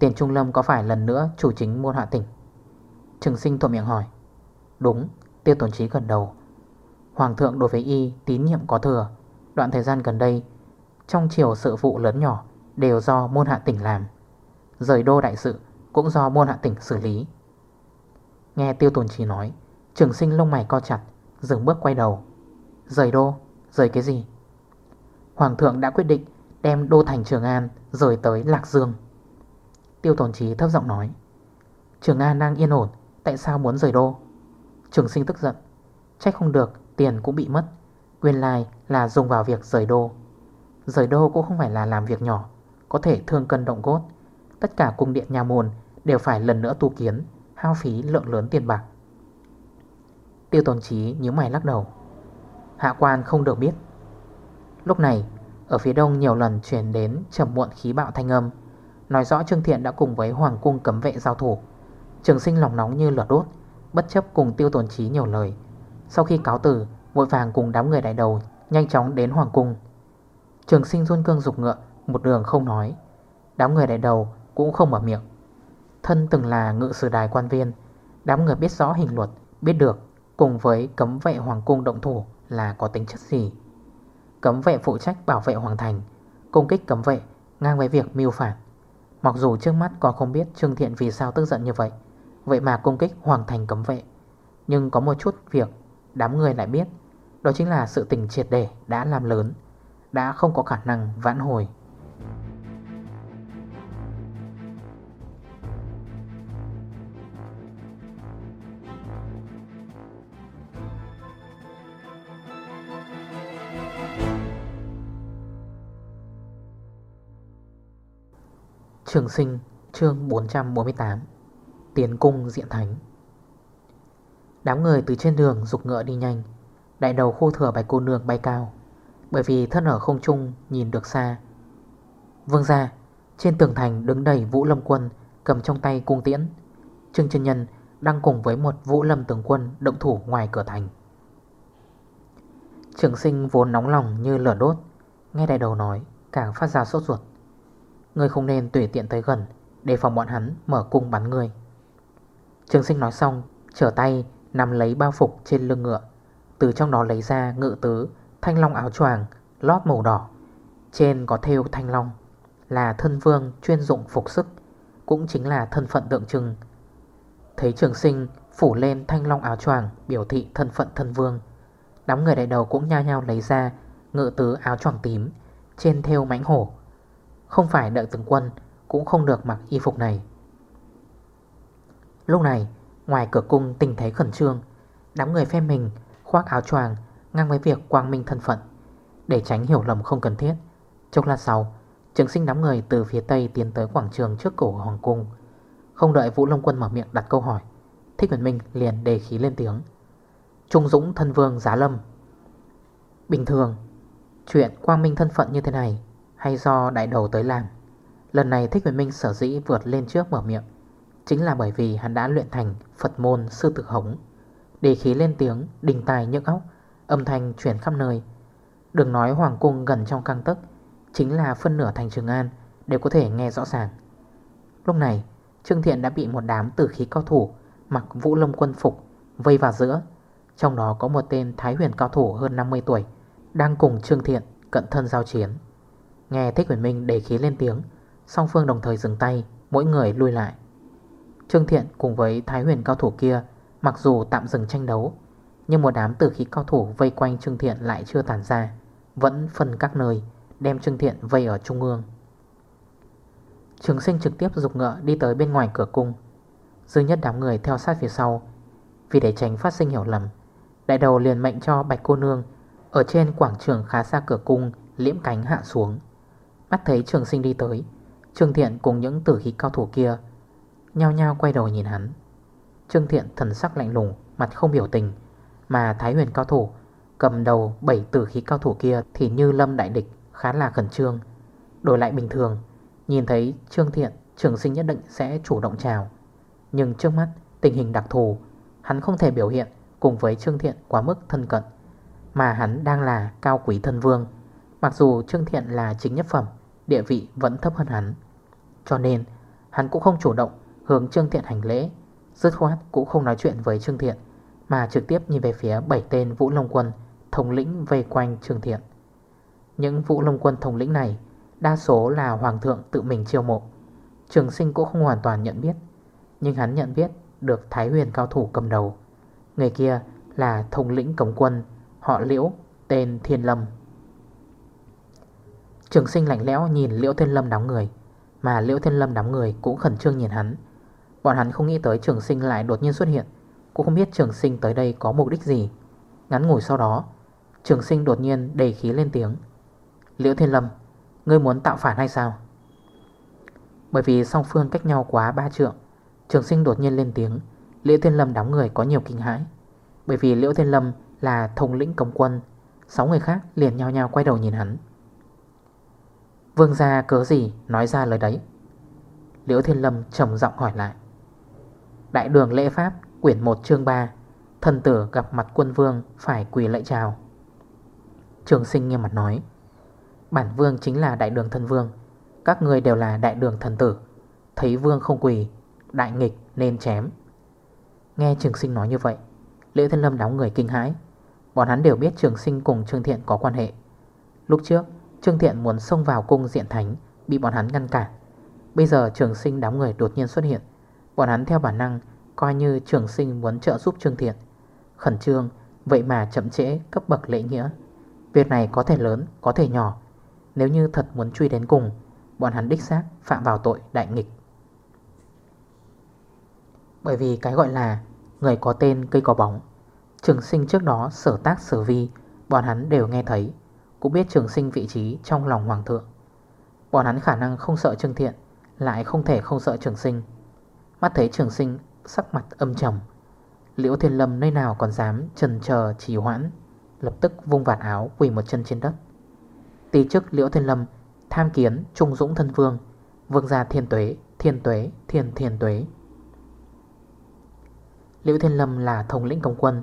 Tiền Trung Lâm có phải lần nữa chủ chính môn hạ tỉnh? Trường sinh thuộc miệng hỏi. Đúng, Tiêu tồn trí gần đầu. Hoàng thượng đối với y tín nhiệm có thừa. Đoạn thời gian gần đây, Trong chiều sự vụ lớn nhỏ Đều do môn hạ tỉnh làm. Rời đô đại sự Cũng do môn hạ tỉnh xử lý. Nghe tiêu tồn trí nói, Trường sinh lông mày co chặt, Dừng bước quay đầu. Rời đô, Rời cái gì? Hoàng thượng đã quyết định đem đô thành Trường An rời tới Lạc Dương. Tiêu tổn trí thấp giọng nói. Trường An đang yên ổn, Tại sao muốn rời đô? Trường sinh tức giận. Trách không được, tiền cũng bị mất. Nguyên lai là dùng vào việc rời đô. Rời đô cũng không phải là làm việc nhỏ, Có thể thương cân động cốt. Tất cả cung điện nhà môn Đều phải lần nữa tu kiến, Hao phí lượng lớn tiền bạc. Tiêu tồn trí nhớ mày lắc đầu. Hạ quan không được biết. Lúc này, Ở phía đông nhiều lần chuyển đến trầm muộn khí bạo thanh âm. Nói rõ Trương Thiện đã cùng với Hoàng cung cấm vệ giao thủ. Trường sinh lòng nóng như lửa đốt, Bất chấp cùng tiêu tồn trí nhiều lời. Sau khi cáo tử Vội vàng cùng đám người đại đầu Nhanh chóng đến Hoàng cung. Trường sinh run cương dục ngựa, Một đường không nói. Đám người đại đầu cũng không mở miệng. Thân từng là ngự sử đài quan viên, Đám người biết rõ hình luật, Biết được cùng với cấm vệ hoàng cung động thủ Là có tính chất gì. Cấm vệ phụ trách bảo vệ hoàng thành, Công kích cấm vệ, ngang với việc mưu phản. Mặc dù trước mắt còn không biết Trương Thiện vì sao tức giận như vậy Vậy mà công kích hoàng thành cấm vệ. Nhưng có một chút việc Đám người lại biết, Đó chính là sự tình triệt để đã làm lớn, Đã không có khả năng vãn hồi. Trường sinh, chương 448 Tiến cung diện thánh. Đám người từ trên đường dục ngựa đi nhanh, Đại đầu khu thừa bạch cô nương bay cao, Bởi vì thân ở không trung nhìn được xa. Vương ra Trên tường thành đứng đầy vũ lâm quân, Cầm trong tay cung tiễn. Trương chân nhân đang cùng với một vũ lâm tướng quân Động thủ ngoài cửa thành. Trường sinh vốn nóng lòng như lửa đốt, Nghe đại đầu nói, Càng phát ra sốt ruột. Ngươi không nên tùy tiện tới gần Để phòng bọn hắn mở cung bắn ngươi. Trường sinh nói xong, Trở tay nằm lấy bao phục trên lưng ngựa. Từ trong đó lấy ra ngự tứ, Thanh long áo choàng, Lót màu đỏ. Trên có theo thanh long, Là thân vương chuyên dụng phục sức, Cũng chính là thân phận tượng trưng. Thấy trường sinh phủ lên thanh long áo choàng Biểu thị thân phận thân vương, Đám người đại đầu cũng nhao nhao lấy ra Ngự tứ áo choàng tím Trên theo mãnh hổ không phải đợi từng quân, Cũng không được mặc y phục này. Lúc này, Ngoài cửa cung tình thế khẩn trương, Đám người phe mình khoác áo choàng Ngang với việc quang minh thân phận, Để tránh hiểu lầm không cần thiết. Trong lát sau, Trường sinh đám người từ phía tây tiến tới quảng trường trước cổ Hoàng Cung. Không đợi Vũ Long Quân mở miệng đặt câu hỏi, Thích Nguyễn Minh liền đề khí lên tiếng. Trung Dũng thân vương giá lâm. Bình thường, Chuyện quang minh thân phận như thế này hay do đại đầu tới làm? Lần này Thích Huyền Minh sở dĩ vượt lên trước mở miệng, Chính là bởi vì hắn đã luyện thành Phật môn sư tử hống. Đề khí lên tiếng, đình tài nhức óc, Âm thanh chuyển khắp nơi. Đừng nói hoàng cung gần trong căng tức Chính là phân nửa thành Trường An, Đều có thể nghe rõ ràng. Lúc này, Trương Thiện đã bị một đám tử khí cao thủ Mặc vũ lông quân phục Vây vào giữa. Trong đó có một tên Thái huyền cao thủ hơn 50 tuổi, Đang cùng Trương Thiện cận thân giao chiến. Nghe Thích Huyền Minh đề khí lên tiếng, Song phương đồng thời dừng tay, Mỗi người lui lại. Trương Thiện cùng với Thái Huyền cao thủ kia, Mặc dù tạm dừng tranh đấu, Nhưng một đám tử khí cao thủ vây quanh Trương Thiện lại chưa tàn ra, Vẫn phân các nơi, Đem Trương Thiện vây ở trung ương. Trường sinh trực tiếp dục ngựa đi tới bên ngoài cửa cung. Dư nhất đám người theo sát phía sau. Vì để tránh phát sinh hiểu lầm, Đại đầu liền mệnh cho Bạch Cô Nương Ở trên quảng trường khá xa cửa cung, Liễm cánh hạ xuống. Mắt thấy trường sinh đi tới, Trương Thiện cùng những tử khí cao thủ kia Nhao nhao quay đầu nhìn hắn. Trương Thiện thần sắc lạnh lùng, Mặt không biểu tình, Mà Thái huyền cao thủ Cầm đầu bảy tử khí cao thủ kia Thì như lâm đại địch, khá là khẩn trương. Đổi lại bình thường, Nhìn thấy Trương Thiện, Trường sinh nhất định sẽ chủ động chào. Nhưng trước mắt, tình hình đặc thù, Hắn không thể biểu hiện cùng với Trương Thiện quá mức thân cận, Mà hắn đang là cao quý thân vương. Mặc dù Trương Thiện là chính nhất phẩm Địa vị vẫn thấp hơn hắn. Cho nên, hắn cũng không chủ động Hướng Trương Thiện hành lễ. Dứt khoát cũng không nói chuyện với Trương Thiện, Mà trực tiếp nhìn về phía 7 tên Vũ Long Quân Thống lĩnh vây quanh Trương Thiện. Những Vũ Long Quân thống lĩnh này, Đa số là Hoàng thượng tự mình chiêu mộ. Trường sinh cũng không hoàn toàn nhận biết, Nhưng hắn nhận biết được Thái huyền cao thủ cầm đầu. Người kia là thống lĩnh cống quân, Họ liễu, tên Thiên Lâm. Trường sinh lạnh lẽo nhìn Liễu Thiên Lâm đóng người, Mà Liễu Thiên Lâm đóng người cũng khẩn trương nhìn hắn. Bọn hắn không nghĩ tới trường sinh lại đột nhiên xuất hiện, Cũng không biết trường sinh tới đây có mục đích gì. Ngắn ngủi sau đó, Trường sinh đột nhiên đầy khí lên tiếng. Liễu Thiên Lâm, Ngươi muốn tạo phản hay sao? Bởi vì song phương cách nhau quá ba trượng, Trường sinh đột nhiên lên tiếng, Liễu Thiên Lâm đóng người có nhiều kinh hãi. Bởi vì Liễu Thiên Lâm là thống lĩnh cống quân, Sáu người khác liền nhau nhau quay đầu nhìn hắn. Vương gia cớ gì nói ra lời đấy? Liễu Thiên Lâm trầm giọng hỏi lại. Đại đường lễ pháp, quyển 1 chương 3 Thần tử gặp mặt quân vương phải quỳ lạy chào. Trường sinh nghiêm mặt nói, Bản vương chính là đại đường thần vương, Các người đều là đại đường thần tử, Thấy vương không quỳ, Đại nghịch nên chém. Nghe trường sinh nói như vậy, Liễu Thiên lâm đóng người kinh hãi. Bọn hắn đều biết trường sinh cùng Trương Thiện có quan hệ. Lúc trước Trương Thiện muốn xông vào cung diện thánh, Bị bọn hắn ngăn cản. Bây giờ trường sinh đám người đột nhiên xuất hiện. Bọn hắn theo bản năng, Coi như trường sinh muốn trợ giúp Trương Thiện. Khẩn trương, Vậy mà chậm trễ, cấp bậc lễ nghĩa. Việc này có thể lớn, có thể nhỏ. Nếu như thật muốn truy đến cùng, Bọn hắn đích xác phạm vào tội đại nghịch. Bởi vì cái gọi là Người có tên cây có bóng. Trường sinh trước đó sở tác sở vi, Bọn hắn đều nghe thấy. Cũng biết trường sinh vị trí trong lòng hoàng thượng. Bọn hắn khả năng không sợ Trương Thiện, Lại không thể không sợ trường sinh. Mắt thấy trường sinh sắc mặt âm trầm, Liễu Thiên Lâm nơi nào còn dám trần chờ trì hoãn, Lập tức vung vạt áo quỳ một chân trên đất. Tì chức Liễu Thiên Lâm, Tham kiến Trung Dũng Thân Vương Vương gia thiên tuế Thiên tuế, Thiên thiên tuế. Liễu Thiên Lâm là thống lĩnh công quân,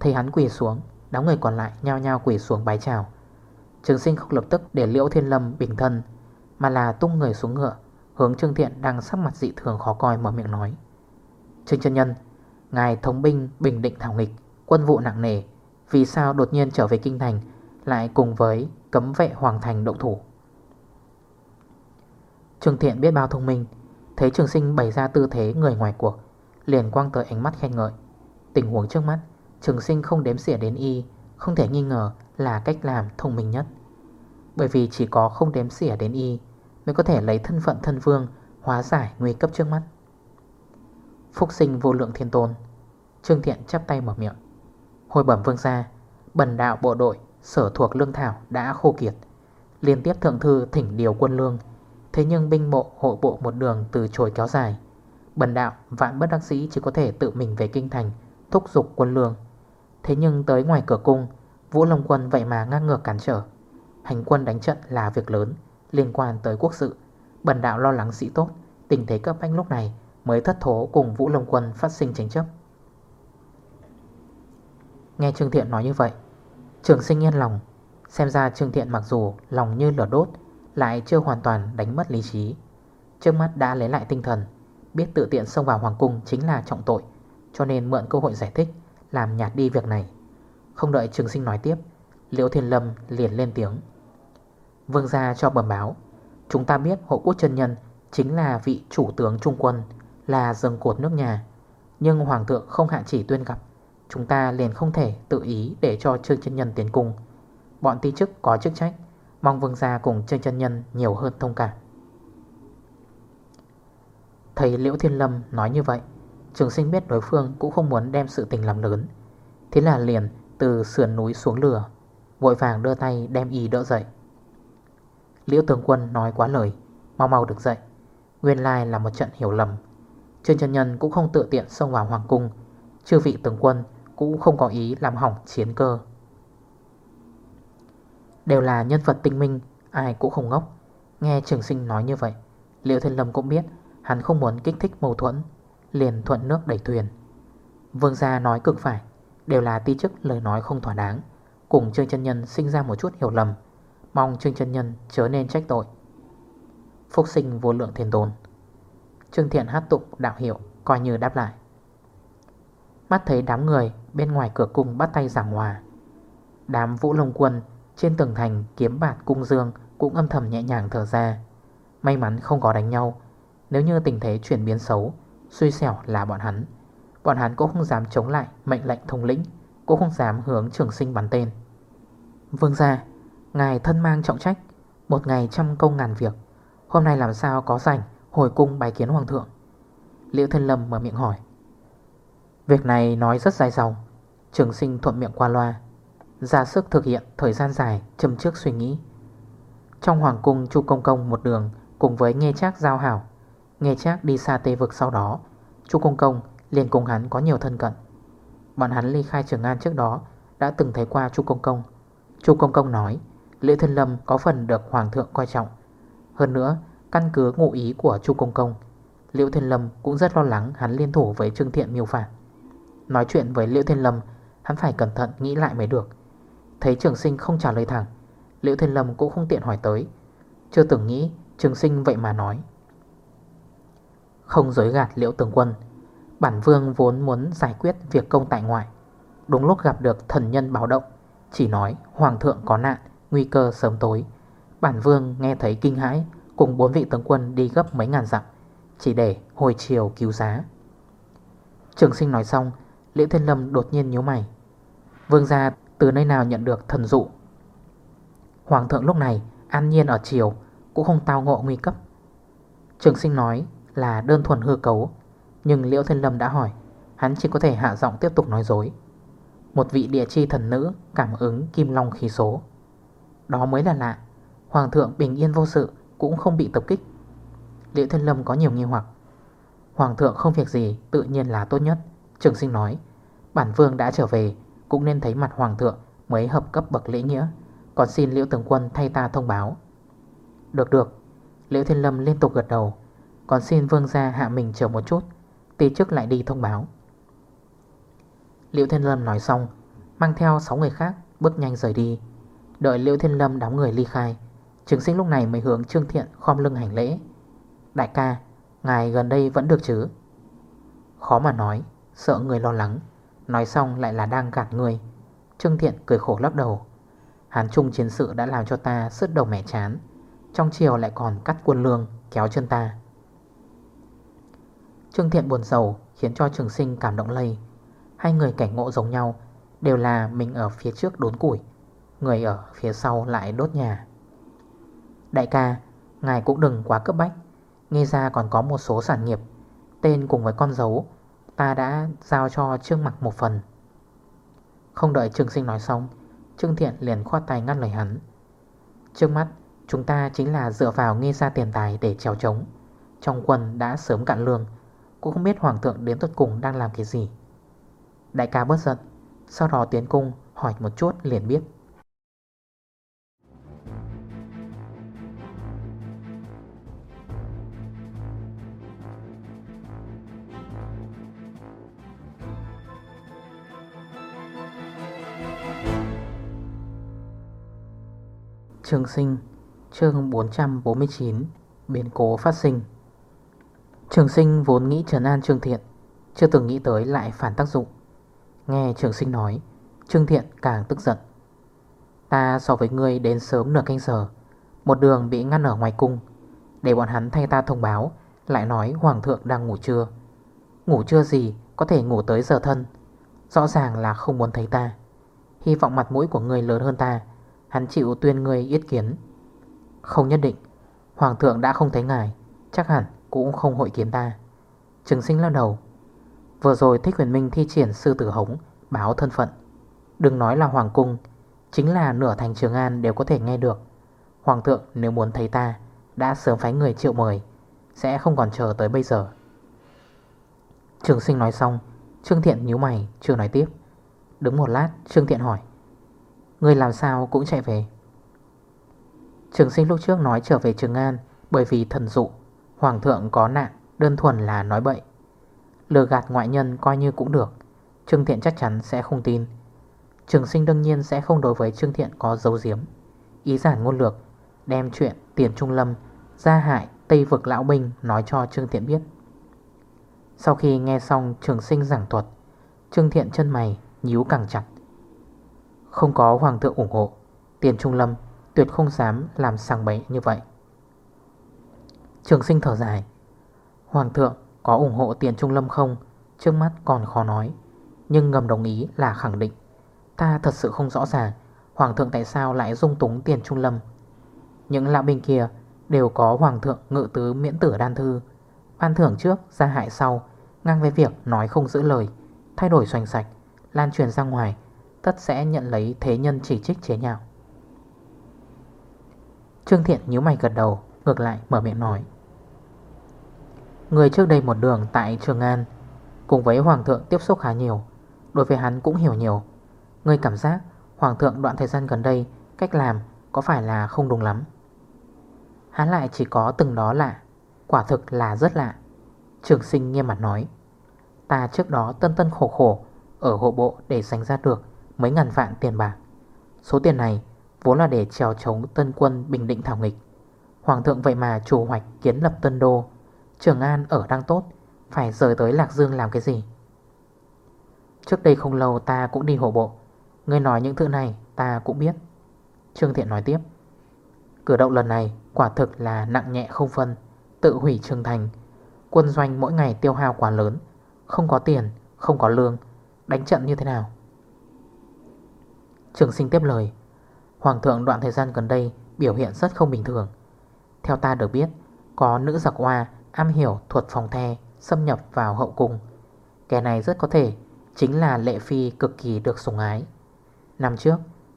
Thấy hắn quỳ xuống, Đám người còn lại nhao nhao quỳ xuống bái chào. Trường sinh không lập tức để Liễu Thiên Lâm bình thân, Mà là tung người xuống ngựa, Hướng Trương Thiện đang sắc mặt dị thường khó coi mở miệng nói. Trương chân nhân, Ngài thống binh bình định thảo nghịch, Quân vụ nặng nề, Vì sao đột nhiên trở về kinh thành, Lại cùng với cấm vệ hoàng thành động thủ? Trương Thiện biết bao thông minh, Thấy trường sinh bày ra tư thế người ngoài cuộc, Liền quang tới ánh mắt khen ngợi. Tình huống trước mắt, Trường sinh không đếm xỉa đến y, Không thể nghi ngờ là cách làm thông minh nhất. Bởi vì chỉ có không đếm xỉa đến y Mới có thể lấy thân phận thân vương Hóa giải nguy cấp trước mắt. Phúc sinh vô lượng thiên tôn, Trương Thiện chắp tay mở miệng. Hồi bẩm vương gia, Bần đạo bộ đội, sở thuộc lương thảo đã khô kiệt, Liên tiếp thượng thư thỉnh điều quân lương. Thế nhưng binh bộ hội bộ một đường từ chối kéo dài. Bần đạo, vạn bất đắc sĩ chỉ có thể tự mình về kinh thành Thúc dục quân lương. Thế nhưng tới ngoài cửa cung Vũ Long Quân vậy mà ngang ngược cản trở. Hành quân đánh trận là việc lớn, Liên quan tới quốc sự. Bần đạo lo lắng sĩ tốt, Tình thế cấp bách lúc này Mới thất thố cùng Vũ Long Quân phát sinh tranh chấp. Nghe Trương Thiện nói như vậy, Trường sinh yên lòng. Xem ra Trương Thiện mặc dù lòng như lửa đốt, Lại chưa hoàn toàn đánh mất lý trí. Trước mắt đã lấy lại tinh thần, Biết tự tiện xông vào Hoàng Cung chính là trọng tội, Cho nên mượn cơ hội giải thích, Làm nhạt đi việc này. Không đợi trường sinh nói tiếp, Liễu Thiên Lâm liền lên tiếng. Vương gia cho bẩm báo, Chúng ta biết hộ quốc chân nhân Chính là vị chủ tướng trung quân, Là rừng cột nước nhà. Nhưng Hoàng thượng không hạn chỉ tuyên gặp, Chúng ta liền không thể tự ý để cho Trương chân nhân tiến cung. Bọn ti chức có chức trách, Mong vương gia cùng Trương chân nhân nhiều hơn thông cảm. Thầy Liễu Thiên Lâm nói như vậy, Trường sinh biết đối phương cũng không muốn đem sự tình làm lớn. Thế là liền từ sườn núi xuống lửa, Vội vàng đưa tay đem y đỡ dậy. Liễu tướng quân nói quá lời, Mau mau được dậy. Nguyên lai là một trận hiểu lầm. Trương chân nhân cũng không tự tiện xông vào hoàng cung, Chư vị tướng quân cũng không có ý làm hỏng chiến cơ. Đều là nhân vật tinh minh, Ai cũng không ngốc. Nghe trường sinh nói như vậy, Liễu Thiên Lâm cũng biết Hắn không muốn kích thích mâu thuẫn, Liền thuận nước đẩy thuyền. Vương gia nói cực phải Đều là ti chức lời nói không thỏa đáng. Cùng Trương chân Nhân sinh ra một chút hiểu lầm, Mong Trương chân Nhân chớ nên trách tội. Phúc sinh vô lượng thiền tồn Trương Thiện hát tục đạo hiệu, Coi như đáp lại. Mắt thấy đám người bên ngoài cửa cung bắt tay giảng hòa. Đám vũ lông quân trên tường thành kiếm bạt cung dương Cũng âm thầm nhẹ nhàng thở ra. May mắn không có đánh nhau, Nếu như tình thế chuyển biến xấu, Xui xẻo là bọn hắn. Bọn hắn cũng không dám chống lại mệnh lệnh thống lĩnh, Cũng không dám hướng trường sinh bắn tên. Vương gia, Ngài thân mang trọng trách, Một ngày trăm công ngàn việc, Hôm nay làm sao có rảnh Hồi cung bài kiến hoàng thượng? Liễu Thiên Lâm mở miệng hỏi. Việc này nói rất dài dòng, Trường sinh thuận miệng qua loa, Ra sức thực hiện thời gian dài Châm trước suy nghĩ. Trong hoàng cung chu công công một đường Cùng với nghe trác giao hảo Nghe trác đi xa tê vực sau đó, chu công công liền cùng hắn có nhiều thân cận. Bọn hắn ly khai trường an trước đó, Đã từng thấy qua chu công công. Chu công công nói Lễ Thân Lâm có phần được Hoàng thượng coi trọng. Hơn nữa, Căn cứ ngụ ý của chu công công Liễu Thiên Lâm cũng rất lo lắng hắn liên thủ với Trương Thiện miêu phản. Nói chuyện với Liễu Thiên Lâm, Hắn phải cẩn thận nghĩ lại mới được. Thấy trường sinh không trả lời thẳng Liễu Thiên Lâm cũng không tiện hỏi tới. Chưa từng nghĩ trường sinh vậy mà nói. Không dối gạt Liễu Tường Quân Bản vương vốn muốn giải quyết việc công tại ngoại. Đúng lúc gặp được thần nhân báo động, Chỉ nói, Hoàng thượng có nạn, Nguy cơ sớm tối. Bản vương nghe thấy kinh hãi, Cùng bốn vị tướng quân đi gấp mấy ngàn dặm, Chỉ để hồi chiều cứu giá. Trường sinh nói xong, Liễu Thiên Lâm đột nhiên nhíu mày. Vương gia, từ nơi nào nhận được thần dụ? Hoàng thượng lúc này An nhiên ở chiều Cũng không tao ngộ nguy cấp. Trường sinh nói là đơn thuần hư cấu nhưng Liễu Thiên Lâm đã hỏi, Hắn chỉ có thể hạ giọng tiếp tục nói dối. Một vị địa chi thần nữ Cảm ứng kim long khí số. Đó mới là lạ, Hoàng thượng bình yên vô sự Cũng không bị tập kích. Liễu Thiên Lâm có nhiều nghi hoặc. Hoàng thượng không việc gì, tự nhiên là tốt nhất. Trường sinh nói, Bản vương đã trở về, Cũng nên thấy mặt hoàng thượng Mới hợp cấp bậc lễ nghĩa. Còn xin liễu tướng quân thay ta thông báo. Được được. Liễu Thiên Lâm liên tục gật đầu. Còn xin vương gia hạ mình chờ một chút. Tí trước lại đi thông báo. Liễu Thiên Lâm nói xong, Mang theo 6 người khác Bước nhanh rời đi. Đợi Liễu Thiên Lâm đóng người ly khai, Trường sinh lúc này mới hướng Trương Thiện khom lưng hành lễ. Đại ca, Ngài gần đây vẫn được chứ? Khó mà nói, Sợ người lo lắng. Nói xong lại là đang gạt người. Trương Thiện cười khổ lắc đầu. Hàn Trung chiến sự đã làm cho ta sứt đầu mẹ chán. Trong chiều lại còn cắt quân lương, Kéo chân ta. Trương Thiện buồn sầu, Khiến cho trường sinh cảm động lây. Hai người cảnh ngộ giống nhau, Đều là mình ở phía trước đốn củi, Người ở phía sau lại đốt nhà. Đại ca, Ngài cũng đừng quá cấp bách, Nghe ra còn có một số sản nghiệp, Tên cùng với con dấu, Ta đã giao cho Trương Mặc một phần. Không đợi Trương Sinh nói xong, Trương Thiện liền khoát tay ngăn lời hắn. Trước mắt, Chúng ta chính là dựa vào nghe ra tiền tài để trèo trống, Trong quân đã sớm cạn lương cũng không biết Hoàng thượng đến tuất cùng đang làm cái gì. Đại ca bớt giận, Sau đó tiến cung hỏi một chút liền biết. Trường sinh, chương 449 Biến cố phát sinh. Trường sinh vốn nghĩ trấn an Trương Thiện, Chưa từng nghĩ tới lại phản tác dụng. Nghe trường sinh nói, Trương Thiện càng tức giận. Ta so với ngươi đến sớm nửa canh giờ, Một đường bị ngăn ở ngoài cung. Để bọn hắn thay ta thông báo, Lại nói Hoàng thượng đang ngủ trưa. Ngủ trưa gì có thể ngủ tới giờ thân? Rõ ràng là không muốn thấy ta. Hy vọng mặt mũi của người lớn hơn ta, Hắn chịu tuyên người yết kiến. Không nhất định, Hoàng thượng đã không thấy ngài, Chắc hẳn cũng không hội kiến ta. Trường sinh lao đầu. Vừa rồi Thích Huyền Minh thi triển sư tử hống, Báo thân phận. Đừng nói là Hoàng cung, Chính là nửa thành Trường An đều có thể nghe được. Hoàng thượng nếu muốn thấy ta, Đã sớm phái người triệu mời, Sẽ không còn chờ tới bây giờ. Trường sinh nói xong, Trương Thiện nhíu mày, chưa nói tiếp. Đứng một lát, Trương Thiện hỏi. Người làm sao cũng chạy về? Trường sinh lúc trước nói trở về Trường An Bởi vì thần dụ Hoàng thượng có nạn, Đơn thuần là nói bậy. Lừa gạt ngoại nhân coi như cũng được, Trương Thiện chắc chắn sẽ không tin. Trường sinh đương nhiên sẽ không đối với Trương Thiện có dấu diếm Ý giản ngôn lược, Đem chuyện tiền trung lâm, Gia hại Tây vực lão binh Nói cho Trương Thiện biết. Sau khi nghe xong trường sinh giảng thuật, Trương Thiện chân mày nhíu càng chặt. Không có hoàng thượng ủng hộ, Tiền Trung Lâm tuyệt không dám làm sàng bấy như vậy. Trường sinh thở dài. Hoàng thượng, có ủng hộ tiền Trung Lâm không? Trước mắt còn khó nói, Nhưng ngầm đồng ý là khẳng định. Ta thật sự không rõ ràng, Hoàng thượng tại sao lại dung túng tiền Trung Lâm. Những lão binh kia đều có hoàng thượng ngự tứ miễn tử đan thư. Ban thưởng trước ra hại sau, Ngang với việc nói không giữ lời, Thay đổi xoành sạch, Lan truyền ra ngoài, Tất sẽ nhận lấy thế nhân chỉ trích chế nhạo. Trương Thiện nhíu mày gật đầu. Ngược lại mở miệng nói. Người trước đây một đường tại Trường An, Cùng với Hoàng thượng tiếp xúc khá nhiều, Đối với hắn cũng hiểu nhiều. Người cảm giác Hoàng thượng đoạn thời gian gần đây Cách làm có phải là không đúng lắm. Hắn lại chỉ có từng đó lạ, Quả thực là rất lạ. Trường sinh nghiêm mặt nói, Ta trước đó tân tân khổ khổ Ở hộ bộ để giành ra được Mấy ngàn vạn tiền bạc. Số tiền này vốn là để trèo chống tân quân Bình Định Thảo Nghịch. Hoàng thượng vậy mà chủ hoạch kiến lập tân đô. Trường An ở đang tốt Phải rời tới Lạc Dương làm cái gì? Trước đây không lâu ta cũng đi hộ bộ. Ngươi nói những thứ này ta cũng biết. Trương Thiện nói tiếp. Cử động lần này quả thực là nặng nhẹ không phân Tự hủy trường thành. Quân doanh mỗi ngày tiêu hao quá lớn Không có tiền, không có lương Đánh trận như thế nào? Trường sinh tiếp lời. Hoàng thượng đoạn thời gian gần đây Biểu hiện rất không bình thường. Theo ta được biết Có nữ giặc hoa am hiểu thuật phòng the Xâm nhập vào hậu cung. Kẻ này rất có thể Chính là lệ phi cực kỳ được sủng ái. Năm trước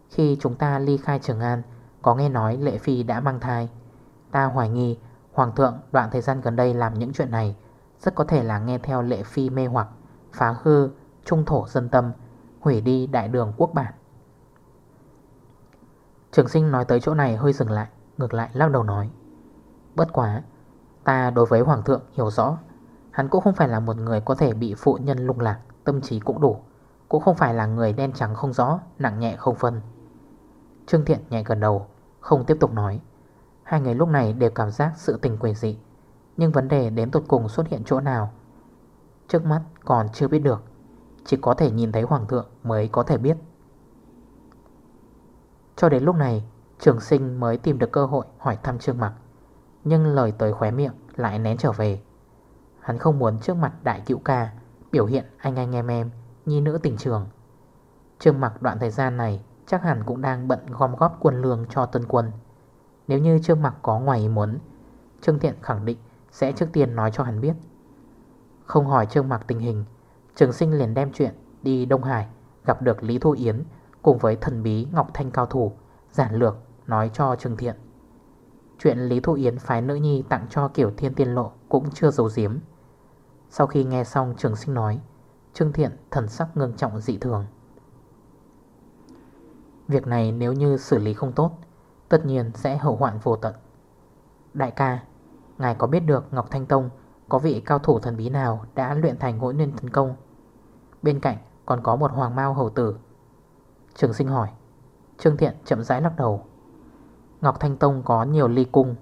Khi chúng ta ly khai Trường An Có nghe nói lệ phi đã mang thai. Ta hoài nghi Hoàng thượng đoạn thời gian gần đây làm những chuyện này Rất có thể là nghe theo lệ phi mê hoặc Phá hư, trung thổ dân tâm Hủy đi đại đường quốc bản. Trường sinh nói tới chỗ này hơi dừng lại Ngược lại lắc đầu nói. Bất quá, Ta đối với Hoàng thượng hiểu rõ. Hắn cũng không phải là một người có thể bị phụ nhân lung lạc, Tâm trí cũng đủ. Cũng không phải là người đen trắng không rõ, Nặng nhẹ không phân. Trương Thiện nhẹ gần đầu, Không tiếp tục nói. Hai người lúc này đều cảm giác sự tình quỷ dị, Nhưng vấn đề đến tột cùng xuất hiện chỗ nào, Trước mắt còn chưa biết được. Chỉ có thể nhìn thấy Hoàng thượng mới có thể biết. Cho đến lúc này, Trường sinh mới tìm được cơ hội hỏi thăm Trương Mặc. Nhưng lời tới khóe miệng lại nén trở về. Hắn không muốn trước mặt đại cựu ca Biểu hiện anh anh em em Nhi nữ tình trường. Trương Mặc đoạn thời gian này Chắc hẳn cũng đang bận gom góp quân lương cho tân quân. Nếu như Trương Mặc có ngoài ý muốn, Trương Thiện khẳng định Sẽ trước tiên nói cho hắn biết. Không hỏi Trương Mặc tình hình, Trường sinh liền đem chuyện đi Đông Hải Gặp được Lý Thu Yến Cùng với thần bí Ngọc Thanh cao thủ, Giản lược nói cho Trương Thiện. Chuyện Lý Thu Yến phái nữ nhi tặng cho kiểu thiên tiên lộ Cũng chưa giấu giếm. Sau khi nghe xong, trường sinh nói, Trương Thiện, thần sắc ngưng trọng dị thường. Việc này nếu như xử lý không tốt, Tất nhiên sẽ hậu hoạn vô tận. Đại ca, Ngài có biết được Ngọc Thanh Tông Có vị cao thủ thần bí nào Đã luyện thành hỗn nguyên thần công? Bên cạnh còn có một hoàng mao hầu tử. Trường sinh hỏi, Trương Thiện chậm rãi lắc đầu. Ngọc Thanh Tông có nhiều ly cung.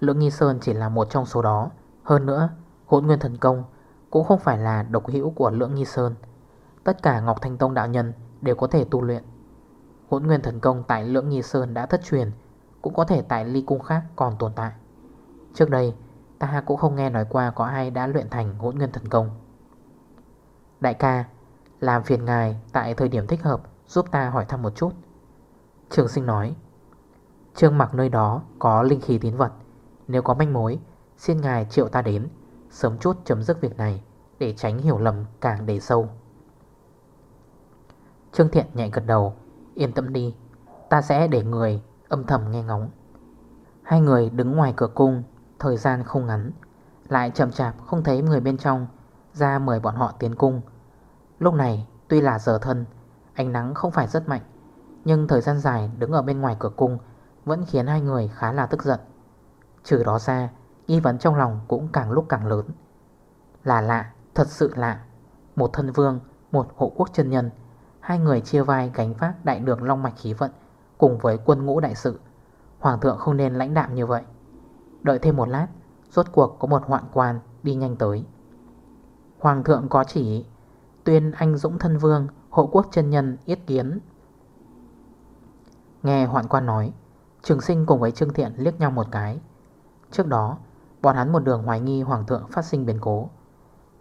Lưỡng Nghi Sơn chỉ là một trong số đó. Hơn nữa, hỗn nguyên thần công Cũng không phải là độc hữu của Lưỡng Nghi Sơn. Tất cả Ngọc Thanh Tông đạo nhân Đều có thể tu luyện. Hỗn nguyên thần công tại Lưỡng Nghi Sơn đã thất truyền, Cũng có thể tại ly cung khác còn tồn tại. Trước đây, Ta cũng không nghe nói qua có ai đã luyện thành hỗn nguyên thần công. Đại ca, Làm phiền ngài tại thời điểm thích hợp Giúp ta hỏi thăm một chút. Trường sinh nói Trương mặc nơi đó có linh khí tín vật. Nếu có manh mối, Xin ngài triệu ta đến, Sớm chút chấm dứt việc này, Để tránh hiểu lầm càng đầy sâu. Trương Thiện nhạy gật đầu, Yên tâm đi, Ta sẽ để người âm thầm nghe ngóng. Hai người đứng ngoài cửa cung, Thời gian không ngắn, Lại chậm chạp không thấy người bên trong Ra mời bọn họ tiến cung. Lúc này, tuy là giờ thân, Ánh nắng không phải rất mạnh, Nhưng thời gian dài đứng ở bên ngoài cửa cung vẫn khiến hai người khá là tức giận. Trừ đó ra Nghi vấn trong lòng cũng càng lúc càng lớn. Là lạ, thật sự lạ. Một thân vương, một hộ quốc chân nhân Hai người chia vai gánh vác đại đường long mạch khí vận Cùng với quân ngũ đại sự. Hoàng thượng không nên lãnh đạm như vậy. Đợi thêm một lát Rốt cuộc có một hoạn quan đi nhanh tới. Hoàng thượng có chỉ Tuyên anh dũng thân vương Hộ quốc chân nhân yết kiến. Nghe hoạn quan nói Trường sinh cùng với Trương Thiện liếc nhau một cái. Trước đó, Bọn hắn một đường hoài nghi Hoàng thượng phát sinh biến cố.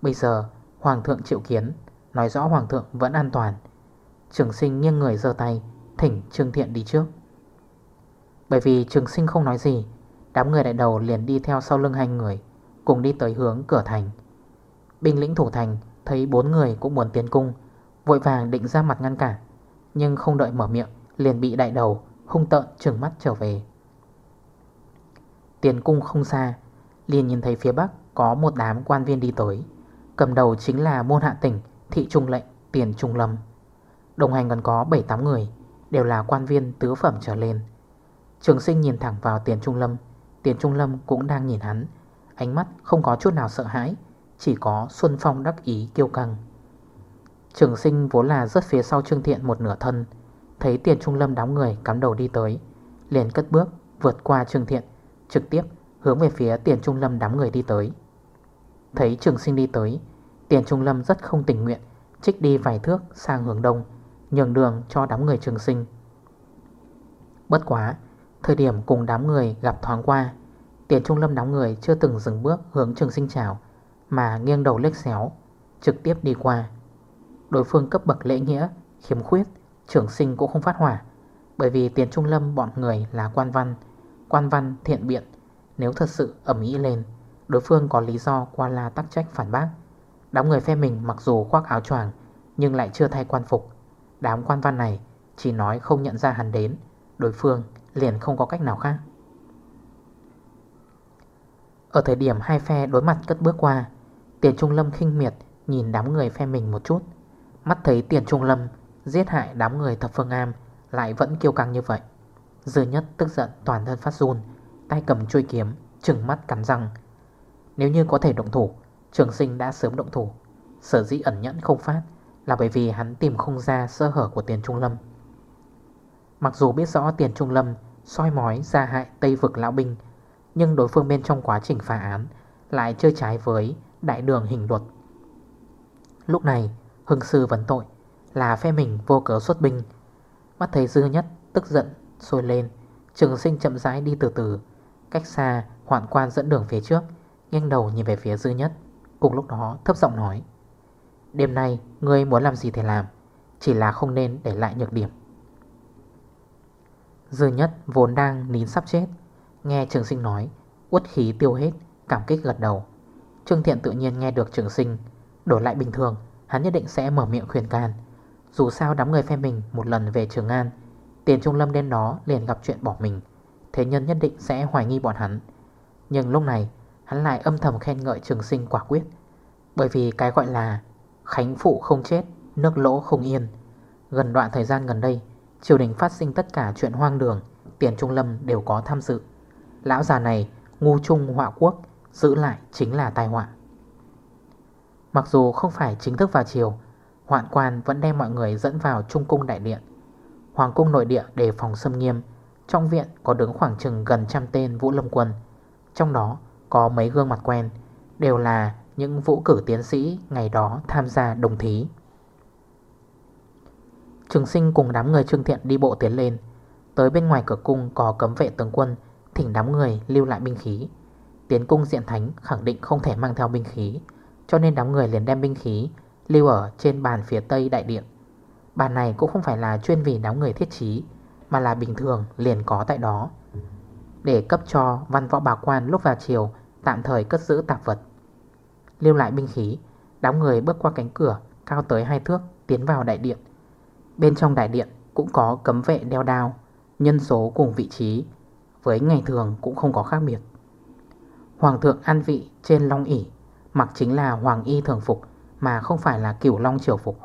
Bây giờ, Hoàng thượng chịu kiến, Nói rõ Hoàng thượng vẫn an toàn. Trường sinh nghiêng người giơ tay, Thỉnh Trương Thiện đi trước. Bởi vì trường sinh không nói gì, Đám người đại đầu liền đi theo sau lưng hai người, Cùng đi tới hướng cửa thành. Binh lĩnh thủ thành, Thấy bốn người cũng muốn tiến cung, Vội vàng định ra mặt ngăn cản, Nhưng không đợi mở miệng, Liền bị đại đầu hung tợn trừng mắt trở về. Tiền cung không xa, Liền nhìn thấy phía bắc Có một đám quan viên đi tới. Cầm đầu chính là môn hạ tỉnh, Thị trung lệnh, Tiền Trung Lâm. Đồng hành còn có 7-8 người, Đều là quan viên tứ phẩm trở lên. Trường sinh nhìn thẳng vào Tiền Trung Lâm. Tiền Trung Lâm cũng đang nhìn hắn. Ánh mắt không có chút nào sợ hãi, Chỉ có Xuân Phong đắc ý kiêu căng. Trường sinh vốn là rất phía sau Trương Thiện một nửa thân. Thấy Tiền Trung Lâm đám người cắm đầu đi tới, Liền cất bước vượt qua Trương Thiện, Trực tiếp hướng về phía Tiền Trung Lâm đám người đi tới. Thấy trường sinh đi tới, Tiền Trung Lâm rất không tình nguyện, Trích đi vài thước sang hướng đông, Nhường đường cho đám người trường sinh. Bất quá, Thời điểm cùng đám người gặp thoáng qua, Tiền Trung Lâm đám người chưa từng dừng bước hướng trường sinh chào, Mà nghiêng đầu lếch xéo, Trực tiếp đi qua. Đối phương cấp bậc lễ nghĩa, Khiếm khuyết trưởng sinh cũng không phát hỏa, Bởi vì tiền trung lâm bọn người là quan văn Quan văn thiện biện. Nếu thật sự ẩm ý lên, Đối phương có lý do qua la tắc trách phản bác. Đám người phe mình mặc dù khoác áo choàng, Nhưng lại chưa thay quan phục. Đám quan văn này chỉ nói không nhận ra hắn đến, Đối phương liền không có cách nào khác. Ở thời điểm hai phe đối mặt cất bước qua, Tiền Trung Lâm khinh miệt Nhìn đám người phe mình một chút. Mắt thấy Tiền Trung Lâm Giết hại đám người thập phương am Lại vẫn kiêu căng như vậy. Dư nhất tức giận toàn thân phát run, Tay cầm chuôi kiếm, Trừng mắt cắn răng. Nếu như có thể động thủ, Trường sinh đã sớm động thủ. Sở dĩ ẩn nhẫn không phát Là bởi vì hắn tìm không ra sơ hở của tiền trung lâm. Mặc dù biết rõ tiền trung lâm soi mói ra hại Tây vực lão binh, Nhưng đối phương bên trong quá trình phá án Lại chơi trái với đại đường hình luật. Lúc này, Hưng sư vấn tội là phe mình vô cớ xuất binh. Mắt thấy dư nhất tức giận, sôi lên, Trường sinh chậm rãi đi từ từ. Cách xa, hoạn quan dẫn đường phía trước Nhanh đầu nhìn về phía dư nhất. Cùng lúc đó, thấp giọng nói, Đêm nay, ngươi muốn làm gì thì làm, Chỉ là không nên để lại nhược điểm. Dư nhất vốn đang nín sắp chết, Nghe trường sinh nói, Uất khí tiêu hết, Cảm kích gật đầu. Trương Thiện tự nhiên nghe được trường sinh Đổi lại bình thường, Hắn nhất định sẽ mở miệng khuyên can. Dù sao đám người phe mình một lần về Trường An, Tiền Trung Lâm đến đó liền gặp chuyện bỏ mình. Thế nhân nhất định sẽ hoài nghi bọn hắn. Nhưng lúc này, Hắn lại âm thầm khen ngợi trường sinh quả quyết. Bởi vì cái gọi là Khánh phụ không chết, Nước lỗ không yên. Gần đoạn thời gian gần đây, Triều đình phát sinh tất cả chuyện hoang đường, Tiền Trung Lâm đều có tham dự. Lão già này, ngu trung họa quốc, Giữ lại chính là tai họa. Mặc dù không phải chính thức vào chiều Hoạn quan vẫn đem mọi người dẫn vào Trung cung đại điện. Hoàng cung nội địa đề phòng xâm nghiêm. Trong viện có đứng khoảng chừng gần trăm tên vũ lâm quân. Trong đó có mấy gương mặt quen, Đều là những vũ cử tiến sĩ ngày đó tham gia đồng thí. Trường sinh cùng đám người trương thiện đi bộ tiến lên. Tới bên ngoài cửa cung có cấm vệ tướng quân, Thỉnh đám người lưu lại binh khí. Tiến cung diện thánh khẳng định không thể mang theo binh khí, Cho nên đám người liền đem binh khí Lưu ở trên bàn phía tây đại điện. Bàn này cũng không phải là chuyên vì đám người thiết trí, Mà là bình thường liền có tại đó. Để cấp cho văn võ bà quan lúc vào chiều, Tạm thời cất giữ tạp vật. Lưu lại binh khí, Đám người bước qua cánh cửa, Cao tới hai thước, tiến vào đại điện. Bên trong đại điện cũng có cấm vệ đeo đao, Nhân số cùng vị trí, Với ngày thường cũng không có khác biệt. Hoàng thượng an vị trên long ỉ Mặc chính là hoàng y thường phục mà không phải là cửu long triều phục.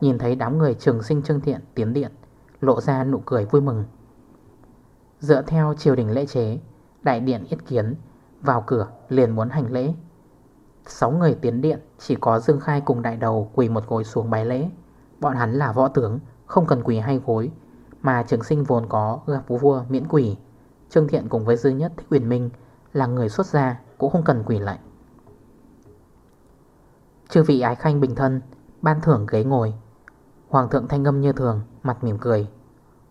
Nhìn thấy đám người trường sinh trương thiện tiến điện, Lộ ra nụ cười vui mừng. Dựa theo triều đình lễ chế, Đại điện yết kiến, vào cửa liền muốn hành lễ. Sáu người tiến điện Chỉ có Dương Khai cùng đại đầu quỳ một gối xuống bái lễ. Bọn hắn là võ tướng, Không cần quỳ hay gối, Mà trường sinh vốn có gặp vua vua miễn quỳ. Trương Thiện cùng với Dư Nhất, Thích Quyền Minh Là người xuất gia cũng không cần quỳ lại. Chư vị ái khanh bình thân, Ban thưởng ghế ngồi. Hoàng thượng thanh âm như thường, Mặt mỉm cười.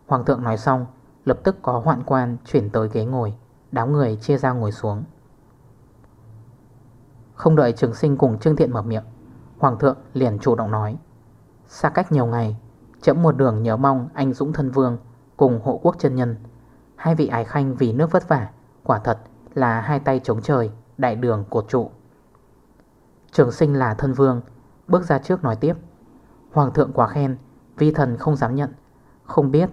Hoàng thượng nói xong, Lập tức có hoạn quan chuyển tới ghế ngồi, Đám người chia ra ngồi xuống. Không đợi trường sinh cùng Trương Thiện mở miệng, Hoàng thượng liền chủ động nói. Xa cách nhiều ngày Chấm một đường nhớ mong anh Dũng Thân Vương Cùng hộ quốc chân nhân. Hai vị ái khanh vì nước vất vả, Quả thật là hai tay chống trời, Đại đường cột trụ. Trường sinh là thân vương. Bước ra trước nói tiếp. Hoàng thượng quá khen, Vi thần không dám nhận. Không biết.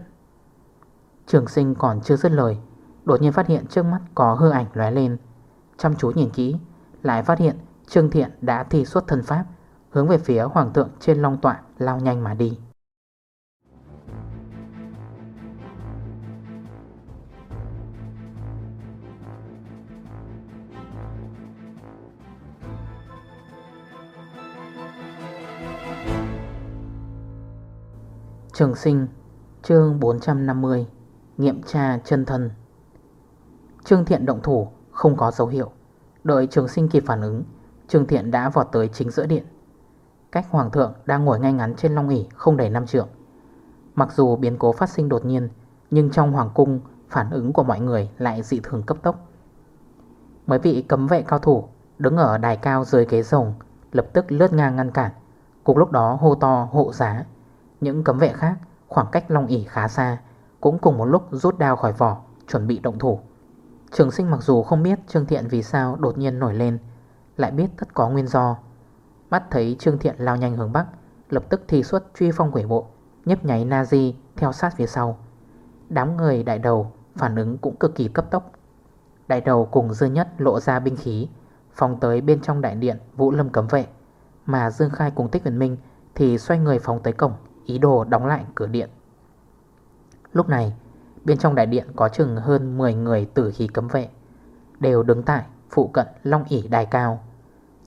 Trường sinh còn chưa dứt lời, Đột nhiên phát hiện trước mắt có hư ảnh lóe lên. Chăm chú nhìn kỹ, Lại phát hiện Trương Thiện đã thi xuất thân pháp, Hướng về phía hoàng thượng trên long tọa Lao nhanh mà đi. Trường sinh, chương 450 Nghiệm tra chân thân. Trương Thiện động thủ, không có dấu hiệu. Đợi trường sinh kịp phản ứng, Trương Thiện đã vọt tới chính giữa điện. Cách hoàng thượng đang ngồi ngay ngắn trên long ỷ không đầy năm trượng. Mặc dù biến cố phát sinh đột nhiên, Nhưng trong hoàng cung, phản ứng của mọi người lại dị thường cấp tốc. Mấy vị cấm vệ cao thủ đứng ở đài cao dưới ghế rồng Lập tức lướt ngang ngăn cản. Cùng lúc đó hô to hộ giá những cấm vệ khác, khoảng cách long ỉ khá xa, Cũng cùng một lúc rút đao khỏi vỏ, Chuẩn bị động thủ. Trường sinh mặc dù không biết Trương Thiện vì sao đột nhiên nổi lên, Lại biết tất có nguyên do. Mắt thấy Trương Thiện lao nhanh hướng Bắc, Lập tức thi xuất truy phong quỷ bộ, Nhấp nháy Nazi theo sát phía sau. Đám người đại đầu phản ứng cũng cực kỳ cấp tốc. Đại đầu cùng Dương Nhất lộ ra binh khí, Phóng tới bên trong đại điện Vũ Lâm cấm vệ, Mà Dương Khai cùng Tích Huyền Minh Thì xoay người phóng tới cổng. Ý đồ đóng lại cửa điện. Lúc này, Bên trong đại điện có chừng hơn 10 người tử khí cấm vệ, Đều đứng tại phụ cận Long ỉ đài cao.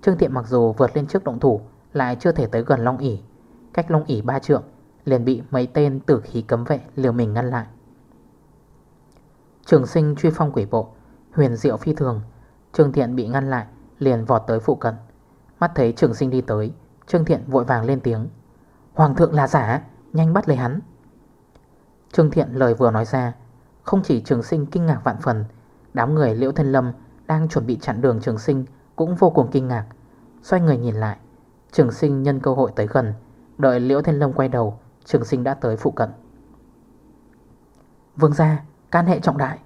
Trương Thiện mặc dù vượt lên trước động thủ, Lại chưa thể tới gần Long ỉ Cách Long ỉ ba trượng, Liền bị mấy tên tử khí cấm vệ liều mình ngăn lại. Trường sinh truy phong quỷ bộ, Huyền diệu phi thường, Trương Thiện bị ngăn lại, Liền vọt tới phụ cận. Mắt thấy trường sinh đi tới, Trương Thiện vội vàng lên tiếng. Hoàng thượng là giả Nhanh bắt lấy hắn. Trương Thiện lời vừa nói ra Không chỉ trường sinh kinh ngạc vạn phần Đám người Liễu Thân Lâm Đang chuẩn bị chặn đường trường sinh Cũng vô cùng kinh ngạc. Xoay người nhìn lại Trường sinh nhân cơ hội tới gần Đợi Liễu Thân Lâm quay đầu Trường sinh đã tới phụ cận. Vương gia, can hệ trọng đại.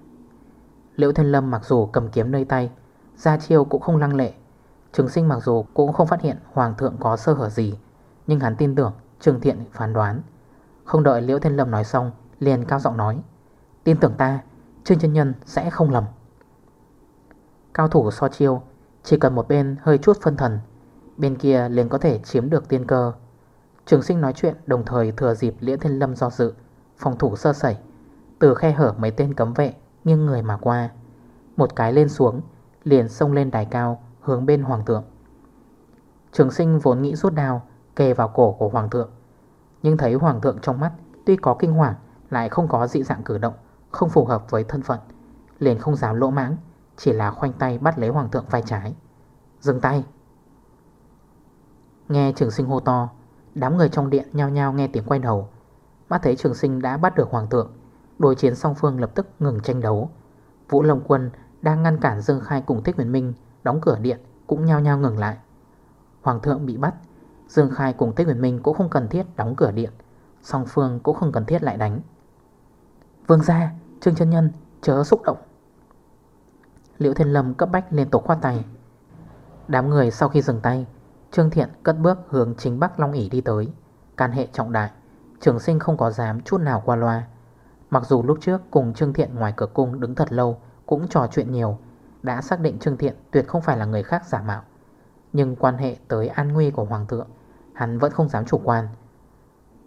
Liễu Thân Lâm mặc dù cầm kiếm nơi tay Ra chiêu cũng không lăng lệ. Trường sinh mặc dù cũng không phát hiện Hoàng thượng có sơ hở gì Nhưng hắn tin tưởng Trương Thiện phán đoán. Không đợi Liễu Thiên Lâm nói xong, Liền cao giọng nói, Tin tưởng ta, Trương chân nhân sẽ không lầm. Cao thủ so chiêu, Chỉ cần một bên hơi chút phân thần, Bên kia liền có thể chiếm được tiên cơ. Trường sinh nói chuyện đồng thời thừa dịp Liễu Thiên Lâm do dự, Phòng thủ sơ sẩy, Từ khe hở mấy tên cấm vệ Nghiêng người mà qua. Một cái lên xuống, Liền xông lên đài cao hướng bên hoàng Tượng. Trường sinh vốn nghĩ rút đao Kề vào cổ của hoàng thượng. Nhưng thấy hoàng thượng trong mắt Tuy có kinh hoàng, Lại không có dị dạng cử động, Không phù hợp với thân phận, Liền không dám lỗ mãng, Chỉ là khoanh tay bắt lấy hoàng thượng vai trái. Dừng tay. Nghe trường sinh hô to, Đám người trong điện nhao nhao nghe tiếng quay đầu. Mắt thấy trường sinh đã bắt được hoàng thượng, Đối chiến song phương lập tức ngừng tranh đấu. Vũ Long Quân đang ngăn cản Dương Khai cùng Thích Huyền Minh Đóng cửa điện, cũng nhao nhao ngừng lại. Hoàng thượng bị bắt Dương Khai cùng Tết Huyền Minh cũng không cần thiết đóng cửa điện, Song Phương cũng không cần thiết lại đánh. Vương ra Trương chân Nhân, chớ xúc động. Liễu Thiên Lâm cấp bách liên tục khoát tay. Đám người sau khi dừng tay, Trương Thiện cất bước hướng chính Bắc Long ỉ đi tới. Can hệ trọng đại, Trường sinh không có dám chút nào qua loa. Mặc dù lúc trước cùng Trương Thiện ngoài cửa cung đứng thật lâu Cũng trò chuyện nhiều, Đã xác định Trương Thiện tuyệt không phải là người khác giả mạo. Nhưng quan hệ tới an nguy của Hoàng thượng Hắn vẫn không dám chủ quan.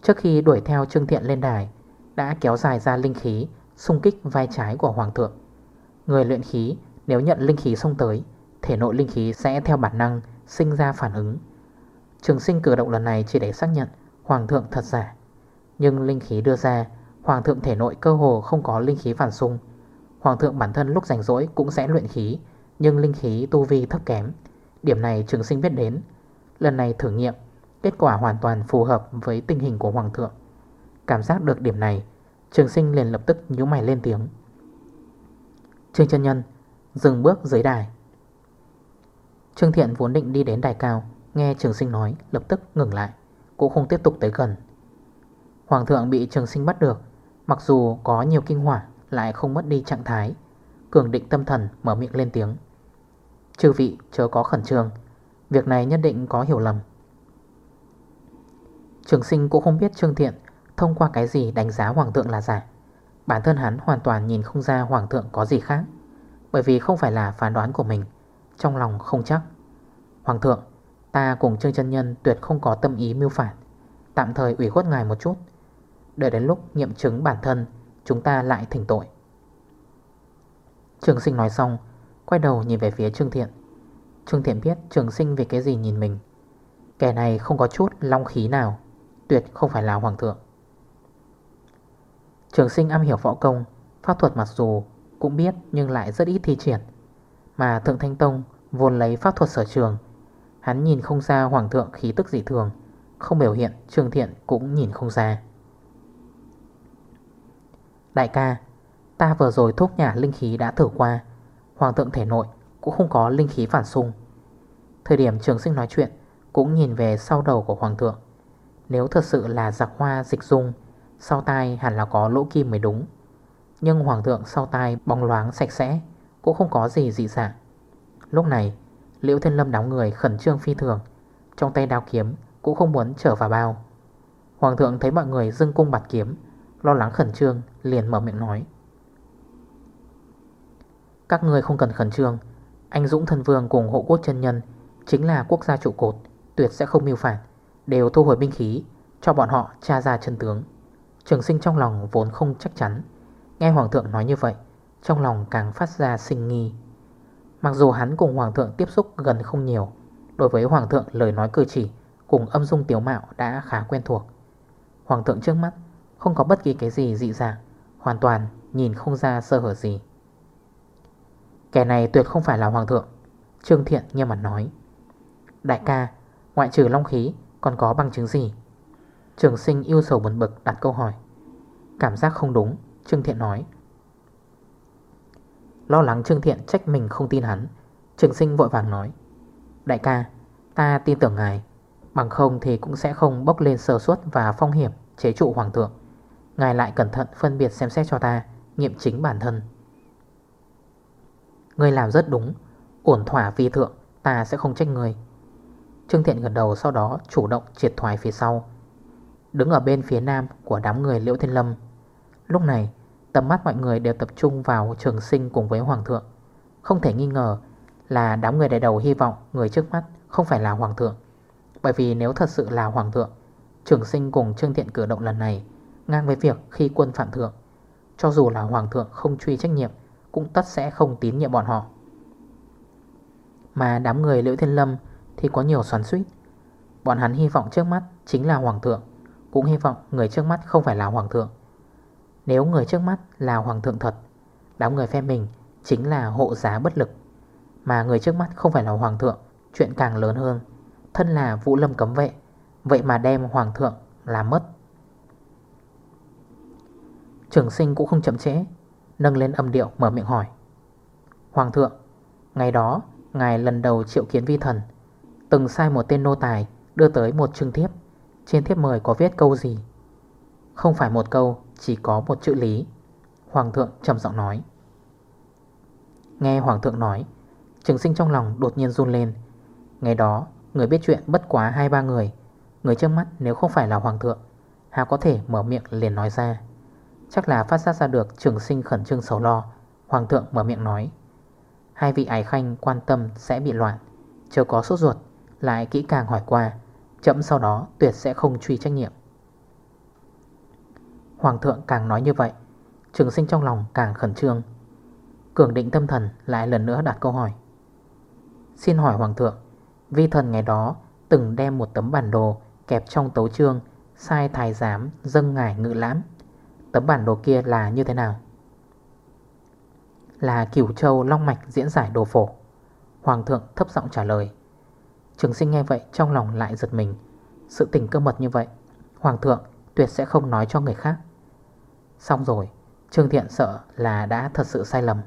Trước khi đuổi theo Trương Thiện lên đài, Đã kéo dài ra linh khí, xung kích vai trái của Hoàng thượng. Người luyện khí, nếu nhận linh khí xông tới, Thể nội linh khí sẽ theo bản năng Sinh ra phản ứng. Trường sinh cử động lần này chỉ để xác nhận Hoàng thượng thật giả. Nhưng linh khí đưa ra, Hoàng thượng thể nội cơ hồ không có linh khí phản xung. Hoàng thượng bản thân lúc rảnh rỗi cũng sẽ luyện khí, Nhưng linh khí tu vi thấp kém. Điểm này trường sinh biết đến. Lần này thử nghiệm Kết quả hoàn toàn phù hợp với tình hình của Hoàng thượng. Cảm giác được điểm này, Trường sinh liền lập tức nhíu mày lên tiếng. Trương chân nhân, Dừng bước dưới đài. Trương thiện vốn định đi đến đài cao, Nghe trường sinh nói, lập tức ngừng lại, Cũng không tiếp tục tới gần. Hoàng thượng bị trường sinh bắt được, Mặc dù có nhiều kinh hỏa, lại không mất đi trạng thái, Cường định tâm thần mở miệng lên tiếng. Chư vị chớ có khẩn trương, Việc này nhất định có hiểu lầm. Trường sinh cũng không biết Trương Thiện Thông qua cái gì đánh giá Hoàng thượng là giả. Bản thân hắn hoàn toàn nhìn không ra Hoàng thượng có gì khác, Bởi vì không phải là phán đoán của mình, Trong lòng không chắc. Hoàng thượng, Ta cùng Trương chân Nhân tuyệt không có tâm ý mưu phản, Tạm thời ủy khuất ngài một chút. Đợi đến lúc nghiệm chứng bản thân, Chúng ta lại thỉnh tội. Trường sinh nói xong, Quay đầu nhìn về phía Trương Thiện. Trương Thiện biết trường sinh về cái gì nhìn mình. Kẻ này không có chút long khí nào. Tuyệt không phải là hoàng thượng. Trường sinh am hiểu võ công, Pháp thuật mặc dù cũng biết nhưng lại rất ít thi triển. Mà Thượng Thanh Tông vốn lấy pháp thuật sở trường, Hắn nhìn không ra hoàng thượng khí tức dị thường, Không biểu hiện, trường Thiện cũng nhìn không ra. Đại ca, Ta vừa rồi thuốc nhà linh khí đã thử qua, Hoàng thượng thể nội cũng không có linh khí phản xung. Thời điểm trường sinh nói chuyện Cũng nhìn về sau đầu của hoàng thượng. Nếu thật sự là giặc hoa dịch dung, Sau tai hẳn là có lỗ kim mới đúng. Nhưng hoàng thượng sau tai bóng loáng sạch sẽ, Cũng không có gì dị dạng. Lúc này, Liễu Thiên Lâm đóng người khẩn trương phi thường, Trong tay đao kiếm cũng không muốn trở vào bao. Hoàng thượng thấy mọi người dưng cung bạt kiếm, Lo lắng khẩn trương, liền mở miệng nói. Các người không cần khẩn trương, Anh Dũng Thần Vương cùng hộ quốc chân nhân Chính là quốc gia trụ cột, Tuyệt sẽ không mưu phản. Đều thu hồi binh khí, Cho bọn họ tra ra chân tướng. Trường sinh trong lòng vốn không chắc chắn. Nghe Hoàng thượng nói như vậy, Trong lòng càng phát ra sinh nghi. Mặc dù hắn cùng Hoàng thượng tiếp xúc gần không nhiều, Đối với Hoàng thượng lời nói cử chỉ Cùng âm dung tiếu mạo đã khá quen thuộc. Hoàng thượng trước mắt Không có bất kỳ cái gì dị dạng, Hoàn toàn nhìn không ra sơ hở gì. Kẻ này tuyệt không phải là Hoàng thượng, Trương Thiện nghiêm mặt nói. Đại ca, Ngoại trừ long khí còn có bằng chứng gì? Trường sinh yêu sầu buồn bực đặt câu hỏi. Cảm giác không đúng, Trương Thiện nói. Lo lắng Trương Thiện trách mình không tin hắn, Trường sinh vội vàng nói. Đại ca, Ta tin tưởng ngài. Bằng không thì cũng sẽ không bốc lên sơ suất và phong hiểm, chế trụ hoàng thượng. Ngài lại cẩn thận phân biệt xem xét cho ta, Nghiệm chính bản thân. Người làm rất đúng. Ổn thỏa vi thượng, Ta sẽ không trách người. Trương Thiện gật đầu, sau đó chủ động triệt thoái phía sau. Đứng ở bên phía nam của đám người Liễu Thiên Lâm. Lúc này, Tầm mắt mọi người đều tập trung vào trường sinh cùng với Hoàng thượng. Không thể nghi ngờ là đám người đại đầu hy vọng người trước mắt không phải là Hoàng thượng. Bởi vì nếu thật sự là Hoàng thượng, Trường sinh cùng Trương Thiện cử động lần này Ngang với việc khi quân phạm thượng. Cho dù là Hoàng thượng không truy trách nhiệm, Cũng tất sẽ không tín nhiệm bọn họ. Mà đám người Liễu Thiên Lâm thì có nhiều xoắn suýt Bọn hắn hy vọng trước mắt chính là Hoàng thượng, Cũng hy vọng người trước mắt không phải là Hoàng thượng. Nếu người trước mắt là hoàng thượng thật, Đám người phe mình chính là hộ giá bất lực. Mà người trước mắt không phải là hoàng thượng, Chuyện càng lớn hơn, Thân là vũ lâm cấm vệ, Vậy mà đem hoàng thượng làm mất. Trường sinh cũng không chậm trễ, Nâng lên âm điệu mở miệng hỏi. Hoàng thượng, Ngày đó, Ngài lần đầu triệu kiến vi thần Từng sai một tên nô tài, Đưa tới một chương thiếp. Trên thiếp mời có viết câu gì? Không phải một câu, chỉ có một chữ lý. Hoàng thượng trầm giọng nói. Nghe Hoàng thượng nói, Trường sinh trong lòng đột nhiên run lên. Ngày đó, người biết chuyện bất quá hai ba người. Người trước mắt nếu không phải là Hoàng thượng hào có thể mở miệng liền nói ra? Chắc là phát giác ra được trường sinh khẩn trương xấu lo. Hoàng thượng mở miệng nói. Hai vị ái khanh quan tâm sẽ bị loạn Chờ có sốt ruột. Lại kỹ càng hỏi qua, Chậm sau đó tuyệt sẽ không truy trách nhiệm. Hoàng thượng càng nói như vậy, Trường sinh trong lòng càng khẩn trương. Cường định tâm thần lại lần nữa đặt câu hỏi. Xin hỏi Hoàng thượng, Vi thần ngày đó từng đem một tấm bản đồ Kẹp trong tấu trương Sai thái giám dâng ngải ngự lãm. Tấm bản đồ kia là như thế nào? Là cửu châu long mạch diễn giải đồ phổ. Hoàng thượng thấp giọng trả lời. Trường sinh nghe vậy, trong lòng lại giật mình. Sự tình cơ mật như vậy, Hoàng thượng tuyệt sẽ không nói cho người khác. Xong rồi, Trương Thiện sợ là đã thật sự sai lầm.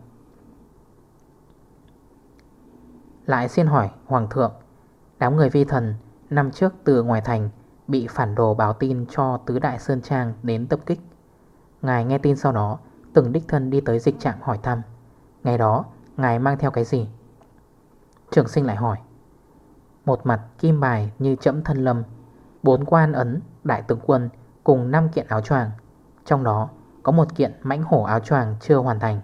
Lại xin hỏi, Hoàng thượng, Đám người vi thần Năm trước từ ngoài thành Bị phản đồ báo tin cho Tứ Đại Sơn Trang đến tập kích. Ngài nghe tin sau đó, Từng đích thân đi tới dịch trạm hỏi thăm. Ngày đó, ngài mang theo cái gì? Trường sinh lại hỏi. Một mặt kim bài như chẫm thân lâm, Bốn quan ấn, đại tướng quân Cùng 5 kiện áo choàng. Trong đó, có một kiện mãnh hổ áo choàng chưa hoàn thành.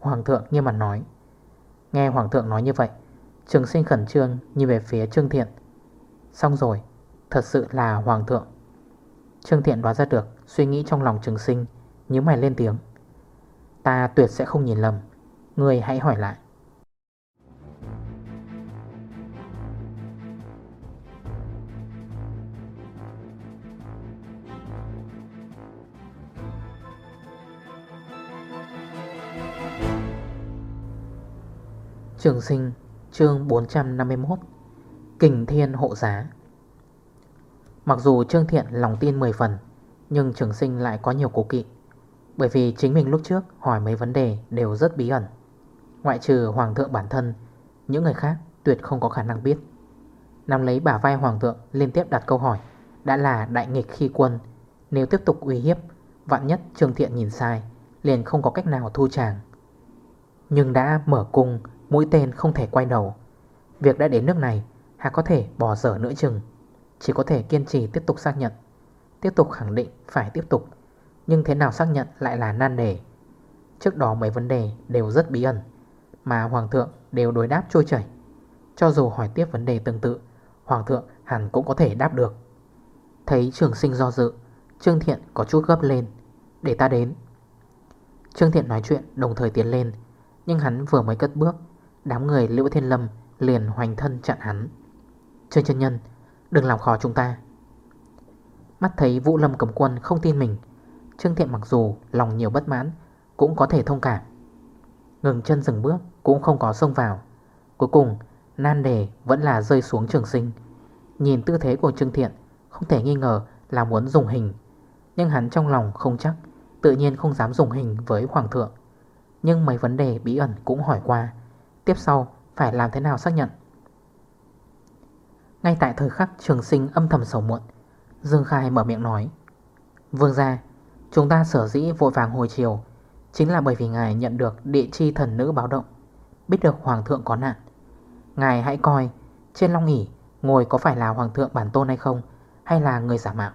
Hoàng thượng nghiêm mặt nói. Nghe hoàng thượng nói như vậy, Trường sinh khẩn trương nhìn về phía Trương Thiện. Xong rồi, Thật sự là hoàng thượng. Trương Thiện đoán ra được Suy nghĩ trong lòng trường sinh Nhớ mày lên tiếng. Ta tuyệt sẽ không nhìn lầm. Người hãy hỏi lại. Trường sinh, chương 451 Kình thiên hộ giá. Mặc dù Trương Thiện lòng tin 10 phần, Nhưng trường sinh lại có nhiều cố kỵ, Bởi vì chính mình lúc trước hỏi mấy vấn đề đều rất bí ẩn. Ngoại trừ Hoàng thượng bản thân, Những người khác tuyệt không có khả năng biết. Nằm lấy bả vai Hoàng thượng liên tiếp đặt câu hỏi, Đã là đại nghịch khi quân, Nếu tiếp tục uy hiếp, Vạn nhất Trương Thiện nhìn sai, Liền không có cách nào thu chàng. Nhưng đã mở cung Mũi tên không thể quay đầu. Việc đã đến nước này Hà có thể bỏ dở nữa chừng. Chỉ có thể kiên trì tiếp tục xác nhận. Tiếp tục khẳng định phải tiếp tục. Nhưng thế nào xác nhận lại là nan đề. Trước đó mấy vấn đề đều rất bí ẩn, Mà Hoàng thượng đều đối đáp trôi chảy. Cho dù hỏi tiếp vấn đề tương tự, Hoàng thượng hẳn cũng có thể đáp được. Thấy trường sinh do dự, Trương Thiện có chút gấp lên. Để ta đến. Trương Thiện nói chuyện đồng thời tiến lên, Nhưng hắn vừa mới cất bước Đám người Liễu Thiên Lâm liền hoành thân chặn hắn. Trương chân nhân, Đừng làm khó chúng ta. Mắt thấy Vũ Lâm cầm quân không tin mình, Trương Thiện mặc dù lòng nhiều bất mãn, Cũng có thể thông cảm. Ngừng chân dừng bước cũng không có xông vào. Cuối cùng, nan đề vẫn là rơi xuống trường sinh. Nhìn tư thế của Trương Thiện, Không thể nghi ngờ là muốn dùng hình. Nhưng hắn trong lòng không chắc, Tự nhiên không dám dùng hình với Hoàng thượng. Nhưng mấy vấn đề bí ẩn cũng hỏi qua. Tiếp sau, phải làm thế nào xác nhận? Ngay tại thời khắc trường sinh âm thầm sầu muộn, Dương Khai mở miệng nói, Vương ra Chúng ta sở dĩ vội vàng hồi chiều Chính là bởi vì ngài nhận được địa chi thần nữ báo động, Biết được hoàng thượng có nạn. Ngài hãy coi Trên long nghỉ ngồi có phải là hoàng thượng bản tôn hay không, Hay là người giả mạo.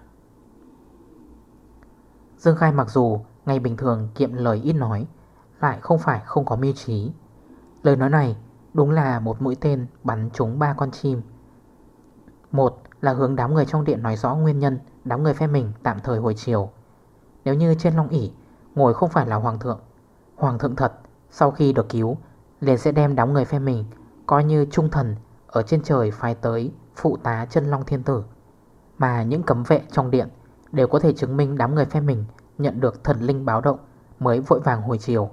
Dương Khai mặc dù Ngày bình thường kiệm lời ít nói, Lại không phải không có mưu trí Lời nói này đúng là một mũi tên bắn trúng ba con chim. Một là hướng đám người trong điện nói rõ nguyên nhân, Đám người phe mình tạm thời hồi chiều. Nếu như trên long ỉ Ngồi không phải là hoàng thượng Hoàng thượng thật, Sau khi được cứu, liền sẽ đem đám người phe mình Coi như trung thần Ở trên trời phái tới phụ tá chân long thiên tử. Mà những cấm vệ trong điện Đều có thể chứng minh đám người phe mình Nhận được thần linh báo động Mới vội vàng hồi chiều.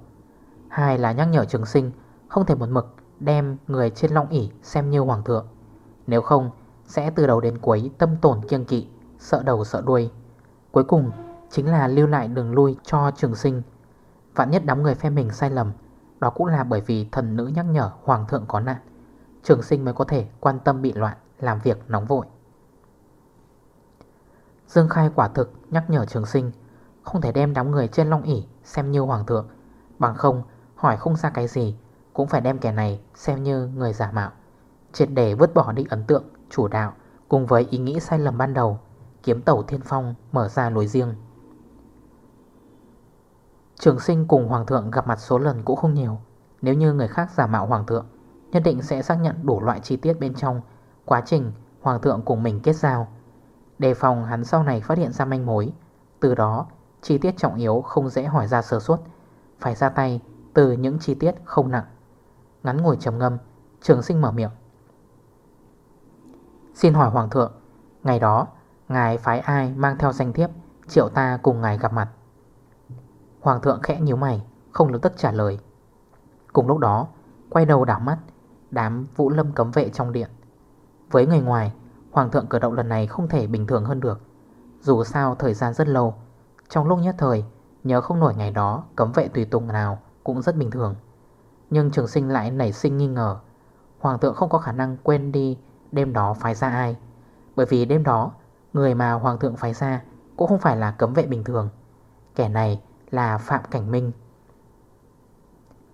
Hai là nhắc nhở trường sinh không thể một mực đem người trên long ỉ xem như hoàng thượng. Nếu không, sẽ từ đầu đến cuối tâm tổn kiêng kỵ, Sợ đầu sợ đuôi. Cuối cùng chính là lưu lại đường lui cho trường sinh. Vạn nhất đám người phe mình sai lầm, Đó cũng là bởi vì thần nữ nhắc nhở hoàng thượng có nạn, Trường sinh mới có thể quan tâm bị loạn, Làm việc nóng vội. Dương Khai quả thực nhắc nhở trường sinh Không thể đem đám người trên long ỉ xem như hoàng thượng, Bằng không hỏi không ra cái gì cũng phải đem kẻ này xem như người giả mạo, Triệt để vứt bỏ đi ấn tượng, Chủ đạo, cùng với ý nghĩ sai lầm ban đầu, Kiếm tẩu thiên phong mở ra lối riêng. Trường sinh cùng hoàng thượng gặp mặt số lần cũng không nhiều. Nếu như người khác giả mạo hoàng thượng, Nhất định sẽ xác nhận đủ loại chi tiết bên trong Quá trình hoàng thượng cùng mình kết giao. Đề phòng hắn sau này phát hiện ra manh mối, Từ đó chi tiết trọng yếu không dễ hỏi ra sơ suất, Phải ra tay từ những chi tiết không nặng. Ngắn ngồi trầm ngâm, Trường sinh mở miệng. Xin hỏi Hoàng thượng, Ngày đó, Ngài phái ai mang theo danh thiếp, Triệu ta cùng ngài gặp mặt? Hoàng thượng khẽ nhíu mày, Không lập tức trả lời. Cùng lúc đó, Quay đầu đảo mắt, Đám vũ lâm cấm vệ trong điện. Với người ngoài, Hoàng thượng cử động lần này không thể bình thường hơn được. Dù sao thời gian rất lâu, Trong lúc nhất thời, Nhớ không nổi ngày đó Cấm vệ tùy tùng nào cũng rất bình thường nhưng trường sinh lại nảy sinh nghi ngờ. Hoàng thượng không có khả năng quên đi Đêm đó phái ra ai. Bởi vì đêm đó, Người mà hoàng thượng phái ra Cũng không phải là cấm vệ bình thường. Kẻ này là Phạm Cảnh Minh.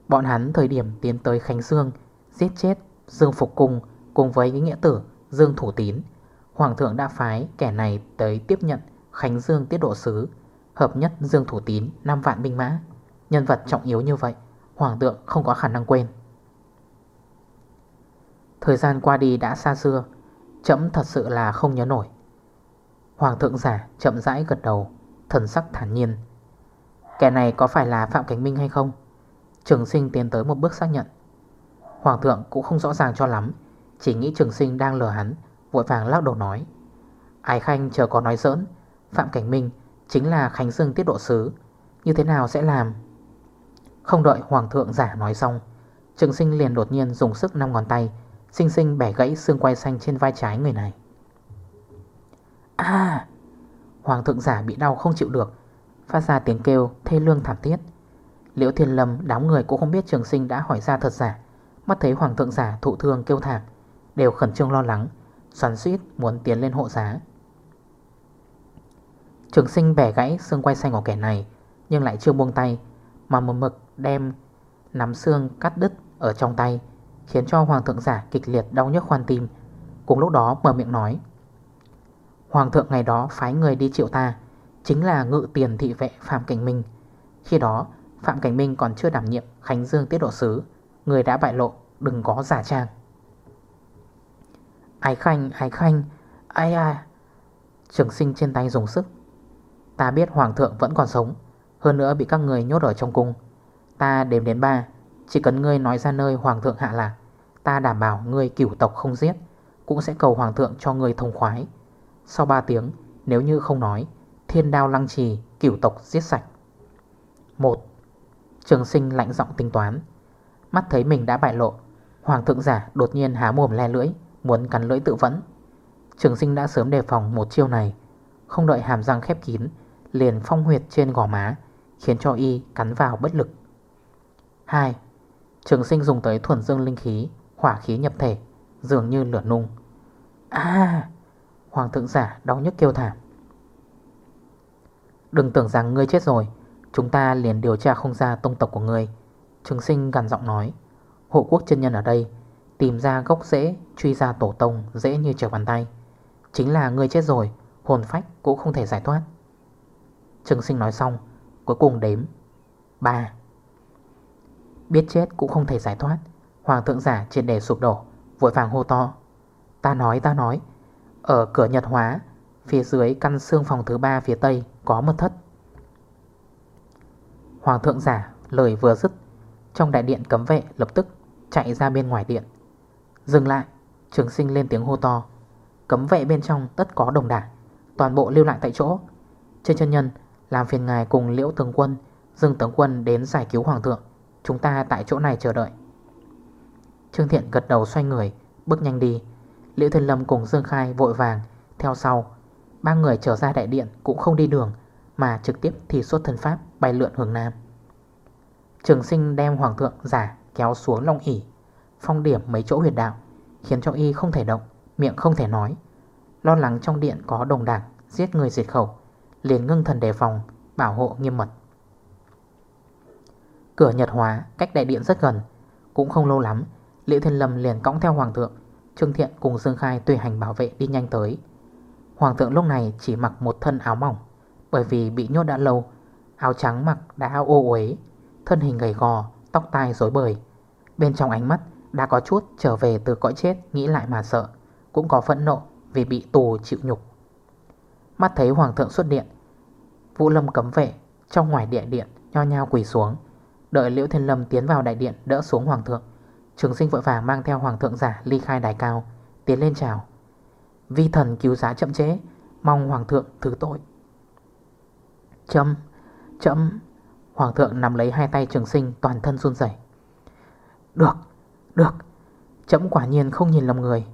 Bọn hắn thời điểm tiến tới Khánh Dương, Giết chết Dương Phục Cung Cùng với cái nghĩa tử, Dương Thủ Tín. Hoàng thượng đã phái kẻ này tới tiếp nhận Khánh Dương tiết độ sứ, Hợp nhất Dương Thủ Tín 5 vạn binh mã. Nhân vật trọng yếu như vậy Hoàng thượng không có khả năng quên. Thời gian qua đi đã xa xưa Chấm thật sự là không nhớ nổi. Hoàng thượng giả chậm rãi gật đầu, Thần sắc thản nhiên. Kẻ này có phải là Phạm Cảnh Minh hay không? Trường sinh tiến tới một bước xác nhận. Hoàng thượng cũng không rõ ràng cho lắm, Chỉ nghĩ trường sinh đang lừa hắn, Vội vàng lắc đầu nói. Ái Khanh chờ có nói giỡn, Phạm Cảnh Minh chính là Khánh Dương tiết độ sứ, Như thế nào sẽ làm? Không đợi Hoàng thượng giả nói xong, Trường sinh liền đột nhiên dùng sức 5 ngón tay Sinh sinh bẻ gãy xương quay xanh trên vai trái người này. À! Hoàng thượng giả bị đau không chịu được, Phát ra tiếng kêu thê lương thảm thiết. Liễu Thiên Lâm đám người cũng không biết trường sinh đã hỏi ra thật giả, Mắt thấy hoàng thượng giả thụ thương kêu thảm, Đều khẩn trương lo lắng, Xoắn suýt muốn tiến lên hộ giá. Trường sinh bẻ gãy xương quay xanh của kẻ này, Nhưng lại chưa buông tay mà một mực đem nắm xương cắt đứt ở trong tay Khiến cho hoàng thượng giả kịch liệt đau nhức khoan tim. Cùng lúc đó mở miệng nói Hoàng thượng ngày đó phái người đi triệu ta Chính là ngự tiền thị vệ Phạm Cảnh Minh. Khi đó Phạm Cảnh Minh còn chưa đảm nhiệm Khánh Dương tiết độ sứ Người đã bại lộ đừng có giả trang. Ái Khanh, Ái Khanh Ai à Trường sinh trên tay dùng sức. Ta biết Hoàng thượng vẫn còn sống. Hơn nữa bị các người nhốt ở trong cung. Ta đếm đến ba. Chỉ cần ngươi nói ra nơi Hoàng thượng hạ lạc, Ta đảm bảo ngươi cửu tộc không giết, Cũng sẽ cầu Hoàng thượng cho ngươi thông khoái. Sau 3 tiếng, Nếu như không nói, Thiên đao lăng trì, cửu tộc giết sạch. Một, Trường sinh lạnh giọng tính toán. Mắt thấy mình đã bại lộ, Hoàng thượng giả đột nhiên há mồm le lưỡi, Muốn cắn lưỡi tự vẫn. Trường sinh đã sớm đề phòng một chiêu này. Không đợi hàm răng khép kín, Liền phong huyệt trên gò má Khiến cho y cắn vào bất lực. 2. Trường sinh dùng tới thuần dương linh khí, Hỏa khí nhập thể, Dường như lửa nung. À Hoàng thượng giả đau nhức kêu thảm. Đừng tưởng rằng ngươi chết rồi, Chúng ta liền điều tra không ra tông tộc của ngươi. Trường sinh gần giọng nói, Hộ quốc chân nhân ở đây, Tìm ra gốc rễ, Truy ra tổ tông dễ như trở bàn tay. Chính là ngươi chết rồi, Hồn phách cũng không thể giải thoát. Trường sinh nói xong Cuối cùng đếm. 3 Biết chết cũng không thể giải thoát. Hoàng thượng giả trên đề sụp đổ, Vội vàng hô to. Ta nói ta nói. Ở cửa Nhật Hóa, Phía dưới căn xương phòng thứ ba phía tây Có mật thất. Hoàng thượng giả lời vừa dứt, Trong đại điện cấm vệ lập tức chạy ra bên ngoài điện. Dừng lại, Trường sinh lên tiếng hô to. Cấm vệ bên trong tất có đồng đảng, Toàn bộ lưu lại tại chỗ. Trên chân nhân làm phiền ngài cùng liễu tướng quân Dương tướng quân đến giải cứu hoàng thượng. Chúng ta tại chỗ này chờ đợi. Trương Thiện gật đầu xoay người, Bước nhanh đi. Liễu Thiên Lâm cùng Dương Khai vội vàng, Theo sau. Ba người trở ra đại điện cũng không đi đường, Mà trực tiếp thì xuất thân pháp, bay lượn hướng Nam. Trường sinh đem hoàng thượng giả kéo xuống long ỉ Phong điểm mấy chỗ huyệt đạo, Khiến cho y không thể động, Miệng không thể nói. Lo lắng trong điện có đồng đảng, Giết người diệt khẩu Liền ngưng thần đề phòng Bảo hộ nghiêm mật. Cửa Nhật Hóa cách đại điện rất gần Cũng không lâu lắm Liễu Thiên Lâm liền cõng theo Hoàng thượng Trương Thiện cùng Dương Khai tùy hành bảo vệ đi nhanh tới. Hoàng thượng lúc này chỉ mặc một thân áo mỏng Bởi vì bị nhốt đã lâu Áo trắng mặc đã ô uế Thân hình gầy gò, tóc tai rối bời. Bên trong ánh mắt đã có chút trở về từ cõi chết Nghĩ lại mà sợ Cũng có phẫn nộ vì bị tù chịu nhục. Mắt thấy hoàng thượng xuất điện Vũ Lâm cấm vệ, Trong ngoài địa điện, nho nhao quỳ xuống. Đợi Liễu Thiên Lâm tiến vào đại điện, Đỡ xuống hoàng thượng. Trường sinh vội vàng mang theo hoàng thượng giả ly khai đài cao, Tiến lên chào. Vi thần cứu giá chậm chế Mong hoàng thượng thứ tội. Chấm Chấm. Hoàng thượng nắm lấy hai tay trường sinh, toàn thân run rẩy. Được Được. Chấm quả nhiên không nhìn lầm người.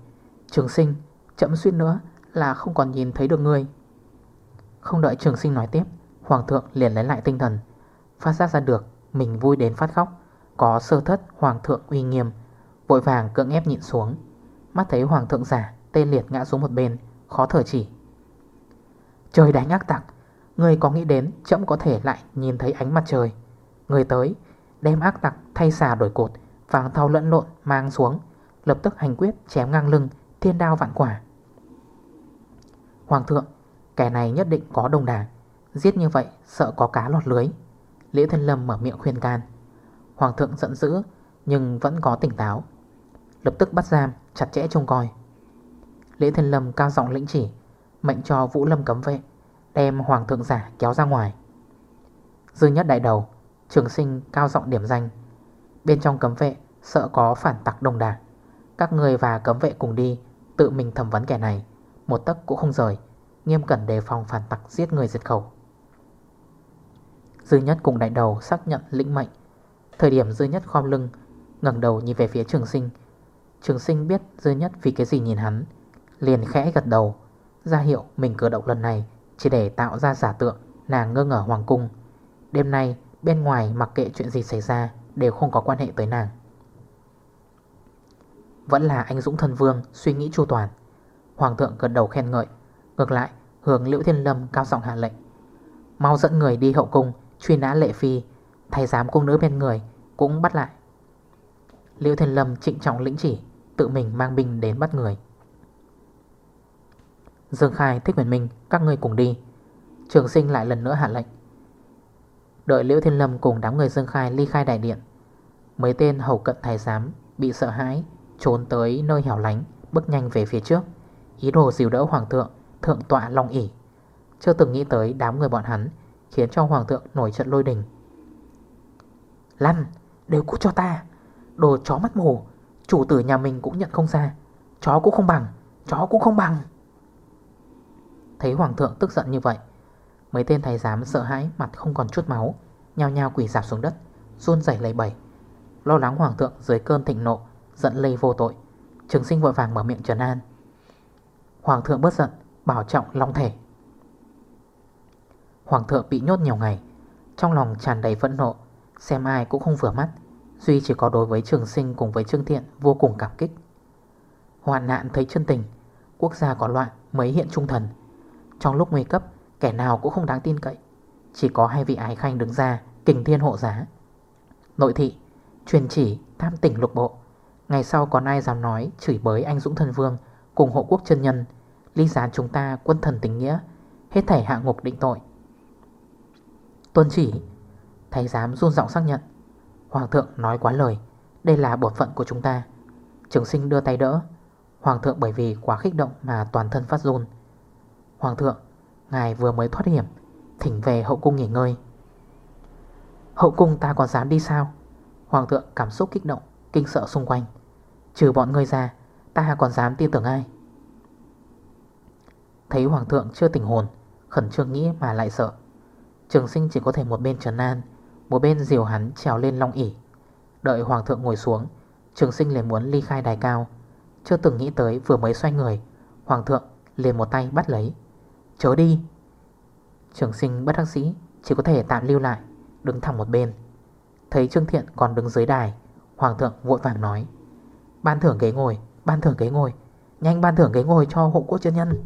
Trường sinh, Chấm suýt nữa là không còn nhìn thấy được người. Không đợi trường sinh nói tiếp, Hoàng thượng liền lấy lại tinh thần. Phát giác ra được Mình vui đến phát khóc, Có sơ thất hoàng thượng uy nghiêm, Vội vàng cưỡng ép nhịn xuống. Mắt thấy hoàng thượng giả, Tê liệt ngã xuống một bên, Khó thở chỉ. Trời đánh ác tặc Người có nghĩ đến chậm có thể lại nhìn thấy ánh mặt trời. Người tới, Đem ác tặc thay xà đổi cột, Vàng thau lẫn lộn mang xuống, Lập tức hành quyết chém ngang lưng, Thiên đao vạn quả. Hoàng thượng Kẻ này nhất định có đồng đảng Giết như vậy, sợ có cá lọt lưới. Liễu Thiên Lâm mở miệng khuyên can. Hoàng thượng giận dữ, Nhưng vẫn có tỉnh táo. Lập tức bắt giam, chặt chẽ trông coi. Liễu Thiên Lâm cao giọng lĩnh chỉ, Mệnh cho Vũ Lâm cấm vệ, Đem Hoàng thượng giả kéo ra ngoài. Dư nhất đại đầu, Trường sinh cao giọng điểm danh. Bên trong cấm vệ, sợ có phản tặc đồng đảng Các người và cấm vệ cùng đi, Tự mình thẩm vấn kẻ này. Một tấc cũng không rời. Nghiêm cẩn đề phòng phản tặc giết người diệt khẩu. Dư nhất cùng đại đầu xác nhận lĩnh mệnh. Thời điểm dư nhất khom lưng, ngẩng đầu nhìn về phía trường sinh. Trường sinh biết dư nhất vì cái gì nhìn hắn, Liền khẽ gật đầu, ra hiệu mình cử động lần này Chỉ để tạo ra giả tượng Nàng ngơ ngở hoàng cung. Đêm nay, bên ngoài mặc kệ chuyện gì xảy ra Đều không có quan hệ tới nàng. Vẫn là anh Dũng thân vương Suy nghĩ chu toàn. Hoàng thượng gật đầu khen ngợi, Ngược lại hướng Liễu Thiên Lâm cao giọng hạ lệnh. Mau dẫn người đi hậu cung, Truy nã lệ phi, Thay giám cung nữ bên người cũng bắt lại. Liễu Thiên Lâm trịnh trọng lĩnh chỉ, Tự mình mang binh đến bắt người. Dương Khai, thích Huyền Minh, Các người cùng đi. Trường sinh lại lần nữa hạ lệnh. Đợi Liễu Thiên Lâm cùng đám người Dương Khai ly khai đại điện, Mấy tên hầu cận thái giám Bị sợ hãi, Trốn tới nơi hẻo lánh, Bước nhanh về phía trước. Ý đồ dìu đỡ hoàng thượng Thượng tọa long ỉ Chưa từng nghĩ tới đám người bọn hắn Khiến cho hoàng thượng nổi trận lôi đình. Lăn, Đều cút cho ta. Đồ chó mắt mù, Chủ tử nhà mình cũng nhận không ra. Chó cũng không bằng, Chó cũng không bằng. Thấy hoàng thượng tức giận như vậy, Mấy tên thầy giám sợ hãi mặt không còn chút máu, Nhao nhao quỷ dạp xuống đất, Run dày lấy bẩy. Lo lắng hoàng thượng dưới cơn thịnh nộ, Giận lây vô tội, Trường sinh vội vàng mở miệng trần an. Hoàng thượng bớt giận Bảo trọng long thể. Hoàng thượng bị nhốt nhiều ngày, Trong lòng tràn đầy phẫn nộ, Xem ai cũng không vừa mắt, Duy chỉ có đối với trường sinh cùng với Trương Thiện Vô cùng cảm kích. Hoạn nạn thấy chân tình, Quốc gia có loạn mới hiện trung thần. Trong lúc nguy cấp, Kẻ nào cũng không đáng tin cậy, Chỉ có hai vị ái khanh đứng ra Kình thiên hộ giá. Nội thị, Truyền chỉ tham tỉnh lục bộ, Ngày sau còn ai dám nói Chửi bới anh Dũng Thần Vương Cùng hộ quốc chân nhân Ly gián chúng ta quân thần tình nghĩa, Hết thảy hạ ngục định tội. Tuân chỉ thái giám run giọng xác nhận. Hoàng thượng nói quá lời, Đây là bổn phận của chúng ta. Trường sinh đưa tay đỡ. Hoàng thượng bởi vì quá kích động mà toàn thân phát run. Hoàng thượng, Ngài vừa mới thoát hiểm, Thỉnh về hậu cung nghỉ ngơi. Hậu cung ta còn dám đi sao? Hoàng thượng cảm xúc kích động, Kinh sợ xung quanh. Trừ bọn ngươi ra, Ta còn dám tin tưởng ai? Thấy hoàng thượng chưa tỉnh hồn, Khẩn trương nghĩ mà lại sợ. Trường sinh chỉ có thể một bên trấn an, Một bên diều hắn trèo lên long ỉ Đợi hoàng thượng ngồi xuống, Trường sinh liền muốn ly khai đài cao. Chưa từng nghĩ tới vừa mới xoay người, Hoàng thượng liền một tay bắt lấy. Chớ đi. Trường sinh bất đắc sĩ Chỉ có thể tạm lưu lại, Đứng thẳng một bên. Thấy Trương Thiện còn đứng dưới đài, Hoàng thượng vội vàng nói, Ban thưởng ghế ngồi, Ban thưởng ghế ngồi, Nhanh ban thưởng ghế ngồi cho hộ quốc chân nhân.